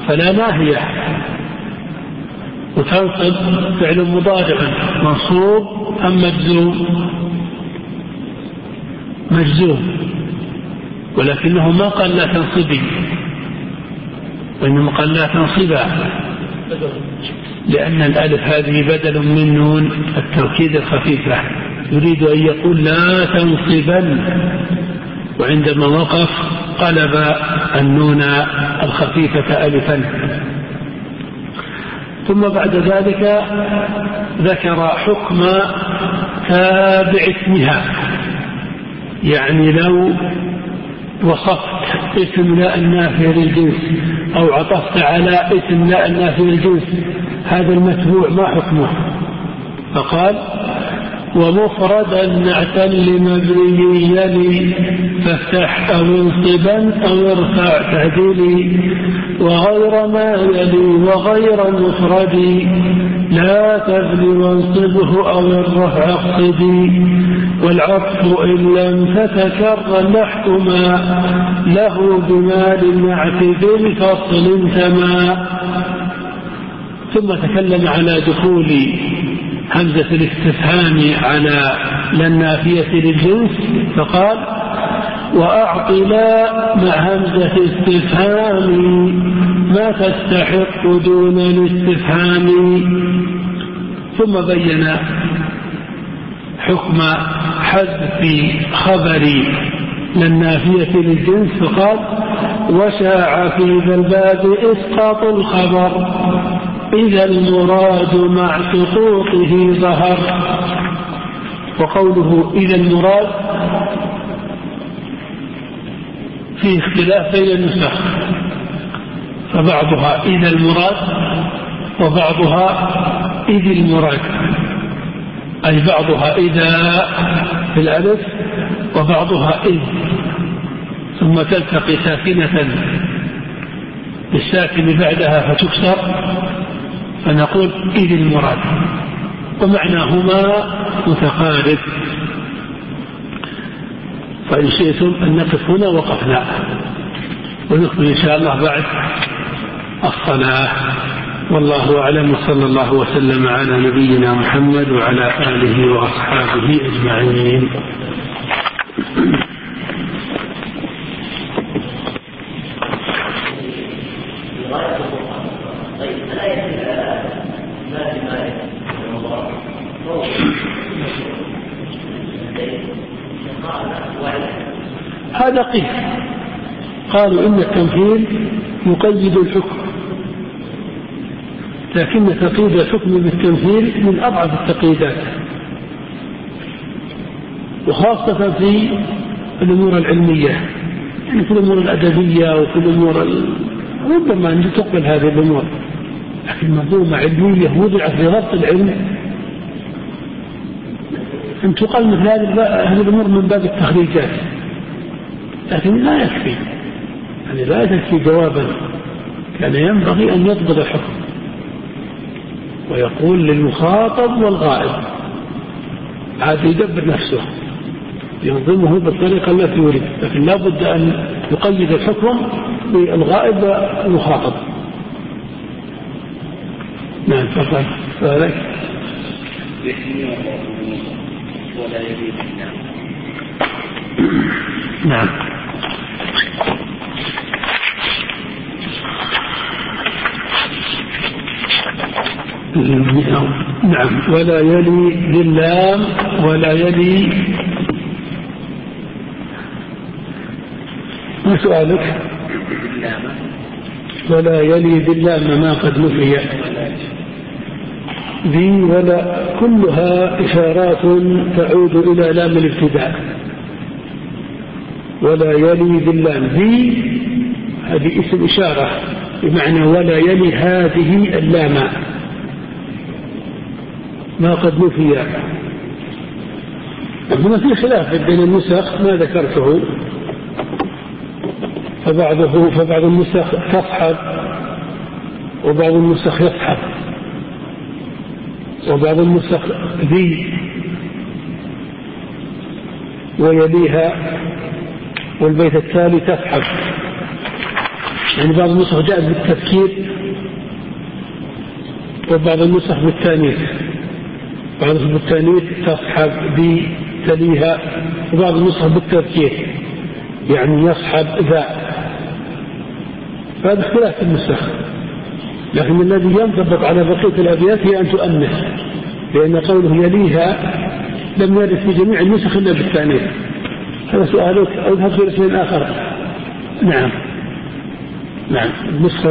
فلا ناهية وتنصب فعل مضارع منصوب أم مجزوم؟ مجزوم. ولكنه ما قال لا تنصبي. وإنما قال لا تنصبا. لأن الألف هذه بدل من نون التوكيد الخفيفة يريد أن يقول لا تنصبن وعندما وقف قلب النون الخفيفة ألفا. ثم بعد ذلك ذكر حكم تابع اسمها. يعني لو وصفت اسم لا النافي للجنس أو عطفت على اسم لا النافي للجنس. هذا المتبوع ما حكمه؟ فقال ومفردا نعتا لمبني يلي فافتح أو انصبا أو ارفع تعديلي وغير ما يلي وغير المفرد لا تبني وانصبه أو الرفع اقصدي والعطف إن لم تتكرر نحكما له بمال النعت بالفصل تما ثم تكلم على دخول همزة الاستفهام على للنافية للجنس فقال وأعط لا مع همزة استفهام. ما تستحق دون الاستفهام. ثم بين حكم حذف خبر للنافية للجنس فقال وشاع في ذا الباب إسقاط الخبر. إذا المراد مع سقوطه ظهر. وقوله إذا المراد فيه اختلاف بين النسخ. فبعضها إذا المراد وبعضها إذ المراد. أي بعضها إذا في الألف وبعضها إذ ثم تلتقي ساكنة. بالساكن بعدها فتكسر فنقول إذ المراد. ومعناهما متقارب. فإن شئتم أن نقف هنا وقفنا. ونكمل إن شاء الله بعد. الصلاة والله أعلم. وصلى الله وسلم على نبينا محمد وعلى آله وأصحابه أجمعين هذا قيل قالوا إن التمثيل يقيد الحكم. لكن تقييد الحكم بالتمثيل من أضعف التقييدات. وخاصة في الأمور العلمية يعني في الأمور الأدبية وفي الأمور ال... ربما أن تقبل هذه الأمور لكن منظومة علمية وضعت لضبط العلم. أن تقال مثل هذه الأمور من باب التخريجات لكن لا يكفي. يعني لا تكفي جوابا كان ينبغي أن يضبط الحكم ويقول للمخاطب والغائب عاد يدبر نفسه ينظمه بالطريقة التي يريد لكن لا بد أن يقيد الحكم بالغائب والمخاطب. نعم تفضل. سؤالك. نعم. نعم. ولا يلي للام ولا يلي ما سؤالك؟ ولا يلي باللام ما قد نفي. ذي ولا كلها إشارات تعود إلى لام الابتداء. ولا يلي باللام. ذي هذه اسم إشارة بمعنى ولا يلي هذه اللام. ما قد نفي. هنا في خلاف بين النسخ ما ذكرته فبعضه فبعض النسخ تصحب وبعض النسخ يصحب وبعض النسخ ذي ويليها والبيت التالي تسحب يعني بعض النسخ جاءت بالتذكير وبعض النسخ بالتانيث. بعض النسخ بالتانيث تصحب بي تليها وبعض النسخ بالتذكير يعني يصحب ذا. فهذا اختلاف في النسخ لكن الذي ينضبط على بقية الأبيات هي أن تؤنث لأن قوله يليها لم يرد في جميع النسخ إلا بالتأنيث. هذا سؤالك اذهب في اسم آخر. نعم. نعم. النسخة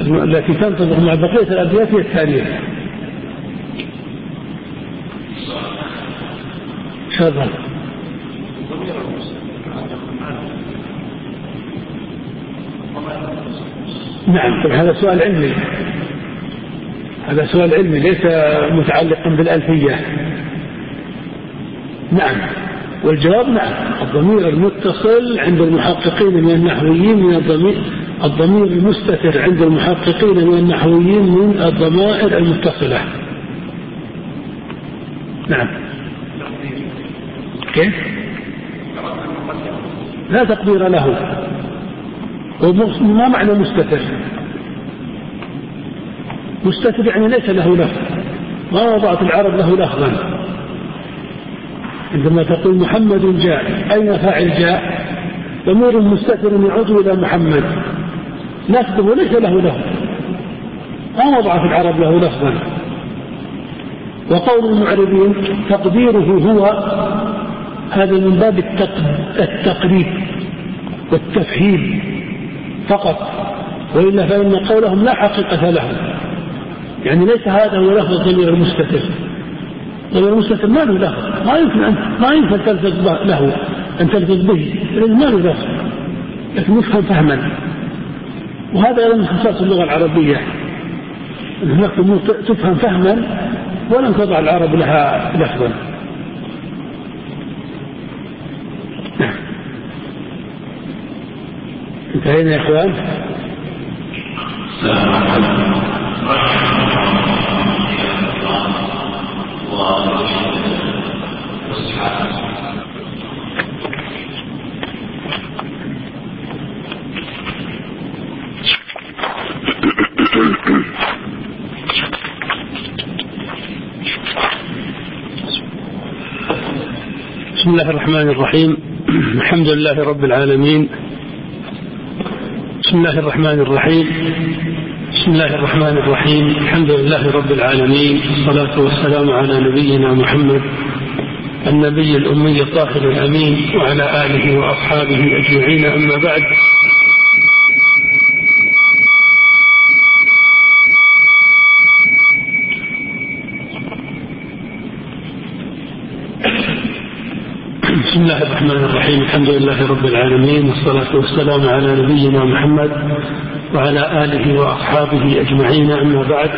التي تنطبق مع بقية الأبيات هي التأنيث. تفضل. نعم طبعا هذا سؤال علمي. هذا سؤال علمي ليس متعلقا بالألفية. نعم والجواب نعم الضمير المتصل عند المحققين من النحويين من الضمير الضمير المستتر عند المحققين من النحويين من الضمائر المتصلة. نعم. كيف؟ لا تقدير له. وما معنى مستتر؟ مستتر يعني ليس له لفظ ما وضعت العرب له لفظا. عندما تقول محمد جاء أين فاعل جاء؟ ضمير مستتر يعود إلى محمد. لفظه ليس له لفظ ما وضعت العرب له لفظا. وقول المعربين تقديره هو هذا من باب التقريب والتفهيم فقط وإلا فإن قولهم لا حقيقة له يعني ليس هذا هو لفظ الضمير المستتر. الضمير المستتر ما له لفظ. ما يمكن أن ما يمكن تلفظ له أن تلفظ به. لأنه ما له لفظ. لكن يفهم فهما. وهذا أيضا من خصائص اللغة العربية. هناك أمور تفهم فهما ولم تضع العرب لها لفظا. انتهينا يا إخوان. بسم الله الرحمن الرحيم. الحمد لله رب العالمين. بسم الله الرحمن الرحيم. بسم الله الرحمن الرحيم. الحمد لله رب العالمين. والصلاة والسلام على نبينا محمد النبي الأمي الطاهر الأمين وعلى آله وأصحابه أجمعين. أما بعد بسم الله الرحمن الرحيم الحمد لله رب العالمين والصلاة والسلام على نبينا محمد وعلى آله وأصحابه أجمعين أما بعد.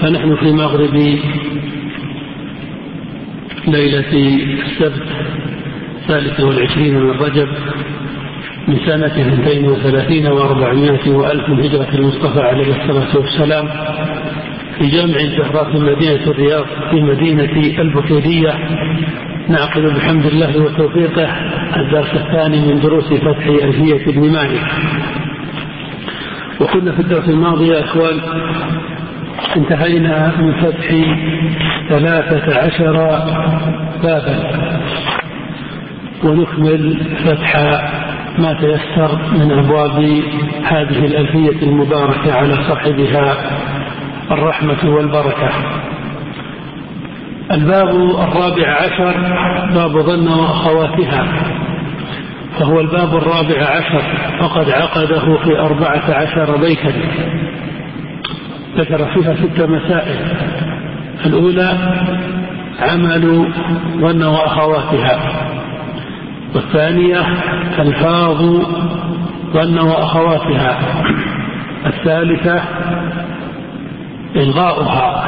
فنحن في مغرب ليلة السبت الثالثة والعشرين من رجب من سنة اثنتين وثلاثين وأربعمائة وألف من هجرة المصطفى عليه الصلاة والسلام. في جامع الزهراء في مدينة الرياض في مدينة البكيرية. نعقد بحمد الله وتوفيقه الدرس الثاني من دروس فتح ألفية ابن مالك وكنا في الدرس الماضي يا إخوان انتهينا من فتح ثلاثة عشر بابا. ونكمل فتح ما تيسر من أبواب هذه الألفية المباركة على صاحبها الرحمة والبركة. الباب الرابع عشر باب ظن وأخواتها. فهو الباب الرابع عشر فقد عقده في أربعة عشر بيتا. ذكر فيها ست مسائل. الأولى عمل ظن وأخواتها. والثانية ألفاظ ظن وأخواتها. الثالثة إلغاؤها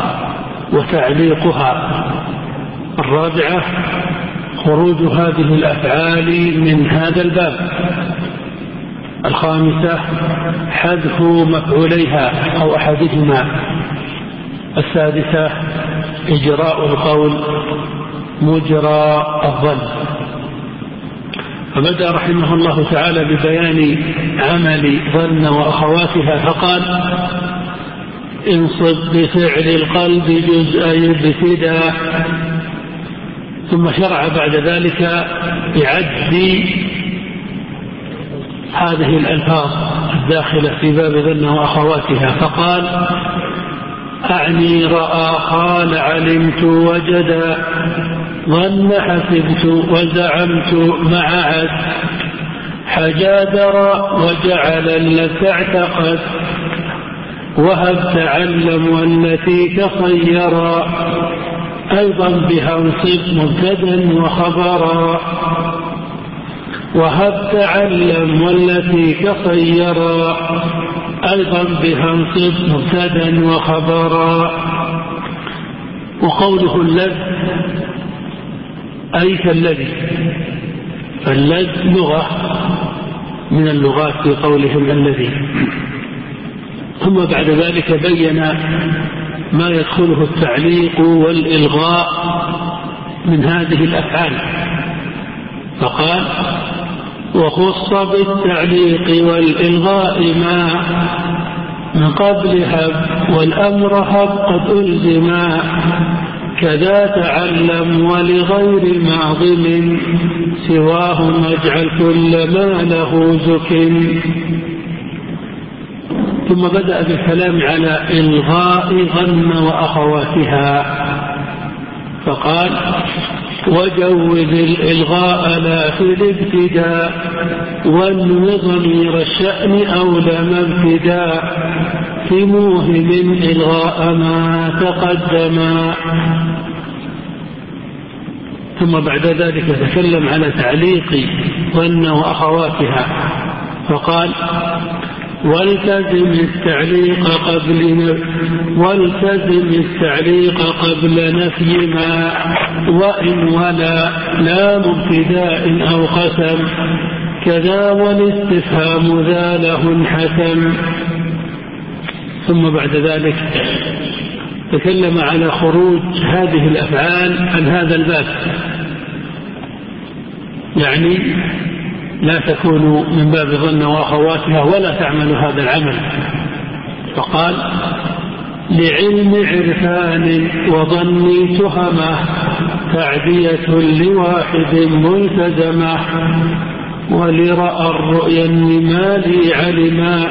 وتعليقها الرابعة خروج هذه الأفعال من هذا الباب. الخامسة حذف مفعوليها أو أحدهما. السادسة إجراء القول مجرى الظن. فبدأ رحمه الله تعالى ببيان عمل ظن وأخواتها فقال انصب بفعل القلب جزء الابتداء ثم شرع بعد ذلك بعد هذه الألفاظ الداخلة في باب ذن وأخواتها. فقال أعني رأى قال علمت وجدا ظن حسبت وزعمت مع عد. حجادر وجعل لك اعتقد. وهب تعلم والتي تصيرا أيضا بها انصب مبتدأ وخبرا. وهب تعلم والتي تصيرا أيضا بها انصب مبتدأ وخبرا. وقوله اللذ أي كالذي؟ فاللذ لغة من اللغات في قولهم الذي ثم بعد ذلك بين ما يدخله التعليق والإلغاء من هذه الأفعال. فقال وخص بالتعليق والإلغاء ما من قبل هب والأمر هب قد ألزما كذا تعلم ولغير معظم سواه نجعل كل ما له زك. ثم بدأ بالكلام على إلغاء غن وأخواتها. فقال وجوز الإلغاء لا في الابتداء وانو ضمير الشأن أولم ابتداء في موهم إلغاء ما تقدما ثم بعد ذلك تكلم على تعليق ظن وأخواتها. فقال والتزم التعليق قبل والتزم التعليق قبل نفي ما وإن ولا لا مبتداء أو قسم. كذا والاستفهام ذا له انحسم ثم بعد ذلك تكلم على خروج هذه الأفعال عن هذا الباب. يعني لا تكون من باب ظن وأخواتها ولا تعمل هذا العمل. فقال لعلم عرفان وظني تهمة تعدية لواحد ملتزمة ولرأى الرؤيا لمالي علما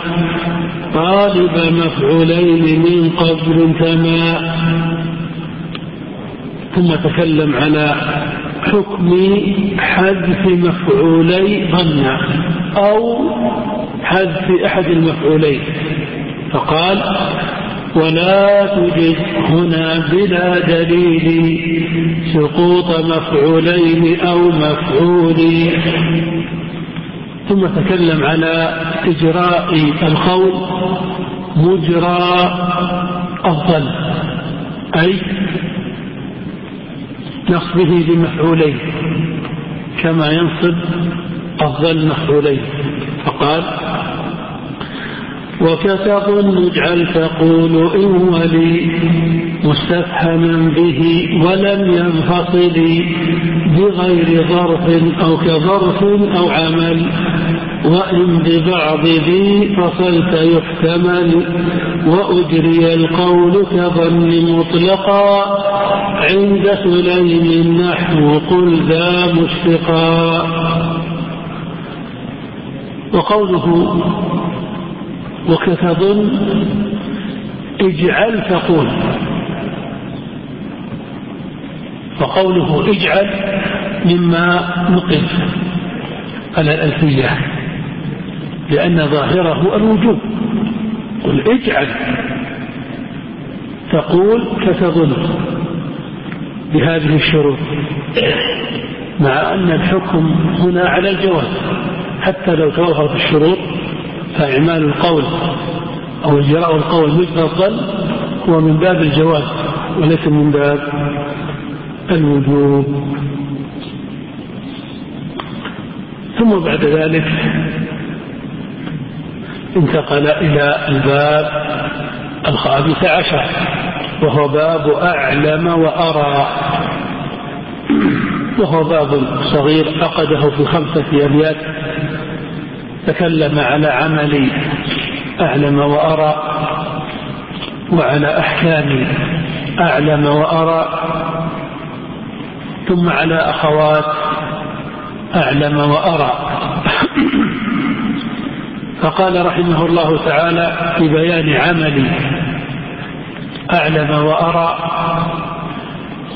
طالب مفعولين من قبل تما. ثم تكلم على حكم حذف مفعولي ظن. أو حذف أحد المفعولين. فقال ولا تجد هنا بلا دليل سقوط مفعولين أو مفعول. ثم تكلم على إجراء القول مجرى الظن. أي نصبه بمفعولين كما ينصب الظن مفعولين فقال وكتظن اجعل تقول إن ولي مستفهما به ولم ينفصل بغير ظرف أو كظرف أو عمل وإن ببعض ذي فصلت يحتمل وأجري القول كظن مطلقا عند سليم نحو قل ذا مشفقا. وقوله وكتظن اجعل تقول وقوله اجعل مما نقل على الألفية لأن ظاهره الوجوب. قل اجعل. تقول كتظن بهذه الشروط. مع أن الحكم هنا على الجواز حتى لو توفرت الشروط فإعمال القول أو إجراء القول الظن هو من باب الجواز وليس من باب الوجوب. ثم بعد ذلك انتقل إلى الباب الخامس عشر وهو باب أعلم وأرى. وهو باب صغير عقده في خمسة أبيات. تكلم على عمل أعلم وأرى وعلى أحكام أعلم وأرى ثم على أخوات أعلم وأرى. فقال رحمه الله تعالى في بيان عملي أعلم وأرى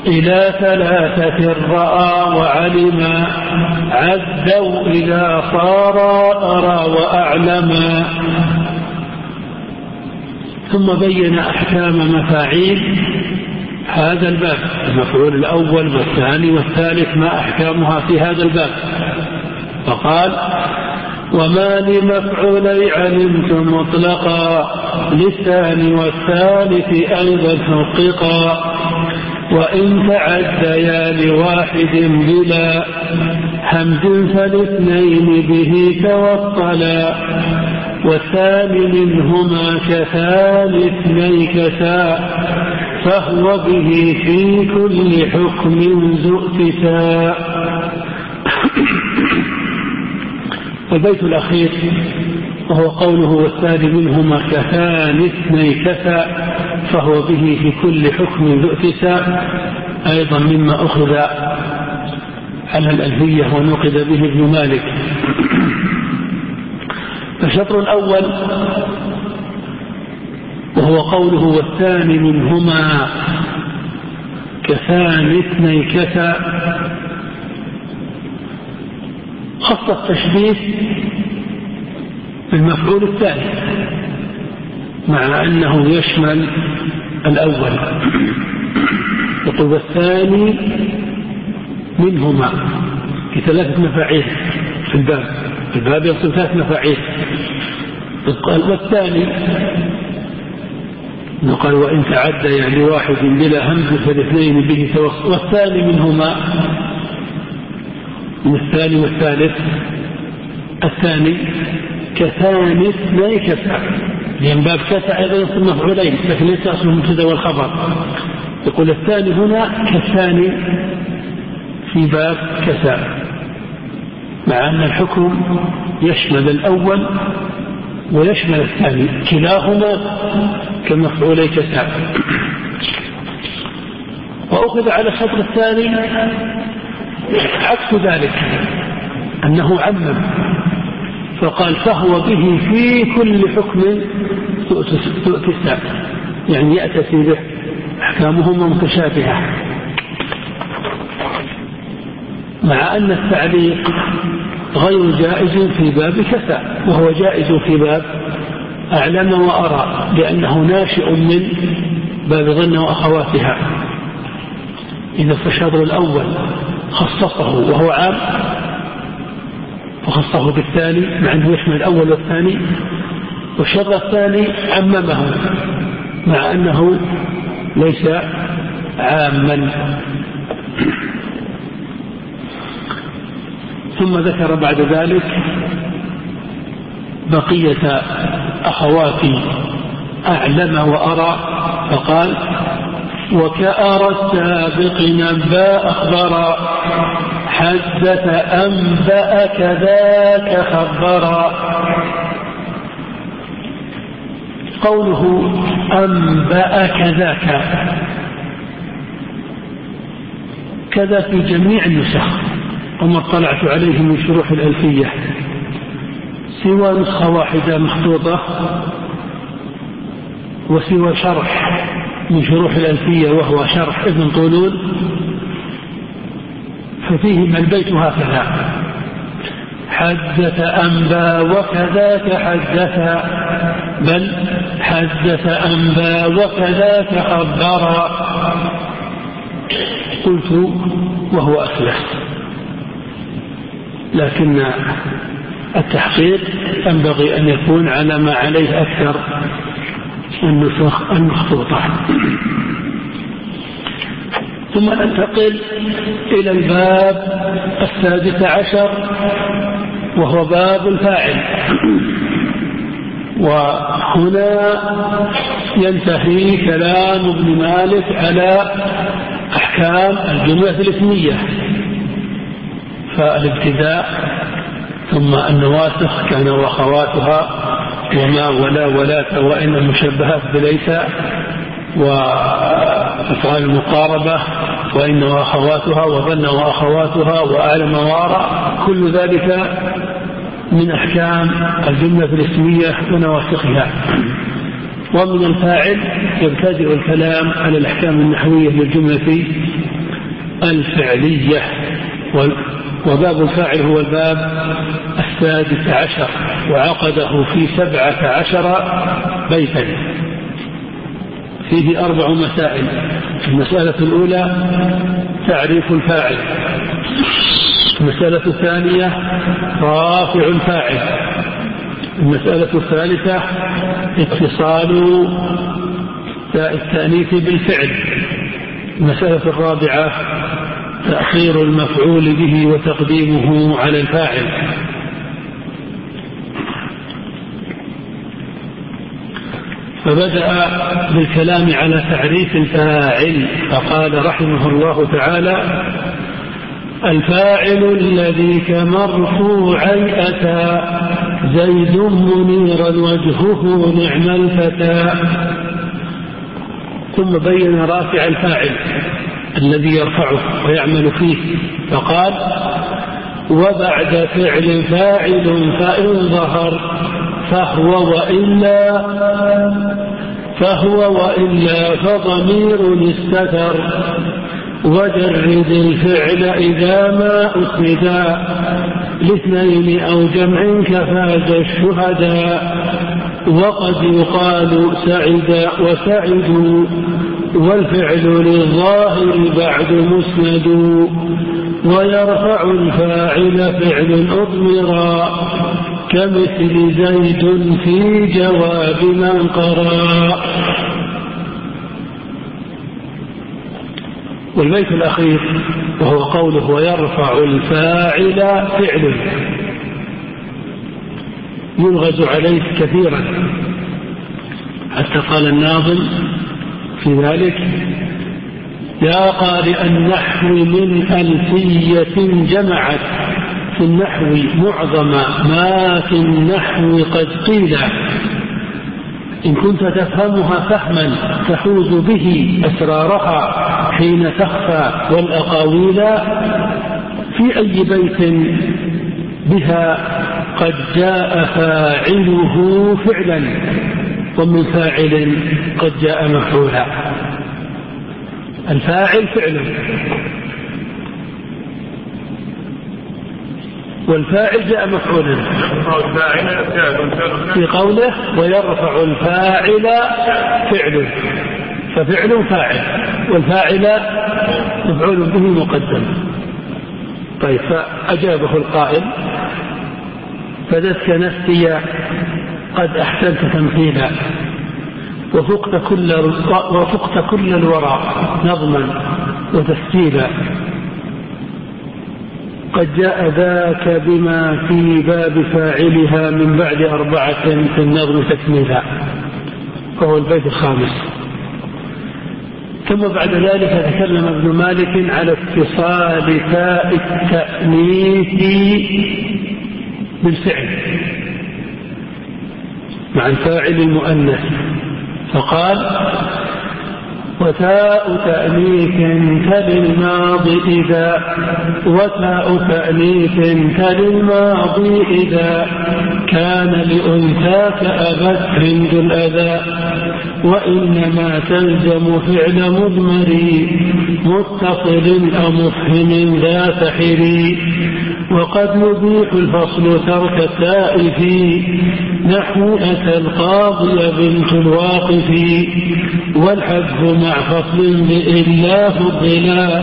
إلى ثلاثة رأى وعلم عدوا إذا صار أرى وأعلم. ثم بين أحكام مفاعيل هذا الباب المفعول الأول والثاني والثالث ما أحكامها في هذا الباب. فقال وما لمفعولي علمت مطلقا للثاني والثالث أيضا حققا وإن تعديا لواحد بلا همز فالاثنين به توصلا والثاني منهما كثاني اثني كسا فهو به في كل حكم ذو البيت الأخير وهو قوله والثاني منهما كثان اثني كثا فهو به في كل حكم ذو أيضا مما أخذ على الألفية ونقد به ابن مالك. الشطر الأول وهو قوله والثاني منهما كثان اثني كثا. خص التشبيه بالمفعول الثاني. مع أنه يشمل الأول. يقول الثاني منهما في ثلاثة مفاعيل في الباب. الباب يصل ثلاث مفاعيل. والثاني قال وإن تعدى يعني واحد بلا همز فالاثنين به توصل والثاني منهما من الثاني والثالث. الثاني كثاني اثني كسع لأن باب كسع أيضا مفعولين لكن ليس أصله المبتدا والخبر. يقول الثاني هنا كالثاني في باب كسع مع أن الحكم يشمل الأول ويشمل الثاني كلاهما كمفعولي كسع وأخذ على الشطر الثاني عكس ذلك أنه عمم. فقال فهو به في كل حكم تؤتسى يعني يأتسي به. أحكامهما متشابهة. مع أن التعليق غير جائز في باب كسى وهو جائز في باب أعلم وأرى لأنه ناشئ من باب ظن وأخواتها. إذا فالشطر الأول خصصه وهو عام وخصه بالثاني مع أنه يشمل الأول والثاني. والشر الثاني عممه مع أنه ليس عاما. ثم ذكر بعد ذلك بقية أخواتي أعلم وأرى فقال وكأرى السابق نبا أخبر حدث أنبأ كذاك خبر قوله أنبأ كذاك. كذا في جميع النسخ وما اطلعت عليه من شروح الألفية. سوى نسخة واحدة مخطوطة وسوى شرح من شروح الألفية وهو شرح ابن طولون. ففيهما البيت هكذا حدث أنبا وكذاك حدث بل حدث أنبا وكذاك خبرا قلت وهو أخلص. لكن التحقيق ينبغي أن يكون على ما عليه أكثر النسخ المخطوطة. ثم ننتقل إلى الباب السادس عشر وهو باب الفاعل. وهنا ينتهي كلام ابن مالك على أحكام الجملة الاسمية فالابتداء ثم النواسخ كان واخواتها وما ولا ولا وإن المشبهات بليس وأفعال المقاربة وإن وأخواتها وظن وأخواتها وال موارى كل ذلك من أحكام الجملة الاسمية ونواسخها ومن الفاعل يبتدئ الكلام على الأحكام النحوية للجملة الفعلية. وباب الفاعل هو الباب السادس عشر وعقده في سبعة عشر بيتا. فيه أربع مسائل. المسألة الأولى تعريف الفاعل. المسألة الثانية رافع الفاعل. المسألة الثالثة اتصال التأنيث بالفعل. المسألة الرابعة تأخير المفعول به وتقديمه على الفاعل. فبدأ بالكلام على تعريف الفاعل فقال رحمه الله تعالى الفاعل الذي كمرفوعا أتى زيد منيرا وجهه نعم الفتى. ظهر بين رافع الفاعل الذي يرفعه ويعمل فيه فقال وبعد فعل فاعل فإن ظهر. فهو وإلا فهو وإلا فضمير استتر وجرد الفعل إذا ما أسندا لاثنين أو جمع كفاز الشهداء وقد يقال سعد وسعدوا والفعل للظاهر بعد مسند ويرفع الفاعل فعل أضمرا كمثل زيد في جواب من قرأ. والبيت الأخير وهو قوله ويرفع الفاعل فعل. يلغز عليه كثيرا. حتى قال الناظم في ذلك يا قارئ النحو من ألفية جمعت. في النحو معظم ما في النحو قد قيل. إن كنت تفهمها فهما تحوز به أسرارها حين تخفى والأقاويل في أي بيت بها قد جاء فاعله فعلا ومن فاعل قد جاء مفعولا. الفاعل فعل والفاعل جاء مفعولا. في قوله ويرفع الفاعل فعل ففعل فاعل والفاعل مفعول به مقدم. طيب فأجابه القائل فذاتك نفسي قد أحسنت تمثيلا وفقت كل وفقت كل الورى نظما وتسجيلا. قد جاء ذاك بما في باب فاعلها من بعد أربعة في النظم تكميلا وهو البيت الخامس. ثم بعد ذلك تكلم ابن مالك على اتصال تاء التأنيث بالفعل مع الفاعل المؤنث فقال وتاء تأنيث كالماضي إذا وتاء تأنيث كالماضي إذا كان لأنثى كأبت عند الأذى وإنما تلزم فعل مضمر متصل أو مفهم ذات حري. وقد يبيح الفصل ترك التائف نحو أتى القاضي بنت الواقف والحذف مع فصل بإلا فضلا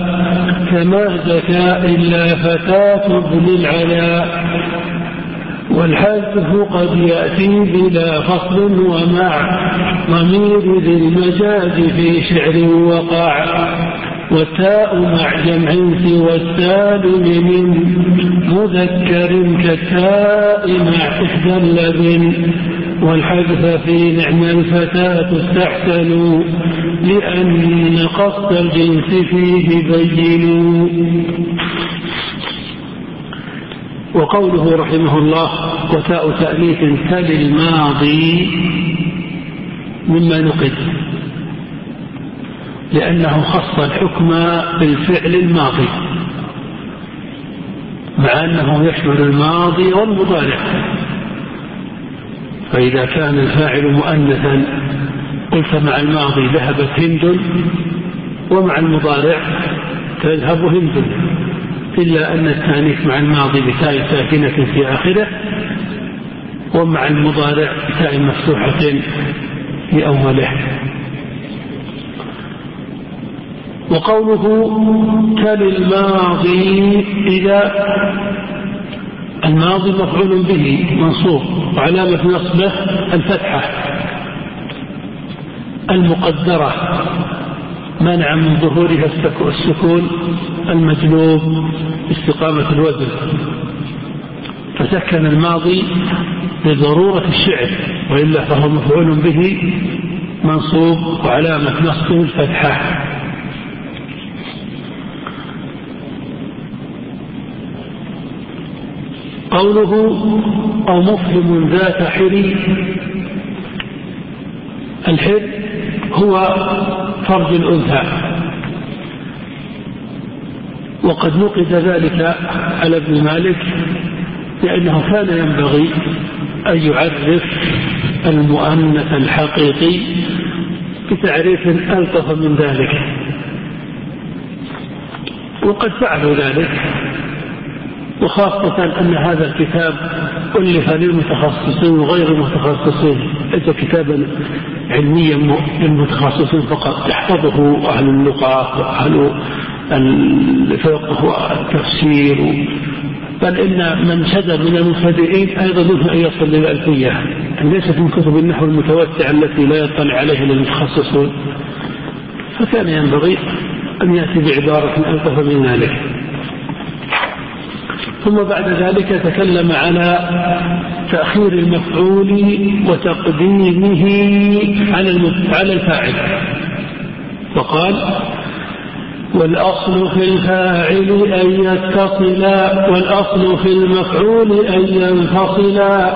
كما زكى إلا فتاة ابن العلاء والحذف قد يأتي بلا فصل ومع ضمير ذي المجاز في شعر وقع. والتاء مع جمع سوى السالم من مذكر كالتاء مع إحدى اللبن والحذف في نعم الفتاة استحسنوا لأن قصد الجنس فيه بينوا وقوله رحمه الله وتاء تأليف تل الماضي مما نقد لأنه خص الحكم بالفعل الماضي مع أنه يشمل الماضي والمضارع. فإذا كان الفاعل مؤنثا قلت مع الماضي ذهبت هند ومع المضارع تذهب هند إلا أن التانيث مع الماضي بتاء ساكنة في آخره ومع المضارع بتاء مفتوحة في أوله. وقوله تل الماضي إذا الماضي مفعول به منصوب وعلامة نصبه الفتحة. المقدرة منع من ظهورها السكون المجلوب استقامة الوزن. فسكن الماضي لضرورة الشعر وإلا فهو مفعول به منصوب وعلامة نصبه الفتحة. قوله أو مفهم ذات حري. الحر هو فرج الأنثى. وقد نقد ذلك على ابن مالك لأنه كان ينبغي أن يعرف المؤنث الحقيقي بتعريف ألطف من ذلك. وقد فعلوا ذلك. وخاصة أن هذا الكتاب ألف للمتخصصين وغير المتخصصين. ليس كتابا علميا للمتخصصين فقط. يحفظه أهل اللغة وأهل الفقه والتفسير. بل إن من شد من المبتدئين أيضا منه أن يصل للألفية ليست من كتب النحو المتوسعة التي لا يطلع عليها المتخصصون فكان ينبغي أن يأتي بعبارة ألطف من ذلك. ثم بعد ذلك تكلم على تأخير المفعول وتقديمه على على الفاعل. فقال والأصل في الفاعل أن يتصلا والأصل في المفعول أن ينفصلا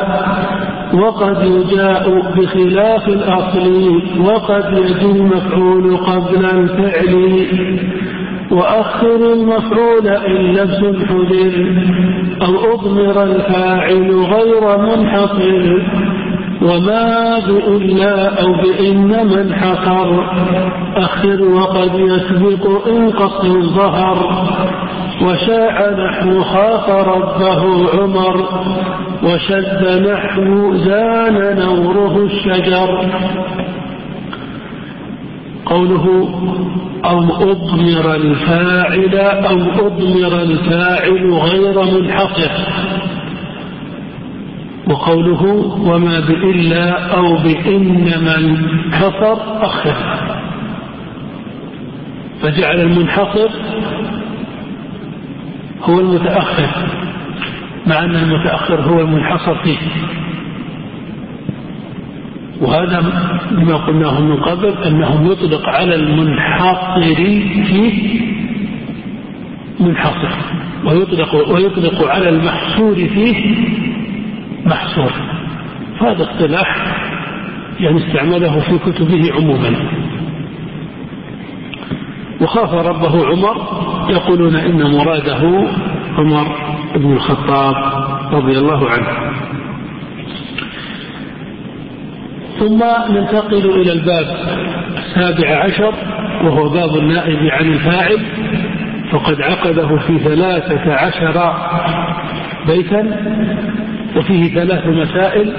وقد يجاء بخلاف الأصل وقد يجي المفعول قبل الفعل. وأخر المفعول إن لبس حذر أو أضمر الفاعل غير منحصر وما بإلا أو بإن من حصر أخر وقد يسبق إن قصد ظهر وشاع نحو خاف ربه عمر وشد نحو زان نوره الشجر. قوله أو أضمر الفاعل أو أضمر الفاعل غير منحصر وقوله وما بإلا أو بإن من حصر أخر فجعل المنحصر هو المتأخر مع أن المتأخر هو المنحصر فيه. وهذا بما قلناه من قبل أنه يطلق على المنحصر فيه منحصر ويطلق, ويطلق على المحصور فيه محصور. هذا اصطلاح يعني استعمله في كتبه عموما. وخاف ربه عمر يقولون إن مراده عمر بن الخطاب رضي الله عنه. ثم ننتقل إلى الباب السابع عشر وهو باب النائب عن الفاعل فقد عقده في ثلاثة عشر بيتا وفيه ثلاث مسائل.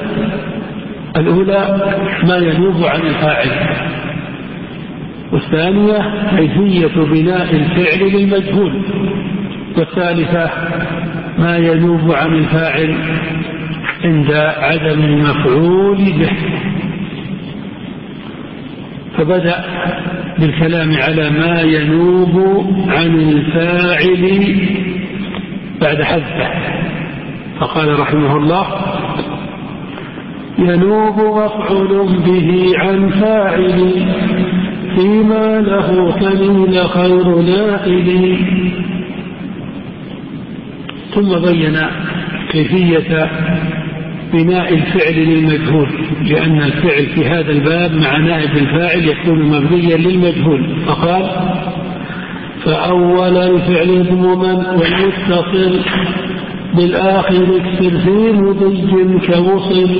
الأولى ما ينوب عن الفاعل؟ والثانية كيفية بناء الفعل للمجهول؟ والثالثة ما ينوب عن الفاعل عند عدم المفعول به؟ فبدأ بالكلام على ما ينوب عن الفاعل بعد حذفه. فقال رحمه الله ينوب مفعول به عن فاعل فيما له كميل خير نائل. ثم بين كيفية بناء الفعل للمجهول لأن الفعل في هذا الباب مع نائب الفاعل يكون مبنيا للمجهول. فقال فأول الفعل ضمما والمتصل بالآخر اكسر في مضي كوصل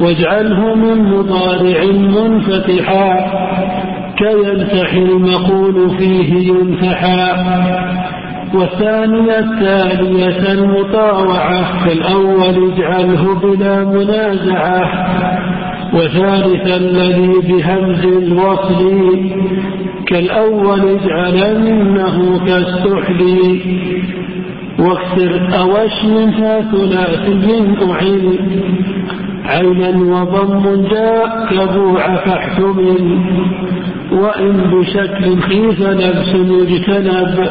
واجعله من مضارع منفتحا كينتحي المقول فيه ينتحى والثانية التالية المطاوعة. كالأول اجعله بلا منازعة. وثالثا الذي بهمز الوصل. كالأول اجعلنه كالسحل. واكسر أوش منها ثلاثي أعل عينا وضم جاء كبوع فاحتمل. وإن بشكل خيف لبس يجتنب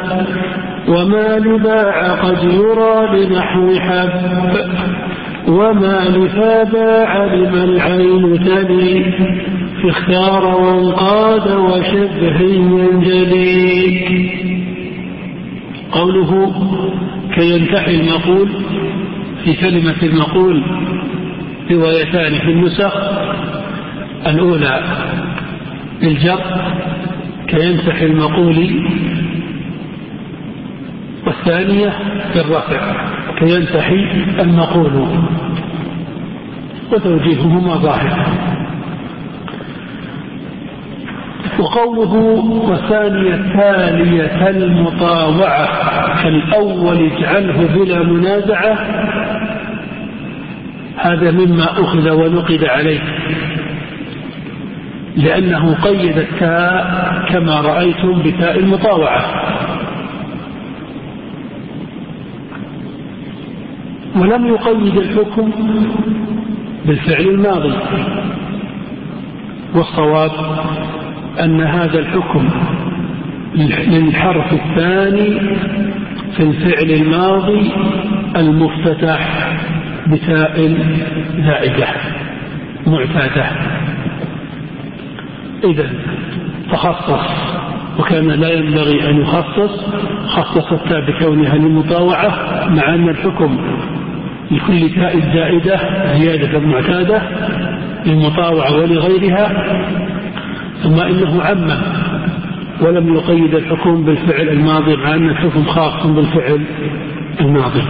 وما لباع قد يرى بنحو حب وما لفابا علم العين تلي اختار وانقاد وشبه ينجلي. قوله كينتحي المقول في كلمة المقول روايتان في النسخ. الأولى بالجر كينتحي المقول والثانية بالرفع كينتحي المقول وتوجيههما ظاهر. وقوله والثانية التالية المطاوعة كالأول اجعله بلا منازعة هذا مما أخذ ونقد عليه لأنه قيد التاء كما رأيتم بتاء المطاوعة. ولم يقيد الحكم بالفعل الماضي. والصواب أن هذا الحكم للحرف الثاني في الفعل الماضي المفتتح بتاء زائدة معتادة. إذا تخصص وكان لا ينبغي أن يخصص خصص بكونها للمطاوعة مع أن الحكم لكل تاء زائدة زيادة معتادة للمطاوعة ولغيرها ثم إنه عمم ولم يقيد الحكم بالفعل الماضي مع أن الحكم خاص بالفعل الماضي.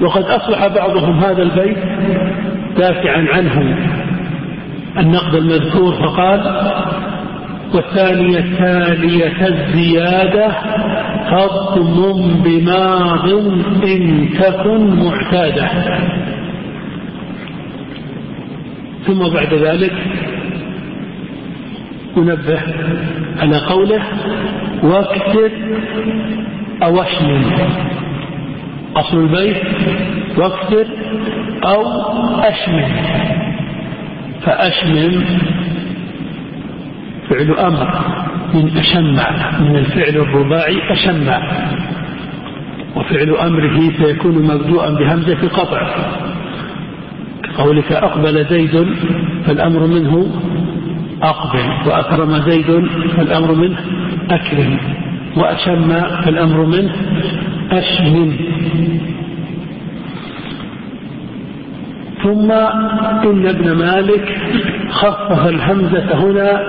وقد أصبح بعضهم هذا البيت دافعا عنهم النقد المذكور فقال والثانية التالية الزيادة فضم بماض إن تكن معتادة. ثم بعد ذلك ننبه على قوله واكتب أو اشمل أصل البيت واكتب أو أشمل فأشمل فعل أمر. من أشمع من الفعل الرباعي أشمع وفعل أمره سيكون مبدوءا بهمزة قطع كقولك أقبل زيد فالأمر منه أقبل وأكرم زيد فالأمر منه أكرم وأشم فالأمر منه أشمم ثم إن ابن مالك خفف الهمزة هنا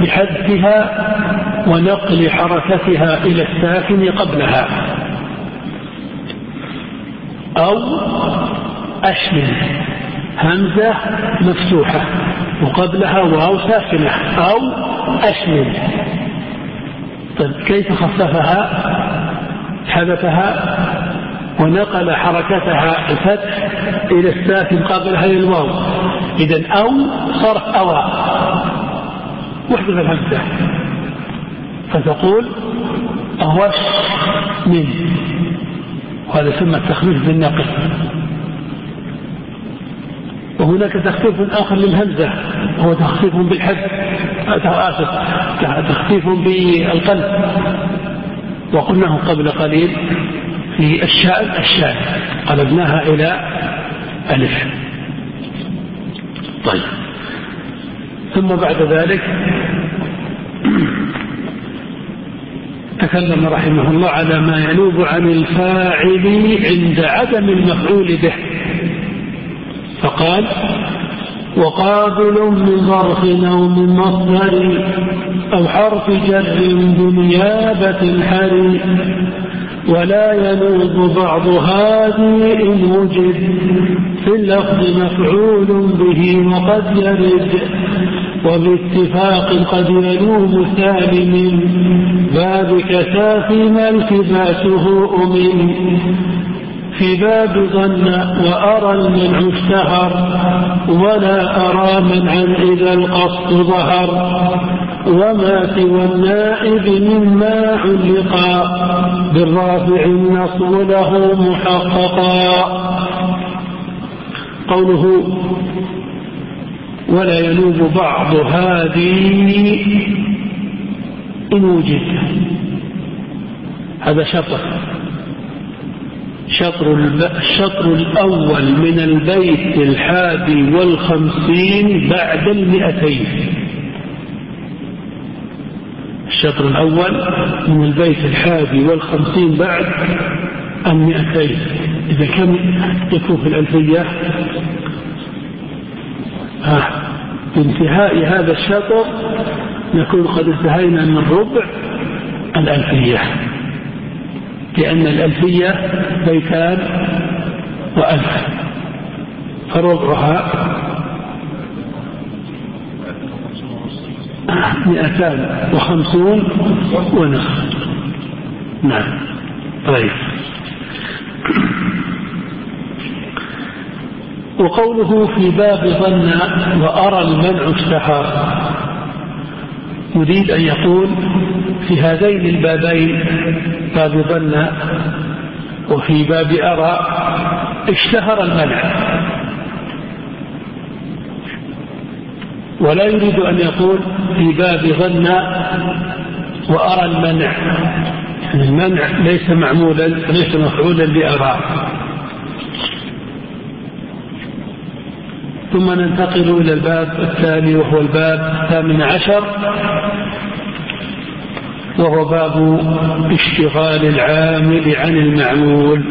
بحذفها ونقل حركتها إلى الساكن قبلها. أو أشمل همزة مفتوحة وقبلها واو ساكنة. أو أشمل طيب كيف خففها؟ حذفها ونقل حركتها الفتح إلى الساكن قبلها إلى الواو إذا أو صرف أوى واحذف الهمزة. فتقول أوش من وهذا يسمى التخفيف بالنقل وهناك تخفيف آخر للهمزة. هو تخفيف بالحذف. آسف. تخفيف بالقلب. وقلناه قبل قليل. في الشأن الشأن قلبناها إلى ألف. طيب. ثم بعد ذلك تكلم رحمه الله على ما ينوب عن الفاعل عند عدم المفعول به. فقال وقابل من ظرف أو من مصدر أو حرف جر بنيابة الحري. ولا ينوب بعض هذه إن وجد في اللفظ مفعول به وقد يرد وباتفاق قد ينوب سالم باب كساف ما التباسه أمن. في باب ظن وأرى المنع اشتهر ولا أرى منعا إذا القصد ظهر. وما سوى النائب مما علقا بالرافع النصب له محققا. قوله ولا ينوب بعض هذه إن وجد هذا شطر. شطر الشطر الأول من البيت الحادي والخمسين بعد المئتين. الشطر الأول من البيت الحادي والخمسين بعد المئتين. إذا كم يكون في الألفية؟ ها بانتهاء هذا الشطر نكون قد انتهينا من ربع الألفية. لأن الألفية بيتان وألف فربعها مئتان وخمسون ونصف. نعم. طيب. وقوله في باب ظن وأرى المنع اشتهر يريد أن يقول في هذين البابين باب ظن وفي باب أرى اشتهر المنع. ولا يريد أن يقول في باب ظن وأرى المنع. يعني المنع ليس معمولا ليس مفعولا لأرى ثم ننتقل إلى الباب الثاني وهو الباب الثامن عشر. وهو باب اشتغال العامل عن المعمول.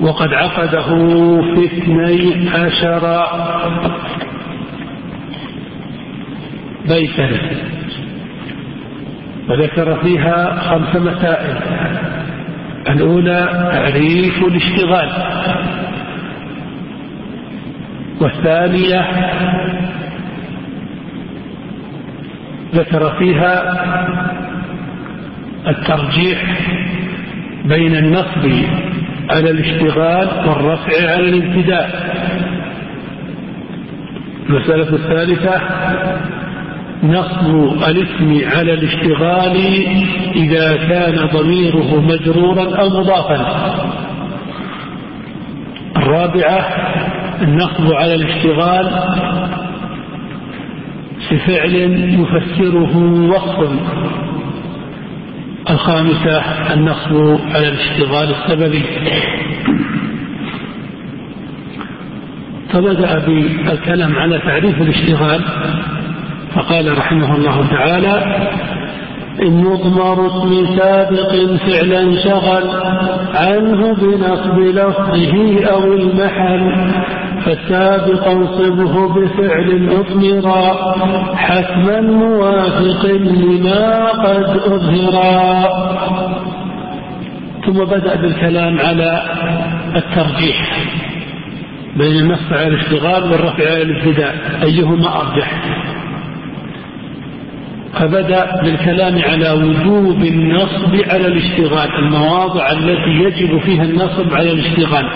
وقد عقده في اثني عشر بيتا. وذكر فيها خمس مسائل. الأولى تعريف الاشتغال. والثانية ذكر فيها الترجيح بين النصب على الاشتغال والرفع على الابتداء. المسألة الثالثة نصب الاسم على الاشتغال إذا كان ضميره مجرورا أو مضافا. الرابعة النصب على الاشتغال بفعل يفسره وصف. الخامسة النصب على الاشتغال السببي. فبدأ بالكلام على تعريف الاشتغال فقال رحمه الله تعالى إن يضمر اسم سابق فعلا شغل عنه بنصب لفظه أو المحل فالسابق انصبه بفعل أضمرا حتما موافق لما قد أظهرا. ثم بدأ بالكلام على الترجيح بين النصب على الاشتغال والرفع على الابتداء أيهما أرجح؟ فبدأ بالكلام على وجوب النصب على الاشتغال المواضع التي يجب فيها النصب على الاشتغال.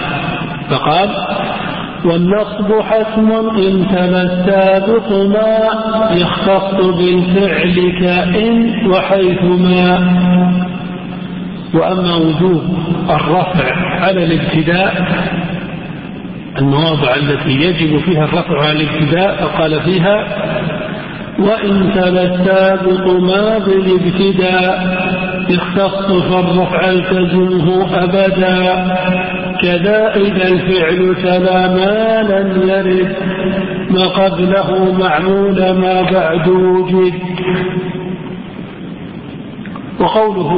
فقال والنصب حتم إن تلا السابق ما يختص بالفعل كائن وحيثما. وأما وجوب الرفع على الابتداء المواضع التي يجب فيها الرفع على الابتداء فقال فيها وإن السابق ما بالابتداء يختص فالرفع التزمه أبدا. كذا إذا الفعل تلا ما لم يرد ما قبله معمول ما بعد وجد. وقوله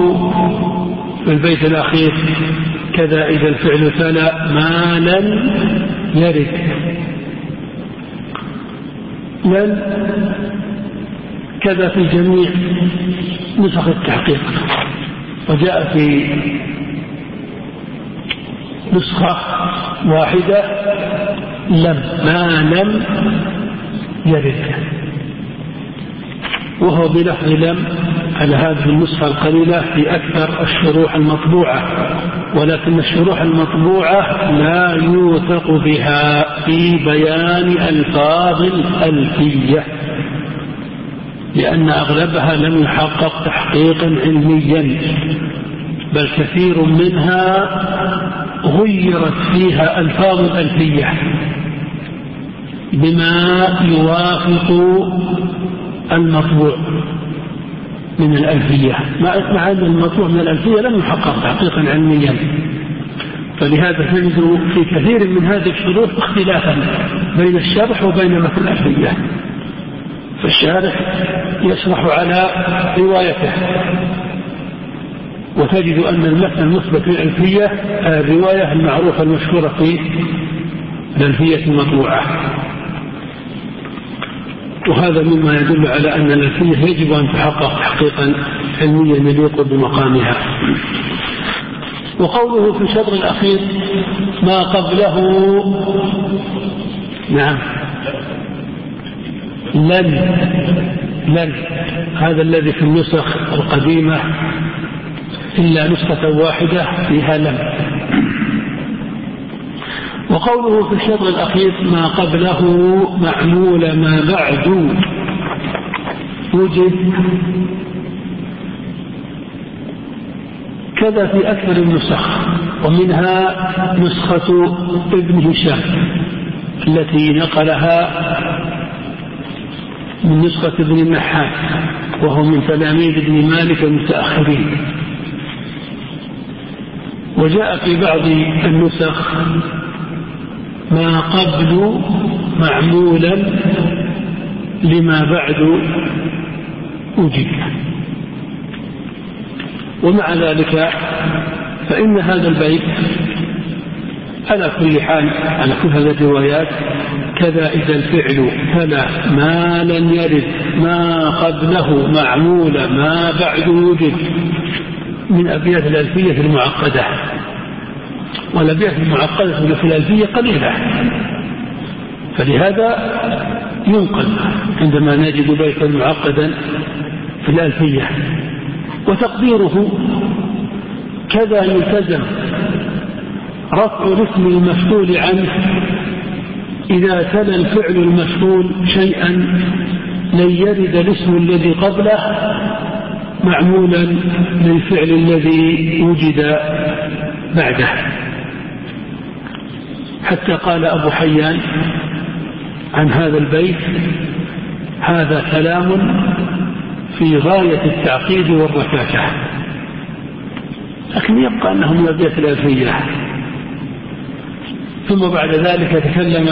في البيت الأخير كذا إذا الفعل تلا ما لم يرد لن كذا في جميع نسخ التحقيق. وجاء في نسخة واحدة لم ما لم يرد وهو بلفظ لم على هذه النسخة القليلة في أكثر الشروح المطبوعة ولكن الشروح المطبوعة لا يوثق بها في بيان ألفاظ الألفية لأن أغلبها لم يحقق تحقيقا علميا بل كثير منها غيرت فيها ألفاظ الألفية بما يوافق المطبوع من الألفية. مع أن المطبوع من الألفية لم يحقق تحقيقا علميا. فلهذا تجد في كثير من هذه الشروط اختلافا بين الشرح وبين مثل الألفية. فالشارح يشرح على روايته. وتجد أن المثل المثبت في الألفية الرواية المعروفة المشهورة في الألفية المطبوعة. وهذا مما يدل على أن الألفية يجب أن تحقق تحقيقا علميا يليق بمقامها. وقوله في الشطر الأخير ما قبله نعم. لن لن هذا الذي في النسخ القديمة. إلا نسخة واحدة فيها لم. وقوله في الشطر الأخير ما قبله معمول ما بعد وجد كذا في أكثر النسخ ومنها نسخة ابن هشام التي نقلها من نسخة ابن النحاس وهو من تلاميذ ابن مالك المتأخرين. وجاء في بعض النسخ ما قبل معمولا لما بعد وجد ومع ذلك فإن هذا البيت على كل حال على كل هذه الروايات كذا إذا الفعل تلا ما لم يرد ما قبله معمول ما بعد وجد من أبيات الألفية المعقدة. والأبيات المعقدة في الألفية قليلة. فلهذا ينقل عندما نجد بيتا معقدا في الألفية. وتقديره كذا يلتزم. رفع الاسم المفعول عنه. إذا تلا الفعل المفعول شيئا لن يرد الاسم الذي قبله معمولا للفعل الذي وجد بعده. حتى قال أبو حيان عن هذا البيت هذا كلام في غاية التعقيد والركاكة لكن يبقى أنه من أبيات الألفية. ثم بعد ذلك تكلم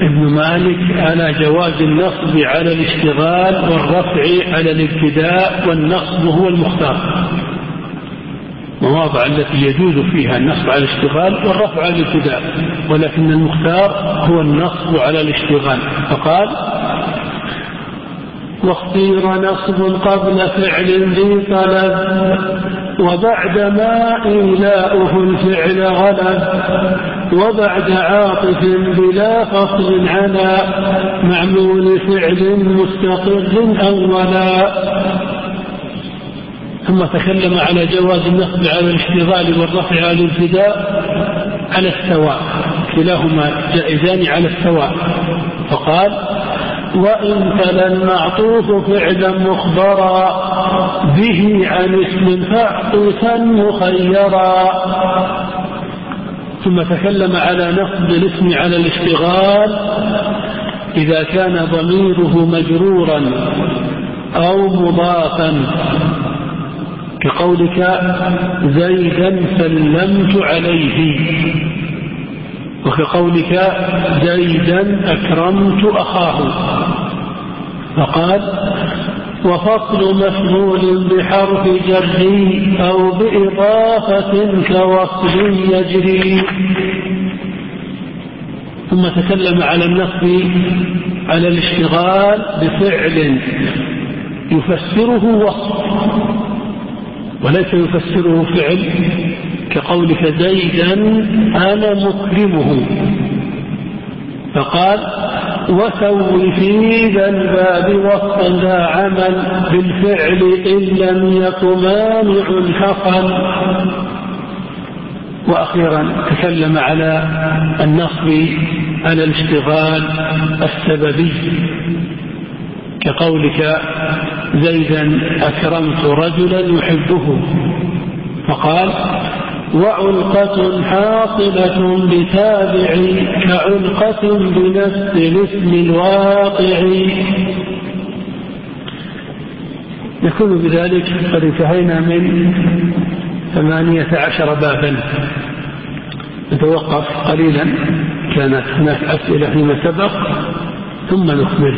ابن مالك على جواز النصب على الاشتغال والرفع على الابتداء والنصب هو المختار. مواضع التي يجوز فيها النصب على الاشتغال والرفع على الابتداء ولكن المختار هو النصب على الاشتغال. فقال واختير نصب قبل فعل ذي طلب وبعدما إيلاؤه الفعل غلب. وبعد عاطف بلا فصل على معمول فعل مستقر أولا. ثم تكلم على جواز النصب على الاشتغال والرفع على الابتداء على السواء. كلاهما جائزان على السواء. فقال وإن تلا المعطوف فعلا مخبرا به عن اسم فاعطفا مخيرا. ثم تكلم على نصب الاسم على الاشتغال إذا كان ضميره مجرورا أو مضافا. كقولك زيدا سلمت عليه. وكقولك زيدا أكرمت أخاه. فقال وفصل مفعول بحرف جر أو بإضافة كوصل يجري. ثم تكلم على النصب على الاشتغال بفعل يفسره وصف وليس يفسره فعل كقولك زيدا أنا مكرمه. فقال وسوي في ذا الباب وصفا ذا عمل بالفعل إن لم يك مانع حقا وأخيرا تكلم على النصب على الاشتغال السببي. كقولك زيدا أكرمت رجلا يحبه. فقال وعلقة حاصلة بتابع كعلقة بنفس الاسم الواقع يكون بذلك قد انتهينا من ثمانية عشر بابا نتوقف قليلا كانت هناك أسئلة فيما سبق ثم نكمل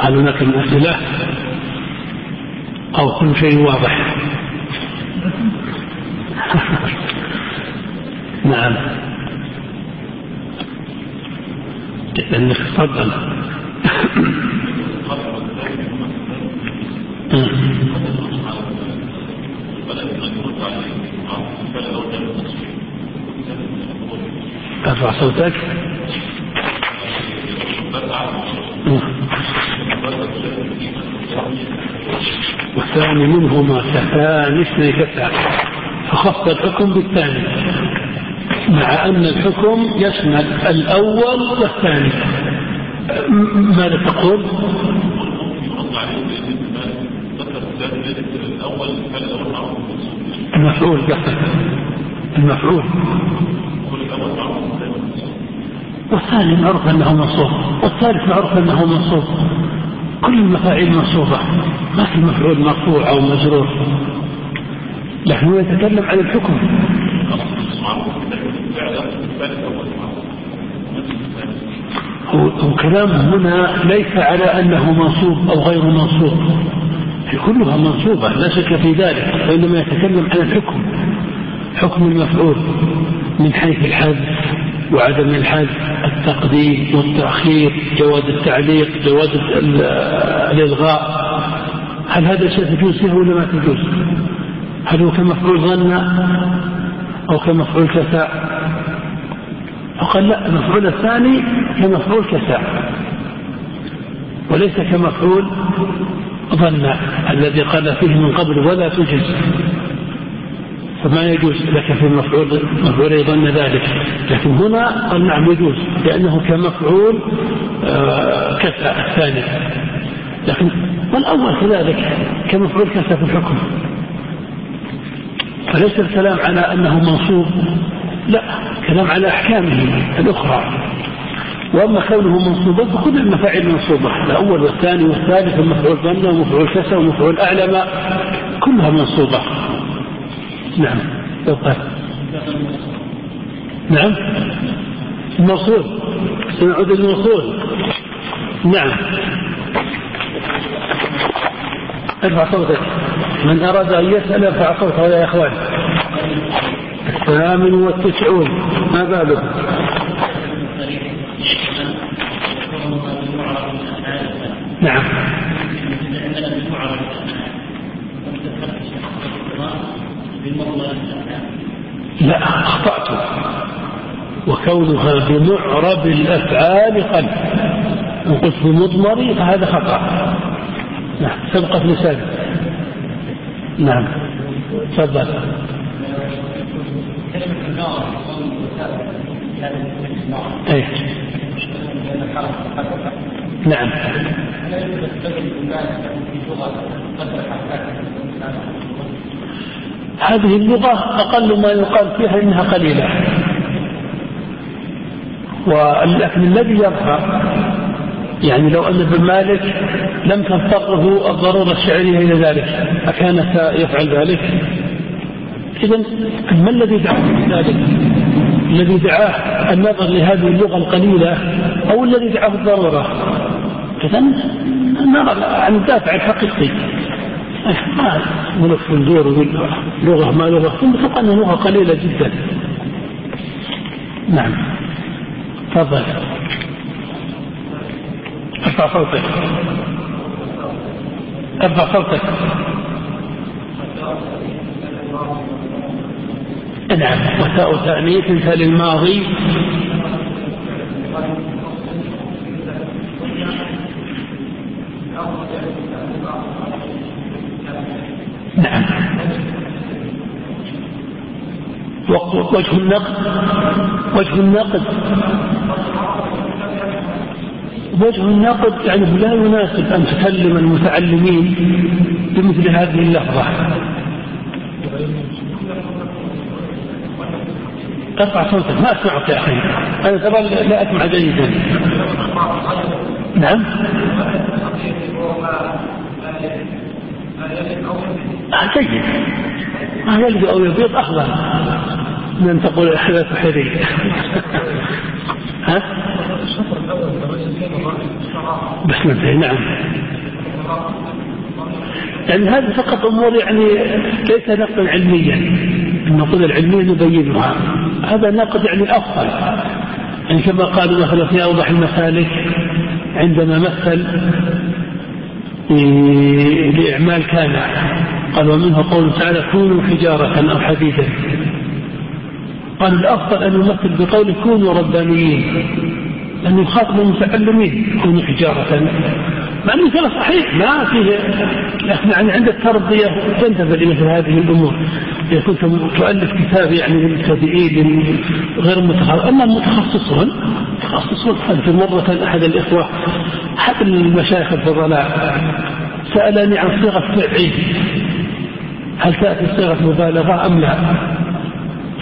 هل هناك أسئلة أو كل شيء واضح. نعم. لأنك تفضل. أرفع صوتك. والثاني منهما كفان اثني كفان. فخص الحكم بالثاني مع أن الحكم يشمل الأول والثاني. ماذا تقول؟ المفعول بس المفعول. والثاني معروف أنه منصوب. والثالث معروف أنه منصوب. كل المفاعيل منصوبة. ما في مفعول مرفوع أو مجرور. لكن هو يتكلم عن الحكم. وكلامه هنا ليس على أنه منصوب أو غير منصوب. هي كلها منصوبة لا شك في ذلك وإنما يتكلم عن الحكم. حكم المفعول من حيث الحذف وعدم الحذف التقديم والتأخير جواز التعليق جواز الإلغاء. هل هذا الشيء تجوز فيه ولا ما تجوز؟ هل هو كمفعول ظن أو كمفعول كساء؟ فقال لا المفعول الثاني كمفعول كساء وليس كمفعول ظن الذي قال فيه من قبل ولا تجز فما يجوز لك في المفعول مفعول يظن ذلك. لكن هنا قال نعم يجوز لأنه كمفعول آه كسى الثاني. لكن والأول كذلك كمفعول كسى في الحكم. فليس الكلام على أنه منصوب لا كلام على أحكامه الأخرى. وأما كونه منصوبا فكل المفاعيل منصوبة الأول والثاني والثالث ومفعول ظن ومفعول كسى ومفعول أعلم كلها منصوبة. نعم. يبقى نعم. الموصول. سنعود الموصول نعم. ارفع صوتك. من أراد أن يسأل ارفع صوته يا إخوان. الثامن والتسعون ما بالك نعم. لا أخطأت. وكونها بمعرب الأفعال قد وقلت بمضمري فهذا خطأ. نعم. سبقت لسان نعم. تفضل. إيه. نعم. هذه اللغة أقل ما يقال فيها إنها قليلة. ولكن الذي يظهر يعني لو أن ابن مالك لم تضطره الضرورة الشعرية إلى ذلك أكان سيفعل ذلك؟ إذا ما الذي دعاه ذلك؟ الذي دعاه النظر لهذه اللغة القليلة أو الذي دعاه الضرورة؟ إذا النظر عن الدافع الحقيقي. ما ملف ندور لغة ما لغة ثم أنها لغة قليلة جدا. نعم. تفضل. أرفع صوتك. أرفع صوتك. نعم وتاء تأنيث مثل الماضي نعم. وجه النقد. وجه النقد. وجه النقد يعني لا يناسب أن تكلم المتعلمين بمثل هذه اللفظة ارفع صوتك ما أسمعك يا أخي. أنا ترى لا أسمع جيدا. نعم. آه جيد. ما يلد أو يبيض افضل من تقول احداث حري ها؟ بس ننتهي نعم. يعني هذه فقط أمور يعني ليس نقدا علميا. النقود العلميه نبينها. هذا نقد يعني الافضل يعني كما قالوا مثلا في أوضح المسالك عندما مثل لإعمال كان قال ومنه قول تعالى كونوا حجارة أو حديدا. قال الأفضل أن يمثل بقوله كونوا ربانيين أن يخاطب المتعلمين كونوا حجارة. مع أنه كلام صحيح ما فيه لكن يعني عند التربية تنتبه لمثل هذه الأمور. إذا كنت تؤلف كتاب يعني للمبتدئين غير متخصص. أما المتخصصون متخصصون في مرة أحد الإخوة أحد المشايخ الفضلاء سألني عن صيغة فعيل هل تأتي صيغة مبالغة أم لا؟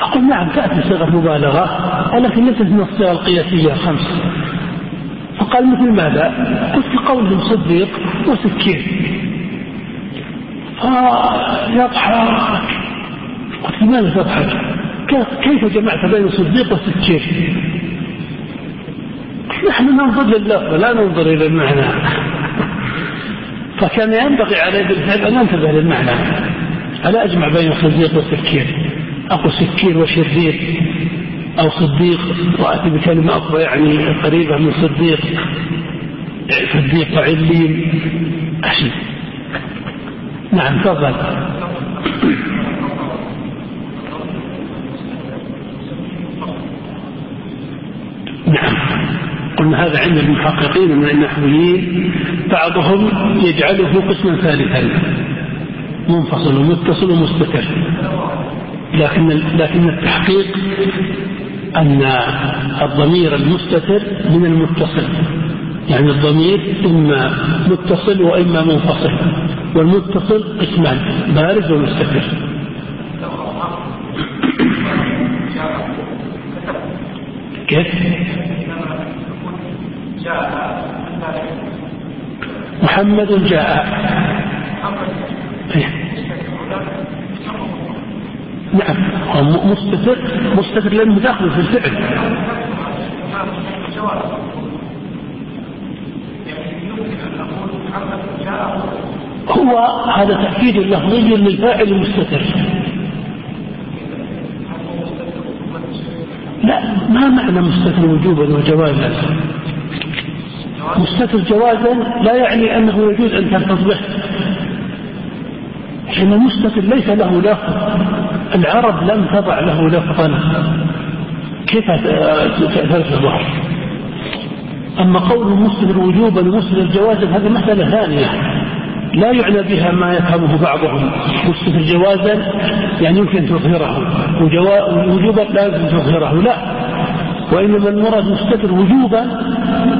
فقل نعم تأتي صيغة مبالغة. ولكن ليست من الصيغ القياسية الخمس فقال مثل ماذا؟ قلت قولهم صديق وسكين. فيضحك. قلت لماذا تضحك؟ كيف جمعت بين صديق وسكين؟ نحن ننظر لللفظ لا ننظر إلى المعنى. فكان ينبغي علي بالفعل أن ننتبه للمعنى. ألا أجمع بين صديق وسكين؟ أقول سكين وشرير أو صديق وأتي بكلمة أخرى يعني قريبة من صديق صديق عليم أشي نعم تفضل. نعم. قلنا هذا عند المحققين من النحويين بعضهم يجعله قسما ثالثا منفصل ومتصل ومستتر. لكن لكن التحقيق أن الضمير المستتر من المتصل يعني الضمير إما متصل وإما منفصل والمتصل قسمان بارز ومستتر كيف؟ محمد جاء إيه. نعم. مستتر مستتر لأنه داخل في الفعل. هو هذا تأكيد لفظي للفاعل المستتر. لا ما معنى مستتر وجوبا وجوازا؟ مستتر جوازا لا يعني أنه يجوز أن ترتبط به. حين المستتر ليس له لفظ. العرب لم تضع له لفظا كيف تلفظه أما قول المستتر وجوبا ومستتر جوازا هذه مسألة ثانية. لا يعنى بها ما يفهمه بعضهم. مستتر جوازا يعني يمكن تظهره. وجوبا لا يمكن تظهره. لا. وإنما المراد مستتر وجوبا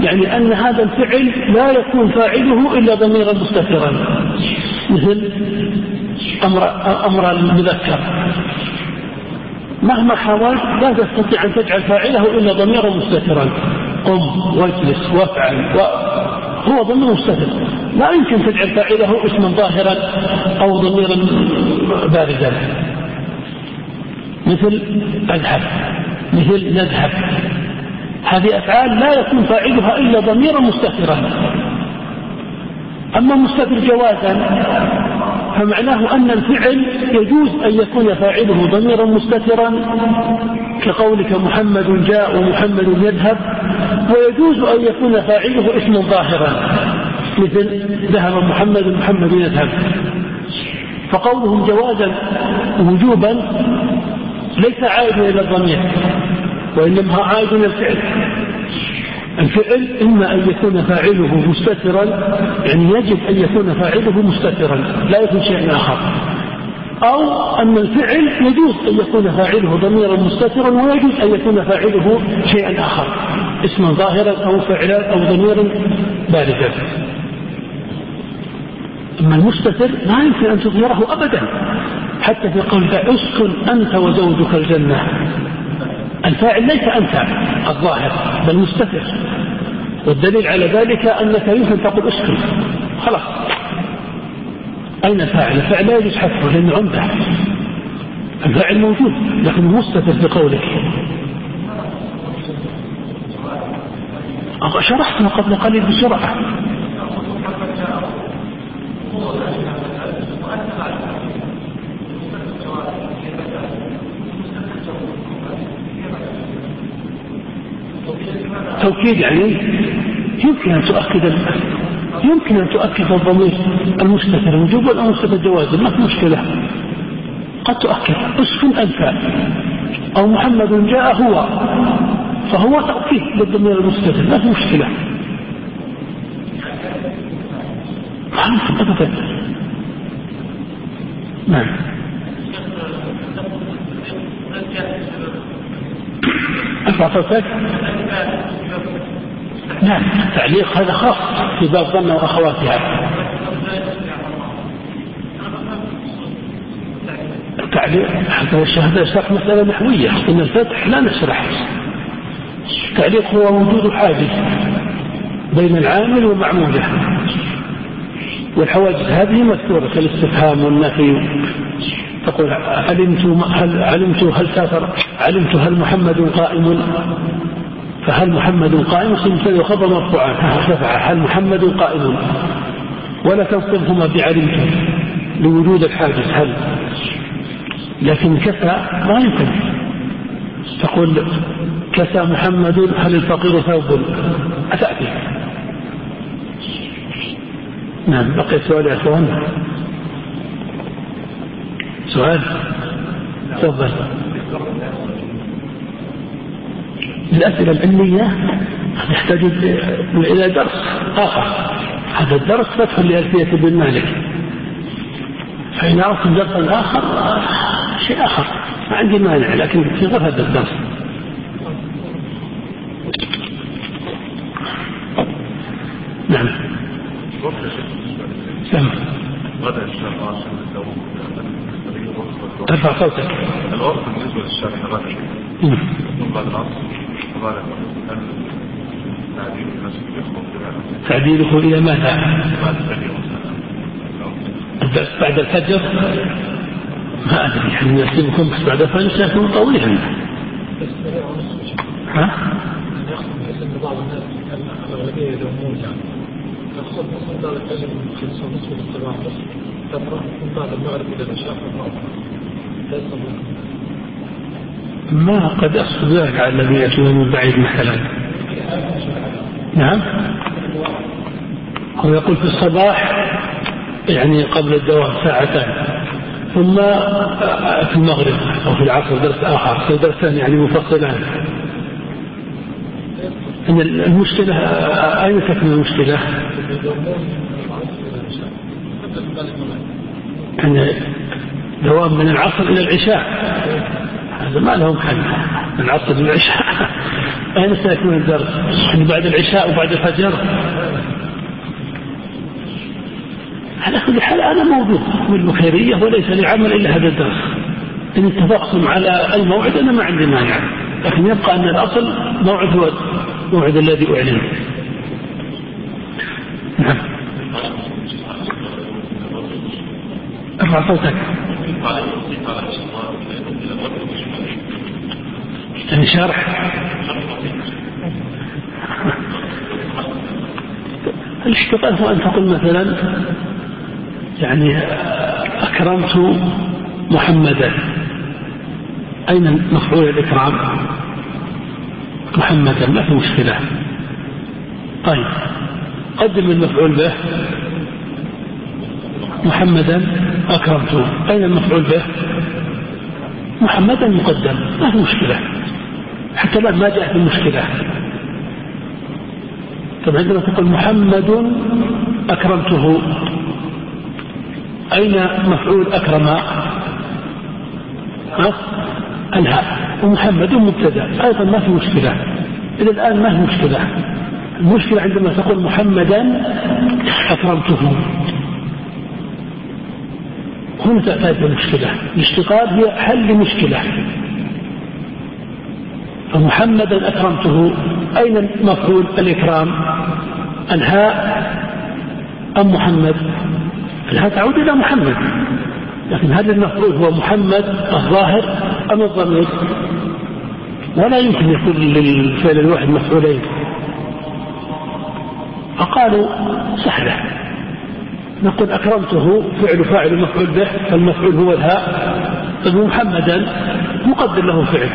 يعني أن هذا الفعل لا يكون فاعله إلا ضميرا مستترا. مثل أمر, أمر المذكر. مهما حاولت لا تستطيع أن تجعل فاعله إلا ضميرا مستترا. قم واجلس وافعل و... هو ضمير مستتر. لا يمكن تجعل فاعله اسما ظاهرا أو ضميرا بارزا. مثل اذهب مثل نذهب هذه أفعال لا يكون فاعلها إلا ضميرا مستترا. أما مستتر جوازا فمعناه أن الفعل يجوز أن يكون فاعله ضميرا مستترا كقولك محمد جاء ومحمد يذهب ويجوز أن يكون فاعله اسما ظاهرا مثل ذهب محمد محمد يذهب. فقولهم جوازا وجوبا ليس عائدا إلى الضمير وإنما عائد إلى الفعل. الفعل إما أن يكون فاعله مستترا يعني يجب أن يكون فاعله مستترا لا يكون شيء آخر. أو أن الفعل يجوز أن يكون فاعله ضميرا مستترا ويجوز أن يكون فاعله شيئا آخر. اسما ظاهرا أو فعلا أو ضميرا بارزا. أما المستتر لا يمكن أن تظهره أبدا. حتى في قولك اسكن أنت وزوجك الجنة. الفاعل ليس أنت الظاهر بل مستتر. والدليل على ذلك أنك يمكن تقول اسكن خلاص. أين الفاعل؟ الفاعل لا يجوز حذفه لأنه عمدة. الفاعل موجود لكن مستتر في قولك شرحتها قبل قليل بسرعة. توكيد يعني يمكن أن تؤكد يمكن أن تؤكد الضمير المستتر وجوبا أو مستتر جوازا ما في مشكلة. قد تؤكد. اسكن أنت أو محمد جاء هو فهو تأكيد للضمير المستتر ما في مشكلة. يمكن أبدا نعم. صوتك نعم التعليق هذا خاص في باب ظن واخواتها التعليق هذا الشهاده شرح مسألة نحوية. إن الفتح لا نشرح. التعليق هو وجود حاجز بين العامل ومعموله. والحواجز هذه مذكورة كالاستفهام والنفي. تقول علمت هل علمت هل سافر؟ علمت هل محمد قائم؟ فهل محمد قائم؟ سمتني خبر مرفوعان هل محمد قائم؟ ولا تنصبهما بعلمت لوجود الحاجز هل. لكن كسى ما يمكن. تقول كسى محمد هل الفقير ثوب؟ أتأتي. نعم. بقي سؤال يا إخوان. سؤال؟ تفضل. الأسئلة العلمية تحتاج إلى درس آخر. هذا الدرس فتح لألفية بن مالك. فإن أردت درسا آخر شيء آخر. ما عندي مانع لكن في غير هذا الدرس. ارفع صوتك العرف بالنسبة للشرع غدا بعد العصر غدا تعديله إلى ماذا؟ بعد الفجر ما أدري يعني يسلمكم بس بعد الفجر سيكون طويلا ها؟ بعض الناس الأغلبية يدومون يعني بعد الفجر من ونصف بس ما قد أقصد ذلك على الذين يأتون من بعيد مثلا نعم. هو يقول في الصباح يعني قبل الدوام ساعتان. ثم في المغرب أو في العصر درس آخر درسان يعني مفصلان. أن المشكلة أين تكمن المشكلة؟ أن دوام من العصر إلى العشاء. هذا ما لهم حل. من العصر إلى العشاء. أين سيكون الدرس؟ يعني بعد العشاء وبعد الفجر؟ على كل حال أنا موجود بالبخيرية وليس لي عمل إلا هذا الدرس. إن اتفقتم على الموعد أنا ما عندي مانع. لكن يبقى أن الأصل موعد هو الموعد الذي أعلن. نعم. ارفع صوتك. يعني شرح. الاشتغال هو أن تقول مثلا يعني أكرمت محمدا؟ أين مفعول الإكرام؟ محمدا ما في مشكلة. طيب قدم المفعول به. محمدا أكرمته. أين المفعول به؟ محمدا مقدم. ما في مشكلة. حتى الآن ما جاءت المشكلة. طب عندما تقول محمد أكرمته أين مفعول أكرم؟ ها؟ ومحمد مبتدأ. أيضا ما في مشكلة. إلى الآن ما في مشكلة. المشكلة عندما تقول محمدا أكرمته. هنا تأتي المشكلة الاشتغال هي حل مشكلة فمحمدا أكرمته أين مفعول الإكرام؟ الهاء أم محمد؟ الهاء تعود إلى محمد. لكن هل المفعول هو محمد الظاهر أم الضمير؟ ولا يمكن يكون للفعل الواحد مفعولين. فقالوا سهلة نقول أكرمته فعل فاعل مفعول به فالمفعول هو الهاء. طيب محمدا مقدر له فعل.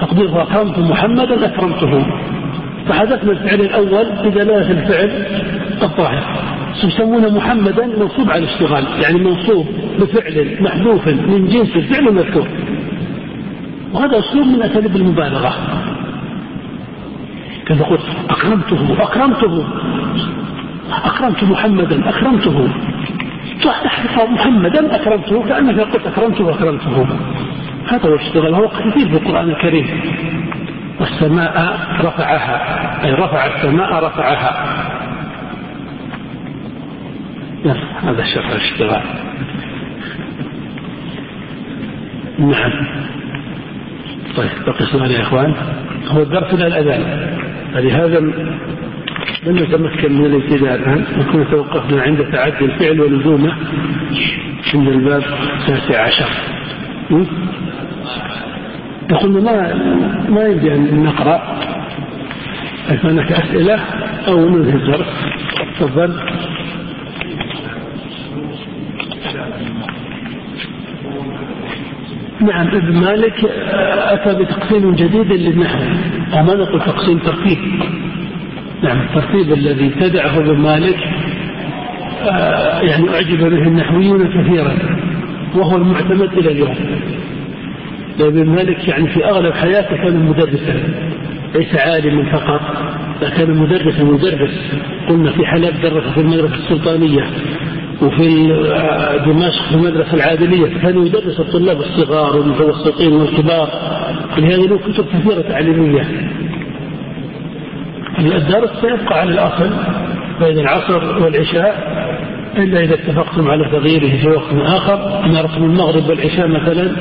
تقدير أكرمت محمدا أكرمته. فحذفنا الفعل الأول بدلالة الفعل الظاهر. يسمونه محمدا منصوب على الاشتغال. يعني منصوب بفعل محذوف من جنس الفعل المذكور. وهذا أسلوب من أساليب المبالغة. كذا قلت أكرمته أكرمته. أكرمت محمدا أكرمته. تحت محمدا أكرمته. كأنك قلت أكرمته أكرمته. هذا هو الاشتغال هو كثير في القرآن الكريم. والسماء رفعها أي رفع السماء رفعها. هذا شرح الاشتغال. نعم. طيب بقي يا إخوان. هو الدرس إلى الأذان. فلهذا لم نتمكن من الابتداء الآن وكنا توقفنا عند تعدي الفعل ولزومه عند الباب التاسع عشر. يقول ما ما يمدي أن نقرأ. هناك أسئلة أو ننهي الدرس تفضل. نعم ابن مالك أتى بتقسيم جديد للنحو وما نقول تقسيم ترتيب. نعم الترتيب الذي ابتدعه ابن مالك آه، يعني أعجب به النحويون كثيرا وهو المعتمد إلى اليوم. ابن مالك يعني في أغلب حياته كان مدرسا ليس عالما فقط كان مدرسا مدرس. قلنا في حلب درس في المدرسة السلطانية وفي دمشق في المدرسة العادلية كان يدرس الطلاب الصغار والمتوسطين والكبار. لهذا له كتب كثيرة تعليمية. الدرس سيبقى على الأصل بين العصر والعشاء إلا إذا اتفقتم على تغييره في وقت آخر. أن رقم المغرب والعشاء مثلا.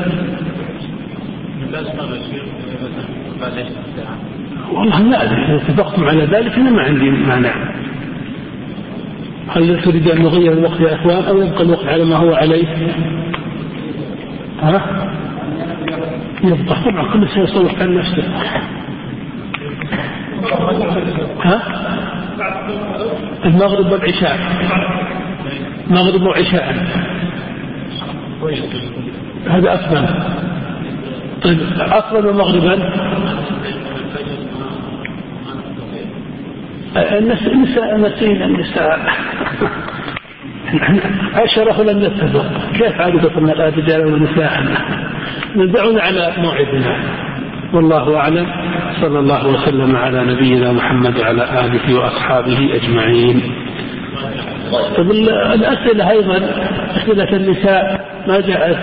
والله لا إذا اتفقتم على ذلك أنا ما عندي مانع. هل تريد أن نغير الوقت يا إخوان؟ أو يبقى الوقت على ما هو عليه؟ ها؟ يبقى طبعا كل شيء يصلح عن نفسه. ها؟ المغرب والعشاء. مغرب وعشاء هذا أفضل طيب أفضل ومغربا النساء نسينا النساء. عشرة ولم نتفق كيف عددنا الآن رجالا ونساء دعونا على موعدنا. والله أعلم. صلى الله وسلم على نبينا محمد وعلى آله وأصحابه أجمعين. طيب الأسئلة أيضا أسئلة النساء ما جاءت؟